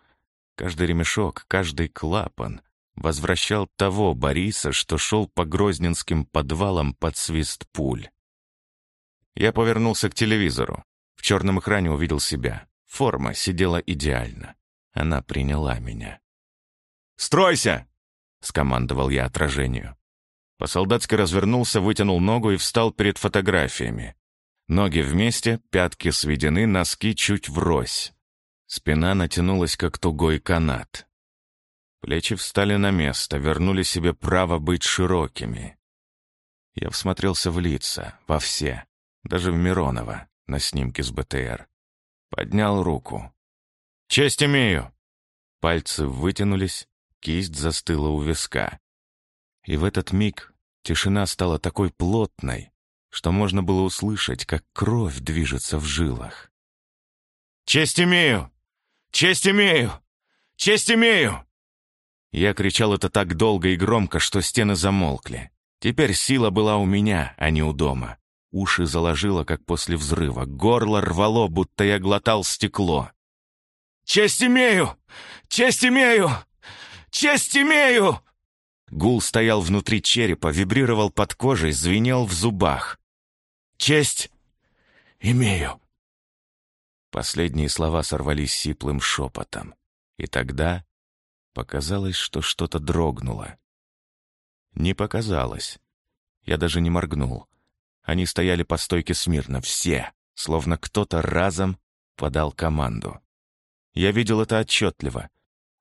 Speaker 1: Каждый ремешок, каждый клапан возвращал того Бориса, что шел по грозненским подвалам под свист пуль. Я повернулся к телевизору. В черном экране увидел себя. Форма сидела идеально. Она приняла меня.
Speaker 2: «Стройся!» — скомандовал я отражению.
Speaker 1: По-солдатски развернулся, вытянул ногу и встал перед фотографиями. Ноги вместе, пятки сведены, носки чуть врозь. Спина натянулась, как тугой канат. Плечи встали на место, вернули себе право быть широкими. Я всмотрелся в лица, во все, даже в Миронова на снимке с БТР. Поднял руку. «Честь имею!» Пальцы вытянулись, кисть застыла у виска. И в этот миг тишина стала такой плотной, что можно было услышать, как кровь движется в жилах.
Speaker 2: «Честь имею! Честь имею! Честь имею!»
Speaker 1: Я кричал это так долго и громко, что стены замолкли. Теперь сила была у меня, а не у дома. Уши заложило, как после взрыва. Горло рвало, будто я глотал стекло.
Speaker 2: «Честь имею! Честь имею! Честь имею!»
Speaker 1: Гул стоял внутри черепа, вибрировал под кожей, звенел в зубах.
Speaker 2: «Честь имею!»
Speaker 1: Последние слова сорвались сиплым шепотом. И тогда Показалось, что что-то дрогнуло. Не показалось. Я даже не моргнул. Они стояли по стойке смирно, все, словно кто-то разом подал команду. Я видел это отчетливо.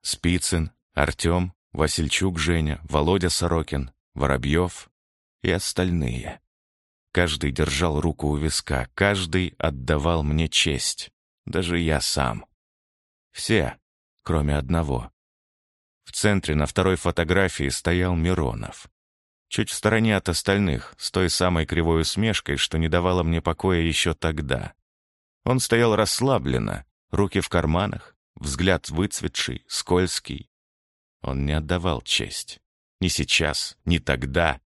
Speaker 1: Спицын, Артем, Васильчук Женя, Володя Сорокин, Воробьев и остальные. Каждый держал руку у виска, каждый отдавал мне честь. Даже я сам. Все, кроме одного. В центре на второй фотографии стоял Миронов. Чуть в стороне от остальных, с той самой кривой усмешкой, что не давала мне покоя еще тогда. Он стоял расслабленно, руки в карманах, взгляд выцветший, скользкий. Он не отдавал честь. Ни сейчас, ни тогда.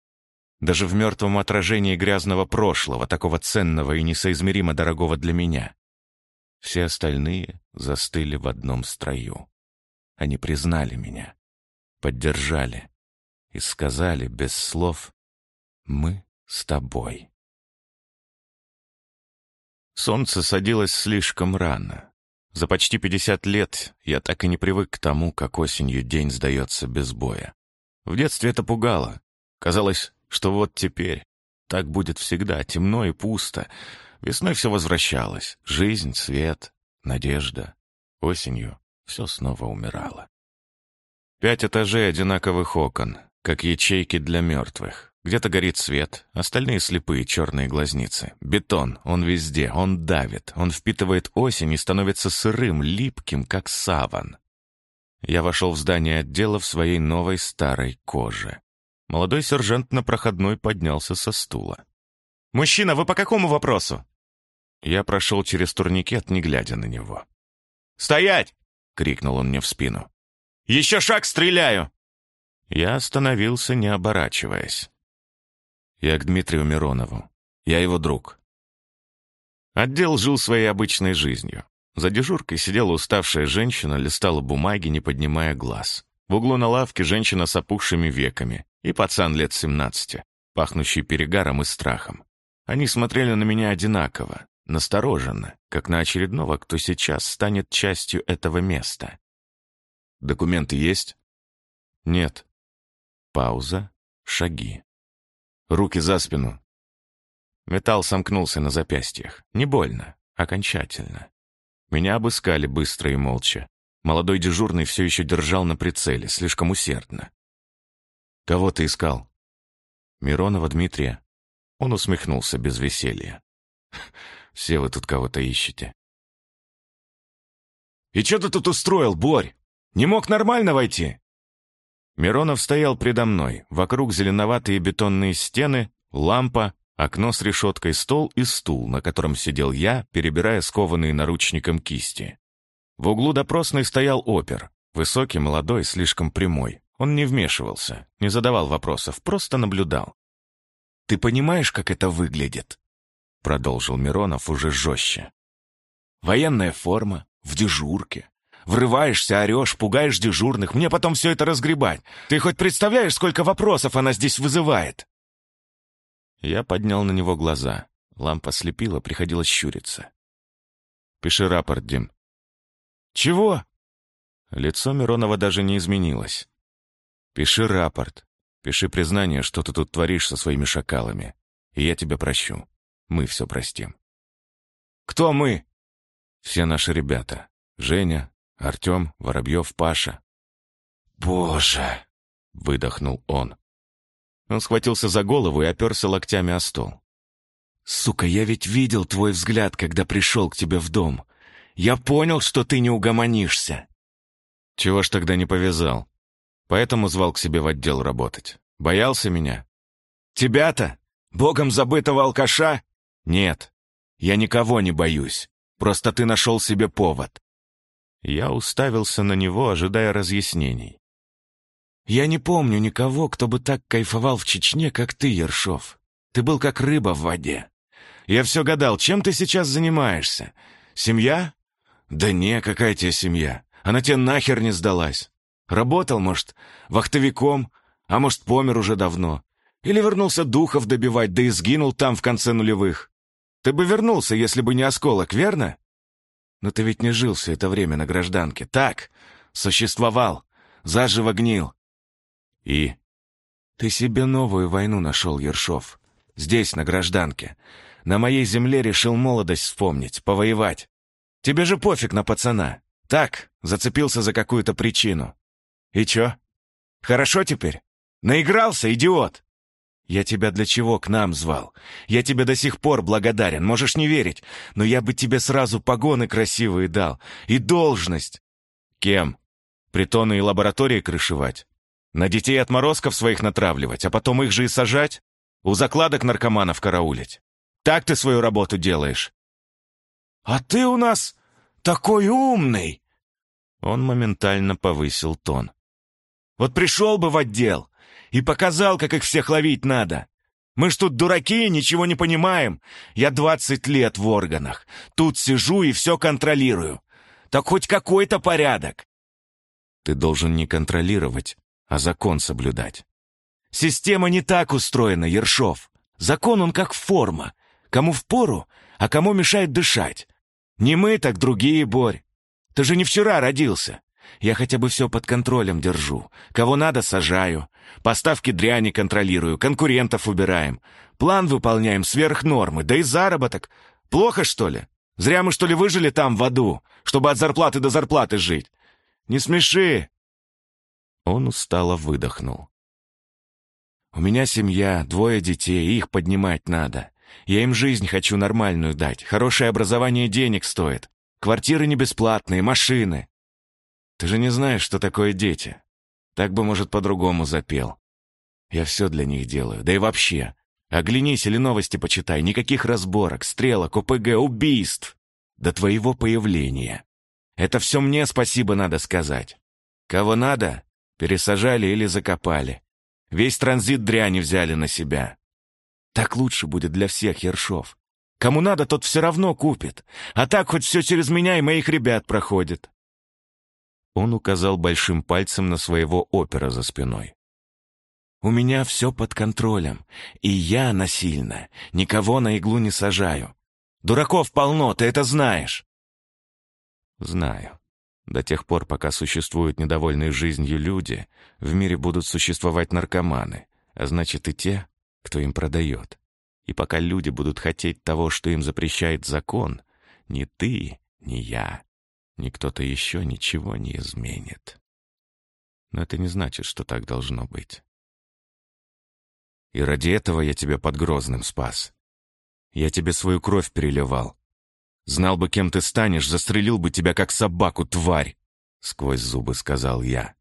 Speaker 1: Даже в мертвом отражении грязного прошлого, такого ценного и несоизмеримо дорогого для меня. Все остальные застыли в одном строю. Они признали меня, поддержали и сказали без слов «Мы с тобой». Солнце садилось слишком рано. За почти пятьдесят лет я так и не привык к тому, как осенью день сдается без боя. В детстве это пугало. Казалось, что вот теперь так будет всегда, темно и пусто. Весной все возвращалось. Жизнь, свет, надежда. Осенью все снова умирало. Пять этажей одинаковых окон, как ячейки для мертвых. Где-то горит свет, остальные слепые черные глазницы. Бетон, он везде, он давит, он впитывает осень и становится сырым, липким, как саван. Я вошел в здание отдела в своей новой старой коже. Молодой сержант на проходной поднялся со стула.
Speaker 2: «Мужчина, вы по какому вопросу?»
Speaker 1: Я прошел через турникет, не глядя на него.
Speaker 2: «Стоять!»
Speaker 1: — крикнул он мне в спину.
Speaker 2: «Еще шаг, стреляю!»
Speaker 1: Я остановился, не оборачиваясь. Я к Дмитрию Миронову. Я его друг. Отдел жил своей обычной жизнью. За дежуркой сидела уставшая женщина, листала бумаги, не поднимая глаз. В углу на лавке женщина с опухшими веками и пацан лет семнадцати, пахнущий перегаром и страхом. Они смотрели на меня одинаково, настороженно, как на очередного, кто сейчас станет частью этого места. «Документы есть?» «Нет». Пауза, шаги.
Speaker 2: Руки за спину». Металл сомкнулся на запястьях. Не больно, окончательно. Меня обыскали быстро и молча. Молодой дежурный все еще держал на прицеле, слишком усердно. «Кого ты искал?» «Миронова Дмитрия». Он усмехнулся без веселья. «Все вы тут кого-то ищете». «И что ты тут устроил, Борь? Не мог нормально войти?» Миронов стоял предо мной. Вокруг зеленоватые бетонные стены, лампа, окно с решеткой, стол и стул, на котором сидел я, перебирая скованные наручником кисти. В углу допросной стоял опер. Высокий, молодой, слишком прямой. Он не вмешивался, не задавал вопросов, просто наблюдал. «Ты понимаешь, как это выглядит?» Продолжил Миронов уже жестче. «Военная форма, в дежурке, Врываешься, орешь, пугаешь дежурных. Мне потом все это разгребать. Ты хоть представляешь, сколько вопросов она здесь вызывает?» Я поднял на него глаза. Лампа слепила, приходилось щуриться. «Пиши рапорт, Дим». «Чего?» Лицо Миронова даже не изменилось. «Пиши рапорт. Пиши признание, что ты тут творишь со своими шакалами. И я тебя прощу. Мы все простим». «Кто мы?» «Все наши ребята. Женя, Артем, Воробьев, Паша. «Боже!» — выдохнул он. Он схватился за голову и оперся локтями о стол. «Сука, я ведь видел твой взгляд, когда пришел к тебе в дом. Я понял, что ты не угомонишься». «Чего ж тогда не повязал? Поэтому звал к себе в отдел работать. Боялся меня?» «Тебя-то? Богом забытого алкаша?» «Нет, я никого не боюсь. Просто ты нашел себе повод. Я уставился на него, ожидая разъяснений. «Я не помню никого, кто бы так кайфовал в Чечне, как ты, Ершов. Ты был как рыба в воде. Я все гадал, чем ты сейчас занимаешься? Семья? Да не, какая тебе семья? Она тебе нахер не сдалась. Работал, может, вахтовиком, а может, помер уже давно. Или вернулся духов добивать, да и сгинул там в конце нулевых. Ты бы вернулся, если бы не осколок, верно? Но ты ведь не жил все это время на гражданке. Так, существовал, заживо гнил. И? Ты себе новую войну нашел, Ершов. Здесь, на гражданке. На моей земле решил молодость вспомнить, повоевать. Тебе же пофиг на пацана. Так, зацепился за какую-то причину. И чё? Хорошо теперь? Наигрался, идиот? Я тебя для чего к нам звал? Я тебе до сих пор благодарен, можешь не верить, но я бы тебе сразу погоны красивые дал. И должность. Кем? Притоны и лаборатории крышевать? На детей отморозков своих натравливать, а потом их же и сажать? У закладок наркоманов караулить? Так ты свою работу делаешь? А ты у нас такой умный! Он моментально повысил тон. Вот пришел бы в отдел, и показал, как их всех ловить надо. Мы ж тут дураки, ничего не понимаем. Я двадцать лет в органах. Тут сижу и все контролирую. Так хоть какой-то порядок. Ты должен не контролировать, а закон соблюдать. Система не так устроена, Ершов. Закон он как форма. Кому впору, а кому мешает дышать. Не мы, так другие, Борь. Ты же не вчера родился. Я хотя бы все под контролем держу. Кого надо, сажаю. Поставки дряни контролирую, конкурентов убираем. План выполняем сверх нормы, да и заработок. Плохо, что ли? Зря мы, что ли, выжили там, в аду, чтобы от зарплаты до зарплаты жить. Не смеши!» Он устало выдохнул. «У меня семья, двое детей, их поднимать надо. Я им жизнь хочу нормальную дать, хорошее образование денег стоит. Квартиры не бесплатные, машины. Ты же не знаешь, что такое дети. Так бы, может, по-другому запел. Я все для них делаю. Да и вообще. Оглянись или новости почитай. Никаких разборок, стрелок, ОПГ, убийств. До твоего появления. Это все мне спасибо надо сказать. Кого надо, пересажали или закопали. Весь транзит дряни взяли на себя. Так лучше будет для всех ершов. Кому надо, тот все равно купит. А так хоть все через меня и моих ребят проходит. Он указал большим пальцем на своего опера за спиной. «У меня все под контролем, и я насильно никого на иглу не сажаю. Дураков полно, ты это знаешь!» «Знаю. До тех пор, пока существуют недовольные жизнью люди, в мире будут существовать наркоманы, а значит и те,
Speaker 1: кто им продает. И пока люди будут хотеть того, что им запрещает закон, ни ты, ни я, ни кто-то еще ничего не изменит. Но это не значит, что так должно быть. И ради этого я тебя под Грозным спас. Я тебе свою кровь переливал. Знал бы, кем ты станешь, застрелил бы тебя, как собаку, тварь!» Сквозь зубы сказал я.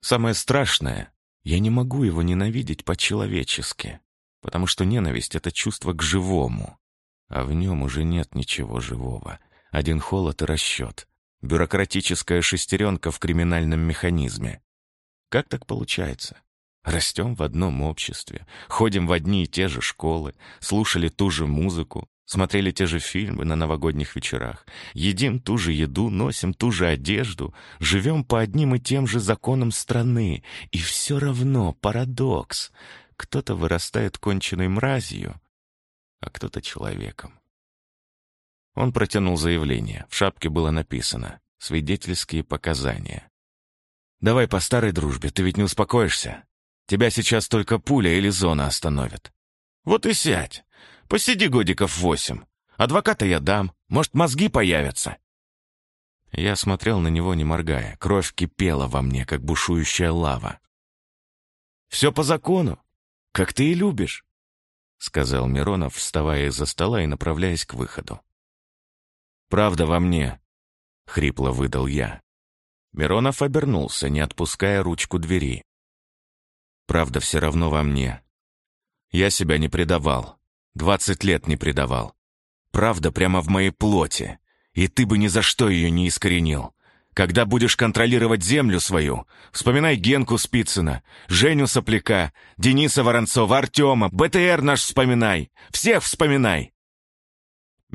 Speaker 1: Самое страшное, я не могу его ненавидеть по-человечески, потому что ненависть — это чувство к живому, а в нем уже нет ничего живого. Один холод и расчет. Бюрократическая шестеренка в криминальном механизме. Как так получается? Растем в одном обществе, ходим в одни и те же школы, слушали ту же музыку, смотрели те же фильмы на новогодних вечерах, едим ту же еду, носим ту же одежду, живем по одним и тем же законам страны. И все равно парадокс. Кто-то вырастает конченной мразью, а кто-то человеком. Он протянул заявление. В шапке было написано «Свидетельские показания». «Давай по старой дружбе, ты ведь не успокоишься?» Тебя сейчас только пуля или зона остановят. Вот и сядь. Посиди годиков восемь. Адвоката я дам. Может, мозги появятся?» Я смотрел на него, не моргая. Кровь кипела во мне, как бушующая лава. «Все по закону, как ты и любишь», — сказал Миронов, вставая из-за стола и направляясь к выходу. «Правда во мне», — хрипло выдал я. Миронов обернулся, не отпуская ручку двери. Правда все равно во мне. Я себя не предавал. Двадцать лет не предавал. Правда прямо в моей плоти. И ты бы ни за что ее не искоренил. Когда будешь контролировать землю свою, вспоминай Генку Спицына, Женю Сопляка, Дениса Воронцова, Артема, БТР наш вспоминай. Всех вспоминай!»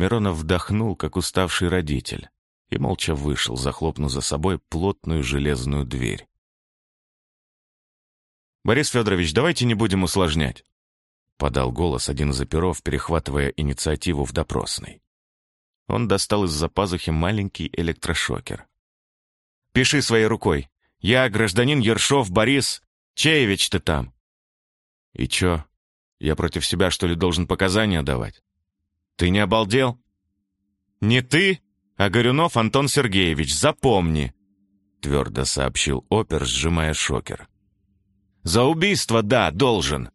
Speaker 1: Миронов вдохнул, как уставший родитель, и молча вышел, захлопнув за собой плотную железную дверь. «Борис Федорович, давайте не будем усложнять», — подал голос один из оперов, перехватывая инициативу в допросной. Он достал из-за пазухи маленький электрошокер. «Пиши своей рукой. Я гражданин Ершов Борис. Чеевич ты там». «И чё? Я против себя, что ли, должен показания давать? Ты не обалдел?» «Не ты, а Горюнов Антон Сергеевич, запомни», — твердо сообщил опер, сжимая шокер. За убийство, да, должен.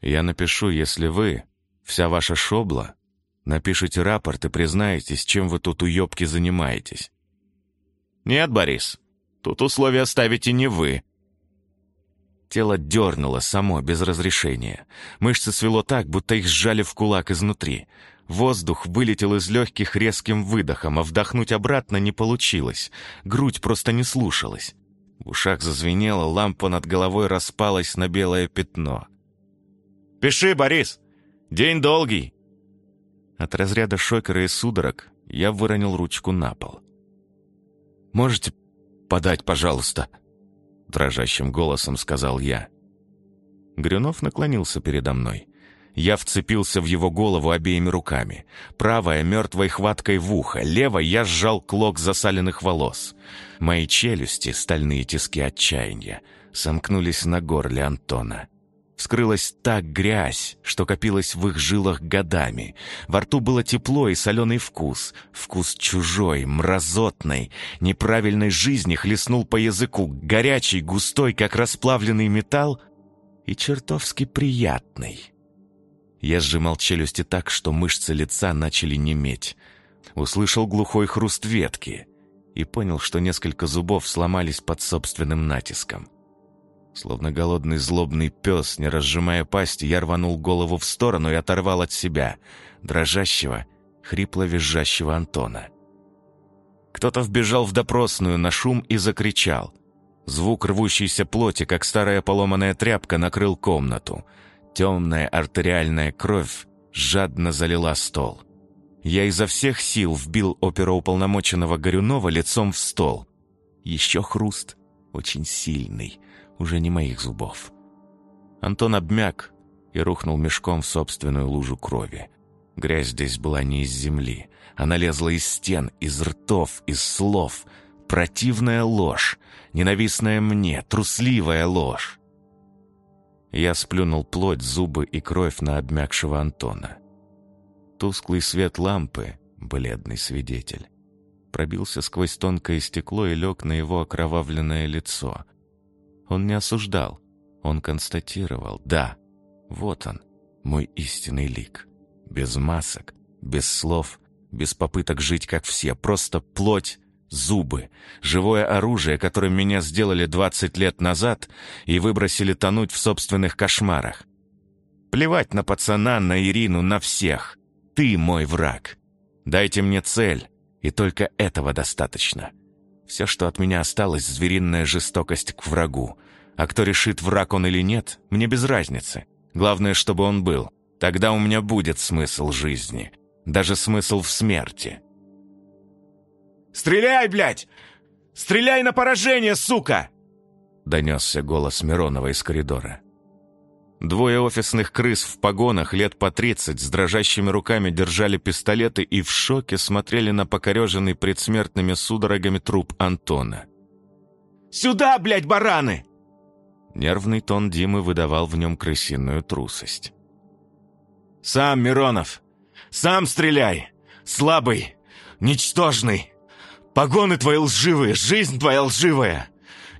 Speaker 1: Я напишу, если вы, вся ваша шобла, напишите рапорт и признаетесь, чем вы тут уёбки занимаетесь. Нет, Борис, тут условия ставите не вы. Тело дернуло само, без разрешения. Мышцы свело так, будто их сжали в кулак изнутри. Воздух вылетел из легких резким выдохом, а вдохнуть обратно не получилось. Грудь просто не слушалась. В ушах зазвенело, лампа над головой распалась на белое пятно. «Пиши, Борис! День долгий!» От разряда шокера и судорог я выронил ручку на пол. «Можете подать, пожалуйста?» Дрожащим голосом сказал я. Грюнов наклонился передо мной. Я вцепился в его голову обеими руками. Правая мертвой хваткой в ухо, левой я сжал клок засаленных волос. Мои челюсти, стальные тиски отчаяния, сомкнулись на горле Антона. Вскрылась так грязь, что копилась в их жилах годами. Во рту было тепло и соленый вкус. Вкус чужой, мразотной, неправильной жизни хлестнул по языку, горячий, густой, как расплавленный металл, и чертовски приятный. Я сжимал челюсти так, что мышцы лица начали неметь. Услышал глухой хруст ветки и понял, что несколько зубов сломались под собственным натиском. Словно голодный злобный пес, не разжимая пасти, я рванул голову в сторону и оторвал от себя дрожащего, хрипло-визжащего Антона. Кто-то вбежал в допросную на шум и закричал. Звук рвущейся плоти, как старая поломанная тряпка, накрыл комнату — Темная артериальная кровь жадно залила стол. Я изо всех сил вбил опероуполномоченного Горюнова лицом в стол. Еще хруст, очень сильный, уже не моих зубов. Антон обмяк и рухнул мешком в собственную лужу крови. Грязь здесь была не из земли. Она лезла из стен, из ртов, из слов. Противная ложь, ненавистная мне, трусливая ложь. Я сплюнул плоть, зубы и кровь на обмякшего Антона. Тусклый свет лампы, бледный свидетель, пробился сквозь тонкое стекло и лег на его окровавленное лицо. Он не осуждал, он констатировал, да, вот он, мой истинный лик. Без масок, без слов, без попыток жить как все, просто плоть, зубы, живое оружие, которым меня сделали 20 лет назад и выбросили тонуть в собственных кошмарах. Плевать на пацана, на Ирину, на всех. Ты мой враг. Дайте мне цель, и только этого достаточно. Все, что от меня осталось, звериная жестокость к врагу. А кто решит, враг он или нет, мне без разницы. Главное, чтобы он был. Тогда у меня будет смысл жизни. Даже смысл в смерти.
Speaker 2: «Стреляй, блядь! Стреляй на поражение, сука!»
Speaker 1: Донесся голос Миронова из коридора. Двое офисных крыс в погонах лет по тридцать с дрожащими руками держали пистолеты и в шоке смотрели на покореженный предсмертными судорогами труп Антона.
Speaker 2: «Сюда, блядь, бараны!»
Speaker 1: Нервный тон Димы выдавал в нем крысиную трусость.
Speaker 2: «Сам, Миронов! Сам стреляй! Слабый! Ничтожный! Погоны твои лживые, жизнь твоя лживая!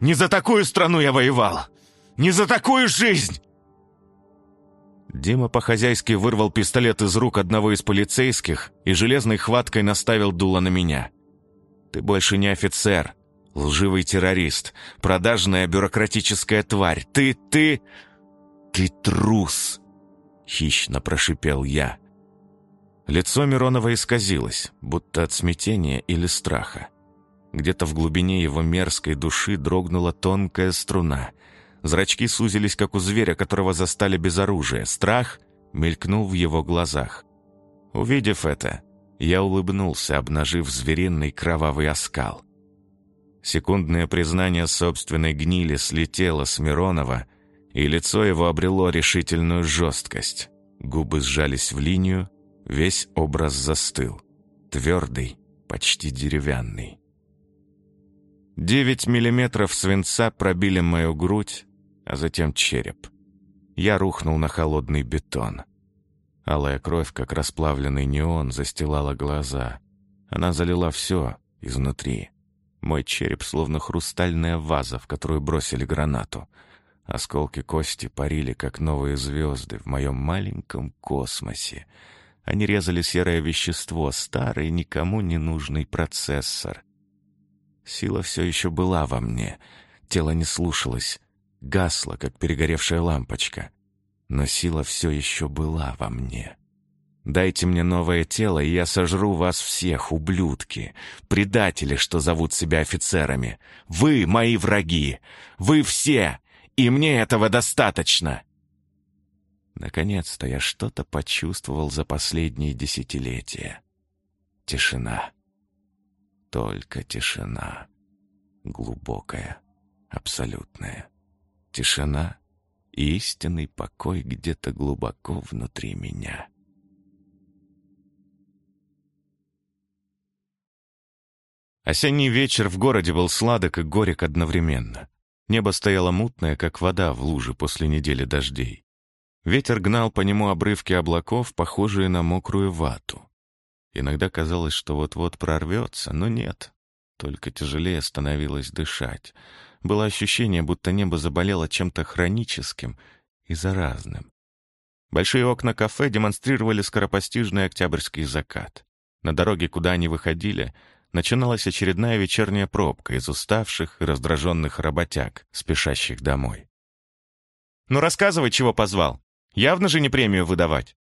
Speaker 2: Не за такую страну я воевал! Не за такую жизнь!»
Speaker 1: Дима по-хозяйски вырвал пистолет из рук одного из полицейских и железной хваткой наставил дуло на меня. «Ты больше не офицер, лживый террорист, продажная бюрократическая тварь. Ты, ты... ты трус!» Хищно прошипел я. Лицо Миронова исказилось, будто от смятения или страха. Где-то в глубине его мерзкой души дрогнула тонкая струна. Зрачки сузились, как у зверя, которого застали без оружия. Страх мелькнул в его глазах. Увидев это, я улыбнулся, обнажив звериный кровавый оскал. Секундное признание собственной гнили слетело с Миронова, и лицо его обрело решительную жесткость. Губы сжались в линию, весь образ застыл. Твердый, почти деревянный. Девять миллиметров свинца пробили мою грудь, а затем череп. Я рухнул на холодный бетон. Алая кровь, как расплавленный неон, застилала глаза. Она залила все изнутри. Мой череп словно хрустальная ваза, в которую бросили гранату. Осколки кости парили, как новые звезды в моем маленьком космосе. Они резали серое вещество, старый, никому не нужный процессор. Сила все еще была во мне. Тело не слушалось, гасло, как перегоревшая лампочка. Но сила все еще была во мне. Дайте мне новое тело, и я сожру вас всех, ублюдки, предатели, что зовут себя офицерами. Вы мои враги, вы все, и мне этого достаточно. Наконец-то я что-то почувствовал за последние десятилетия. Тишина. Только тишина. Глубокая, абсолютная. Тишина и истинный покой где-то глубоко внутри меня. Осенний вечер в городе был сладок и горек одновременно. Небо стояло мутное, как вода в луже после недели дождей. Ветер гнал по нему обрывки облаков, похожие на мокрую вату. Иногда казалось, что вот-вот прорвется, но нет. Только тяжелее становилось дышать. Было ощущение, будто небо заболело чем-то хроническим и заразным. Большие окна кафе демонстрировали скоропостижный октябрьский закат. На дороге, куда они выходили, начиналась очередная вечерняя пробка из уставших и раздраженных работяг, спешащих домой. «Ну рассказывай, чего позвал. Явно же не премию выдавать».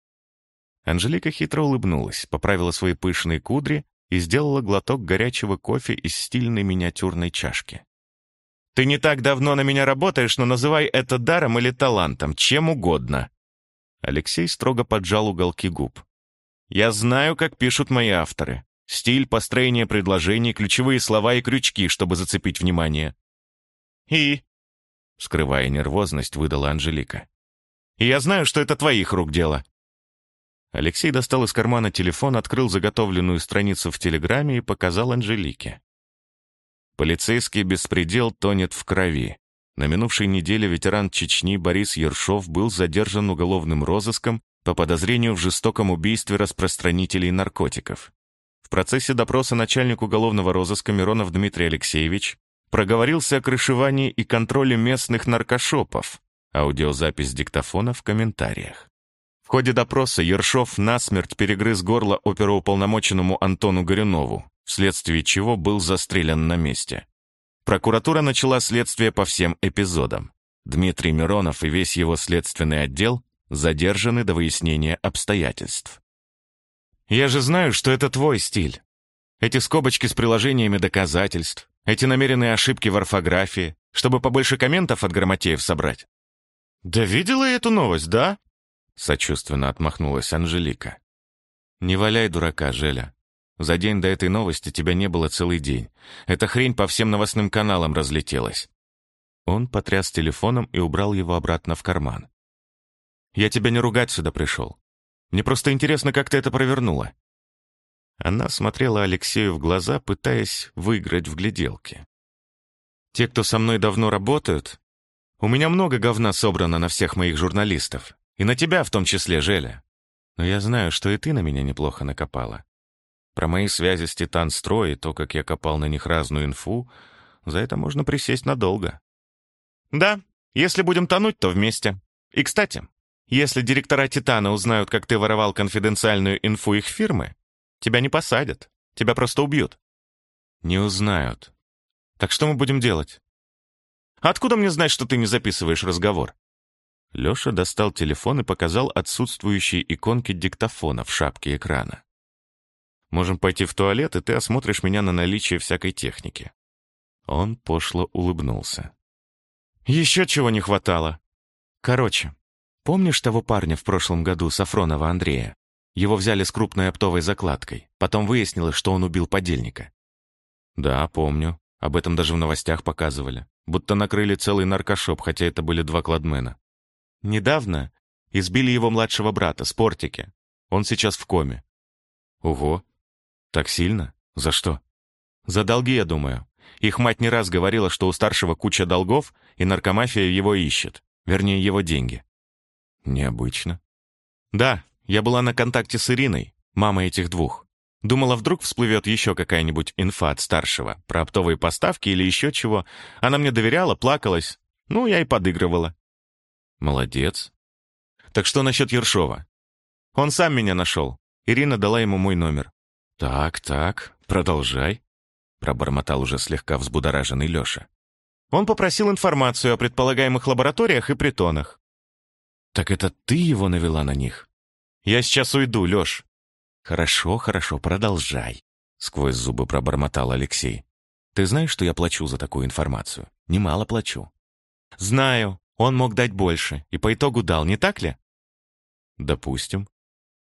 Speaker 1: Анжелика хитро улыбнулась, поправила свои пышные кудри и сделала глоток горячего кофе из стильной миниатюрной чашки. «Ты не так давно на меня работаешь, но называй это даром или талантом, чем угодно». Алексей строго поджал уголки губ. «Я знаю, как пишут мои авторы. Стиль, построение предложений, ключевые слова и крючки, чтобы зацепить внимание. «И?» — скрывая нервозность, выдала Анжелика. «И я знаю, что это твоих рук дело». Алексей достал из кармана телефон, открыл заготовленную страницу в Телеграме и показал Анжелике. Полицейский беспредел тонет в крови. На минувшей неделе ветеран Чечни Борис Ершов был задержан уголовным розыском по подозрению в жестоком убийстве распространителей наркотиков. В процессе допроса начальник уголовного розыска Миронов Дмитрий Алексеевич проговорился о крышевании и контроле местных наркошопов. Аудиозапись диктофона в комментариях. В ходе допроса Ершов насмерть перегрыз горло оперуполномоченному Антону Горюнову, вследствие чего был застрелен на месте. Прокуратура начала следствие по всем эпизодам. Дмитрий Миронов и весь его следственный отдел задержаны до выяснения обстоятельств. «Я же знаю, что это твой стиль. Эти скобочки с приложениями доказательств, эти намеренные ошибки в орфографии, чтобы побольше комментов от грамотеев собрать». «Да видела эту новость, да?» Сочувственно отмахнулась Анжелика. «Не валяй дурака, Желя. За день до этой новости тебя не было целый день. Эта хрень по всем новостным каналам разлетелась». Он потряс телефоном и убрал его обратно в карман. «Я тебя не ругать сюда пришел. Мне просто интересно, как ты это провернула». Она смотрела Алексею в глаза, пытаясь выиграть в гляделке. «Те, кто со мной давно работают, у меня много говна собрано на всех моих журналистов, и на тебя в том числе, Желя. Но я знаю, что и ты на меня неплохо накопала. Про мои связи с Титан-строй и то, как я копал на них разную инфу, за это можно присесть надолго. Да, если будем тонуть, то вместе. И, кстати, если директора Титана узнают, как ты воровал конфиденциальную инфу их фирмы, тебя не посадят, тебя просто убьют. Не узнают. Так что мы будем делать? Откуда мне знать, что ты не записываешь разговор? Леша достал телефон и показал отсутствующие иконки диктофона в шапке экрана. Можем пойти в туалет, и ты осмотришь меня на наличие всякой техники». Он пошло улыбнулся. «Еще чего не хватало. Короче, помнишь того парня в прошлом году, Сафронова Андрея? Его взяли с крупной оптовой закладкой. Потом выяснилось, что он убил подельника». «Да, помню. Об этом даже в новостях показывали. Будто накрыли целый наркошоп, хотя это были два кладмена. Недавно избили его младшего брата, Спортики. Он сейчас в коме. Ого, так сильно? За что? За долги, я думаю. Их мать не раз говорила, что у старшего куча долгов, и наркомафия его ищет. Вернее, его деньги. Необычно. Да, я была на контакте с Ириной, мамой этих двух. Думала, вдруг всплывет еще какая-нибудь инфа от старшего, про оптовые поставки или еще чего. Она мне доверяла, плакалась. Ну, я и подыгрывала. Молодец. Так что насчет Ершова? Он сам меня нашел. Ирина дала ему мой номер. «Так, так, продолжай», — пробормотал уже слегка взбудораженный Леша. Он попросил информацию о предполагаемых лабораториях и притонах. «Так это ты его навела на них?» «Я сейчас уйду, Леш». «Хорошо, хорошо, продолжай», — сквозь зубы пробормотал Алексей. «Ты знаешь, что я плачу за такую информацию? Немало плачу». «Знаю. Он мог дать больше, и по итогу дал, не так ли?» «Допустим.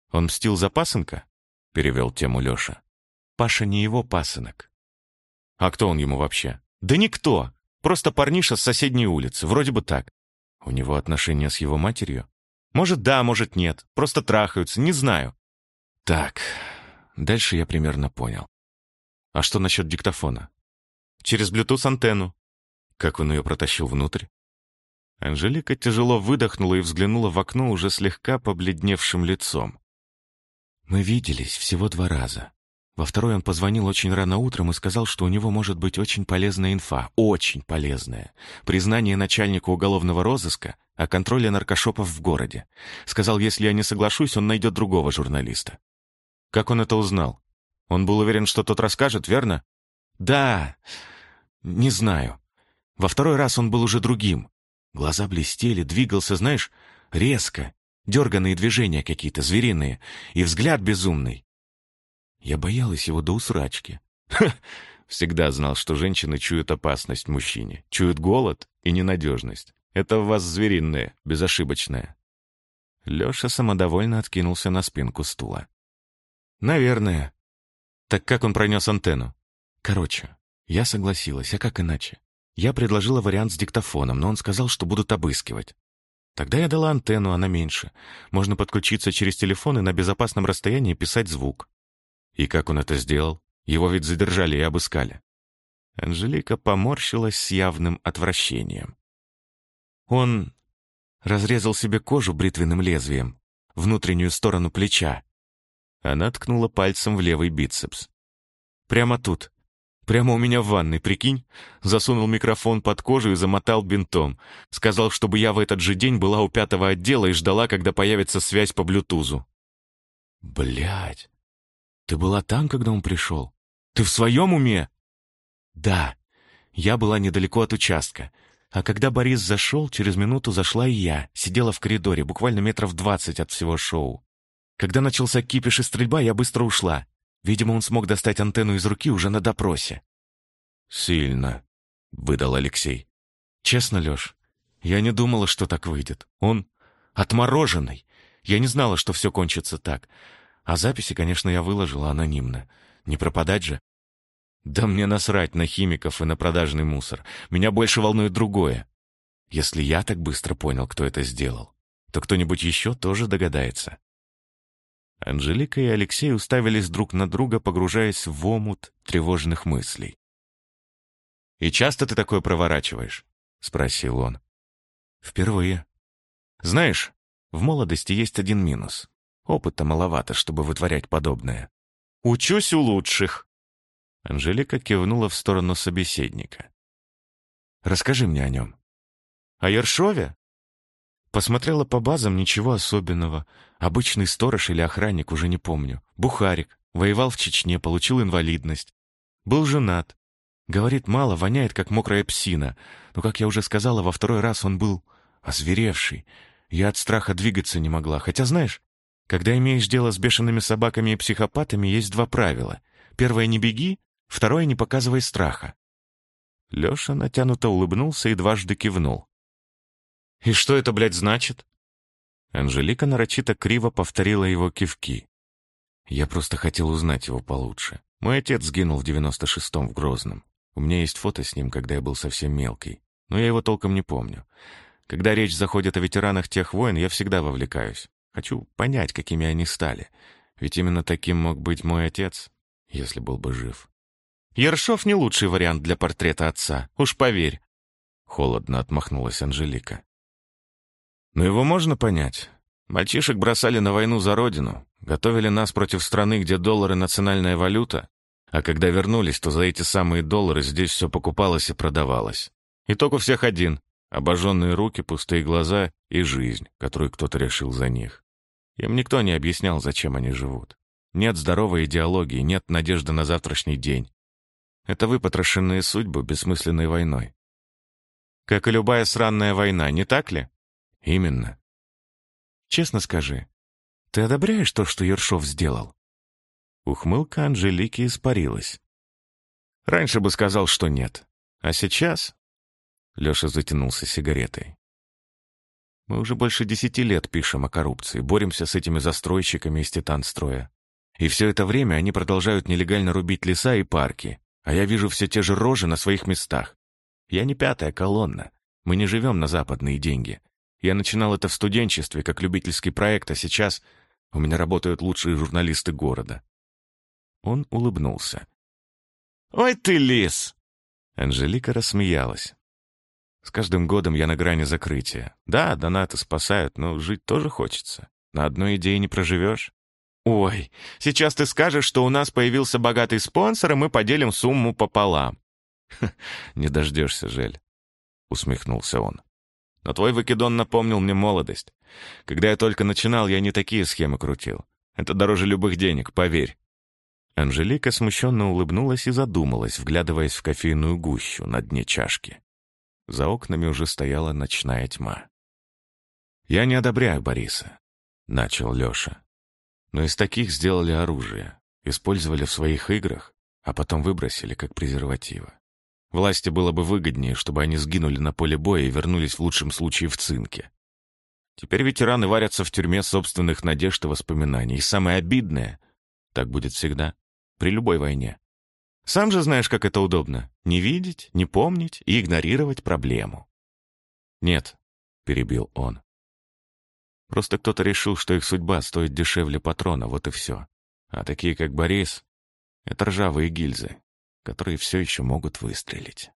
Speaker 1: Он мстил за пасынка?» — перевел тему Леша. «Паша не его пасынок». «А кто он ему вообще?» «Да никто. Просто парниша с соседней улицы. Вроде бы так. У него отношения с его матерью? Может, да, может, нет. Просто трахаются, не знаю». «Так, дальше я примерно понял. А что насчет диктофона?» «Через Bluetooth-антенну». Как он ее протащил внутрь? Анжелика тяжело выдохнула и взглянула в окно уже слегка побледневшим лицом. Мы виделись всего два раза. Во второй он позвонил очень рано утром и сказал, что у него может быть очень полезная инфа. Очень полезная. Признание начальника уголовного розыска о контроле наркошопов в городе. Сказал, если я не соглашусь, он найдет другого журналиста. Как он это узнал? Он был уверен, что тот расскажет, верно? Да, не знаю. Во второй раз он был уже другим. Глаза блестели, двигался, знаешь, резко, дерганные движения какие-то, звериные, и взгляд безумный. Я боялась его до усрачки. Ха! Всегда знал, что женщины чуют опасность мужчине, чуют голод и ненадежность. Это в вас звериное, безошибочное. Леша самодовольно откинулся на спинку стула. «Наверное. Так как он пронес антенну?» «Короче, я согласилась, а как иначе? Я предложила вариант с диктофоном, но он сказал, что будут обыскивать. Тогда я дала антенну, она меньше. Можно подключиться через телефон и на безопасном расстоянии писать звук. И как он это сделал? Его ведь задержали и обыскали. Анжелика поморщилась с явным отвращением.
Speaker 2: Он разрезал себе кожу бритвенным лезвием, внутреннюю сторону плеча. Она ткнула пальцем в левый бицепс. Прямо тут. Прямо у меня в ванной, прикинь? Засунул микрофон под кожу и замотал бинтом. Сказал, чтобы я в этот же день была у пятого отдела и ждала, когда появится связь по блютузу. Блядь. Ты была там, когда он пришел? Ты в своем уме? Да. Я была недалеко от участка. А когда Борис зашел, через минуту зашла и я, сидела в коридоре, буквально метров двадцать от всего шоу. Когда начался кипиш и стрельба, я быстро ушла. Видимо, он смог достать антенну из руки уже на допросе. «Сильно», — выдал Алексей. «Честно, Леш, я не думала, что так выйдет. Он отмороженный. Я не знала, что все кончится так. А записи, конечно, я выложила анонимно. Не пропадать же. Да мне насрать на химиков и на продажный мусор. Меня больше волнует другое. Если я так быстро понял, кто это сделал, то кто-нибудь еще тоже догадается. Анжелика и Алексей уставились друг на друга, погружаясь в омут тревожных мыслей. «И часто ты такое проворачиваешь?» — спросил он. «Впервые. Знаешь, в молодости есть один минус. Опыта маловато, чтобы вытворять подобное. Учусь у лучших!» Анжелика кивнула в сторону собеседника. «Расскажи мне о нем». «О Ершове?» Посмотрела по базам, ничего особенного. Обычный сторож или охранник, уже не помню. Бухарик. Воевал в Чечне, получил инвалидность. Был женат. Говорит, мало, воняет, как мокрая псина. Но, как я уже сказала, во второй раз он был озверевший. Я от страха двигаться не могла. Хотя, знаешь, когда имеешь дело с бешеными собаками и психопатами, есть два правила. Первое — не беги, Второе — не показывай страха. Леша натянуто улыбнулся и дважды кивнул. «И что это, блядь, значит?» Анжелика нарочито криво повторила его кивки. «Я просто хотел узнать его получше. Мой отец сгинул в девяносто шестом в Грозном. У меня есть фото с ним, когда я был совсем мелкий. Но я его толком не помню. Когда речь заходит о ветеранах тех войн, я всегда вовлекаюсь. Хочу понять, какими они стали. Ведь именно таким мог быть мой отец, если был бы жив. Ершов не лучший вариант для портрета отца, уж поверь. Холодно отмахнулась Анжелика. Но его можно понять. Мальчишек бросали на войну за родину, готовили нас против страны, где доллары — национальная валюта, а когда вернулись, то за эти самые доллары здесь все покупалось и продавалось. Итог у всех один — обожженные руки, пустые глаза и жизнь, которую кто-то решил за них. Им никто не объяснял, зачем они живут. Нет здоровой идеологии, нет надежды на завтрашний день. Это выпотрошенные судьбы бессмысленной войной. Как и любая сранная война, не так ли? Именно. Честно скажи, ты одобряешь то, что Ершов сделал? Ухмылка Анжелики испарилась. Раньше бы сказал, что нет. А сейчас... Леша затянулся сигаретой. Мы уже больше десяти лет пишем о коррупции, боремся с этими застройщиками из Титанстроя. И все это время они продолжают нелегально рубить леса и парки, а я вижу все те же рожи на своих местах. Я не пятая колонна. Мы не живем на западные деньги. Я начинал это в студенчестве, как любительский проект, а сейчас у меня работают лучшие журналисты города. Он улыбнулся. «Ой ты, лис!» Анжелика рассмеялась. «С каждым годом я на грани закрытия. Да, донаты спасают, но жить тоже хочется. На одной идее не проживешь. «Ой, сейчас ты скажешь, что у нас появился богатый спонсор, и мы поделим сумму пополам». «Не дождешься, Жель», — усмехнулся он. «Но твой выкидон напомнил мне молодость. Когда я только начинал, я не такие схемы крутил. Это дороже любых денег, поверь». Анжелика смущенно улыбнулась и задумалась, вглядываясь в кофейную гущу на дне чашки. За окнами уже стояла ночная тьма. «Я не одобряю Бориса», — начал Леша. Но из таких сделали оружие, использовали в своих играх, а потом выбросили как презервативы. Власти было бы выгоднее, чтобы они сгинули на поле боя и вернулись в лучшем случае в цинке. Теперь ветераны варятся в тюрьме собственных надежд и воспоминаний. И самое обидное — так будет всегда, при любой войне. Сам же знаешь, как это удобно — не видеть, не помнить и игнорировать проблему. «Нет», — перебил он, Просто кто-то решил, что их судьба стоит дешевле патрона, вот и все. А такие, как Борис, это ржавые гильзы, которые все еще могут выстрелить.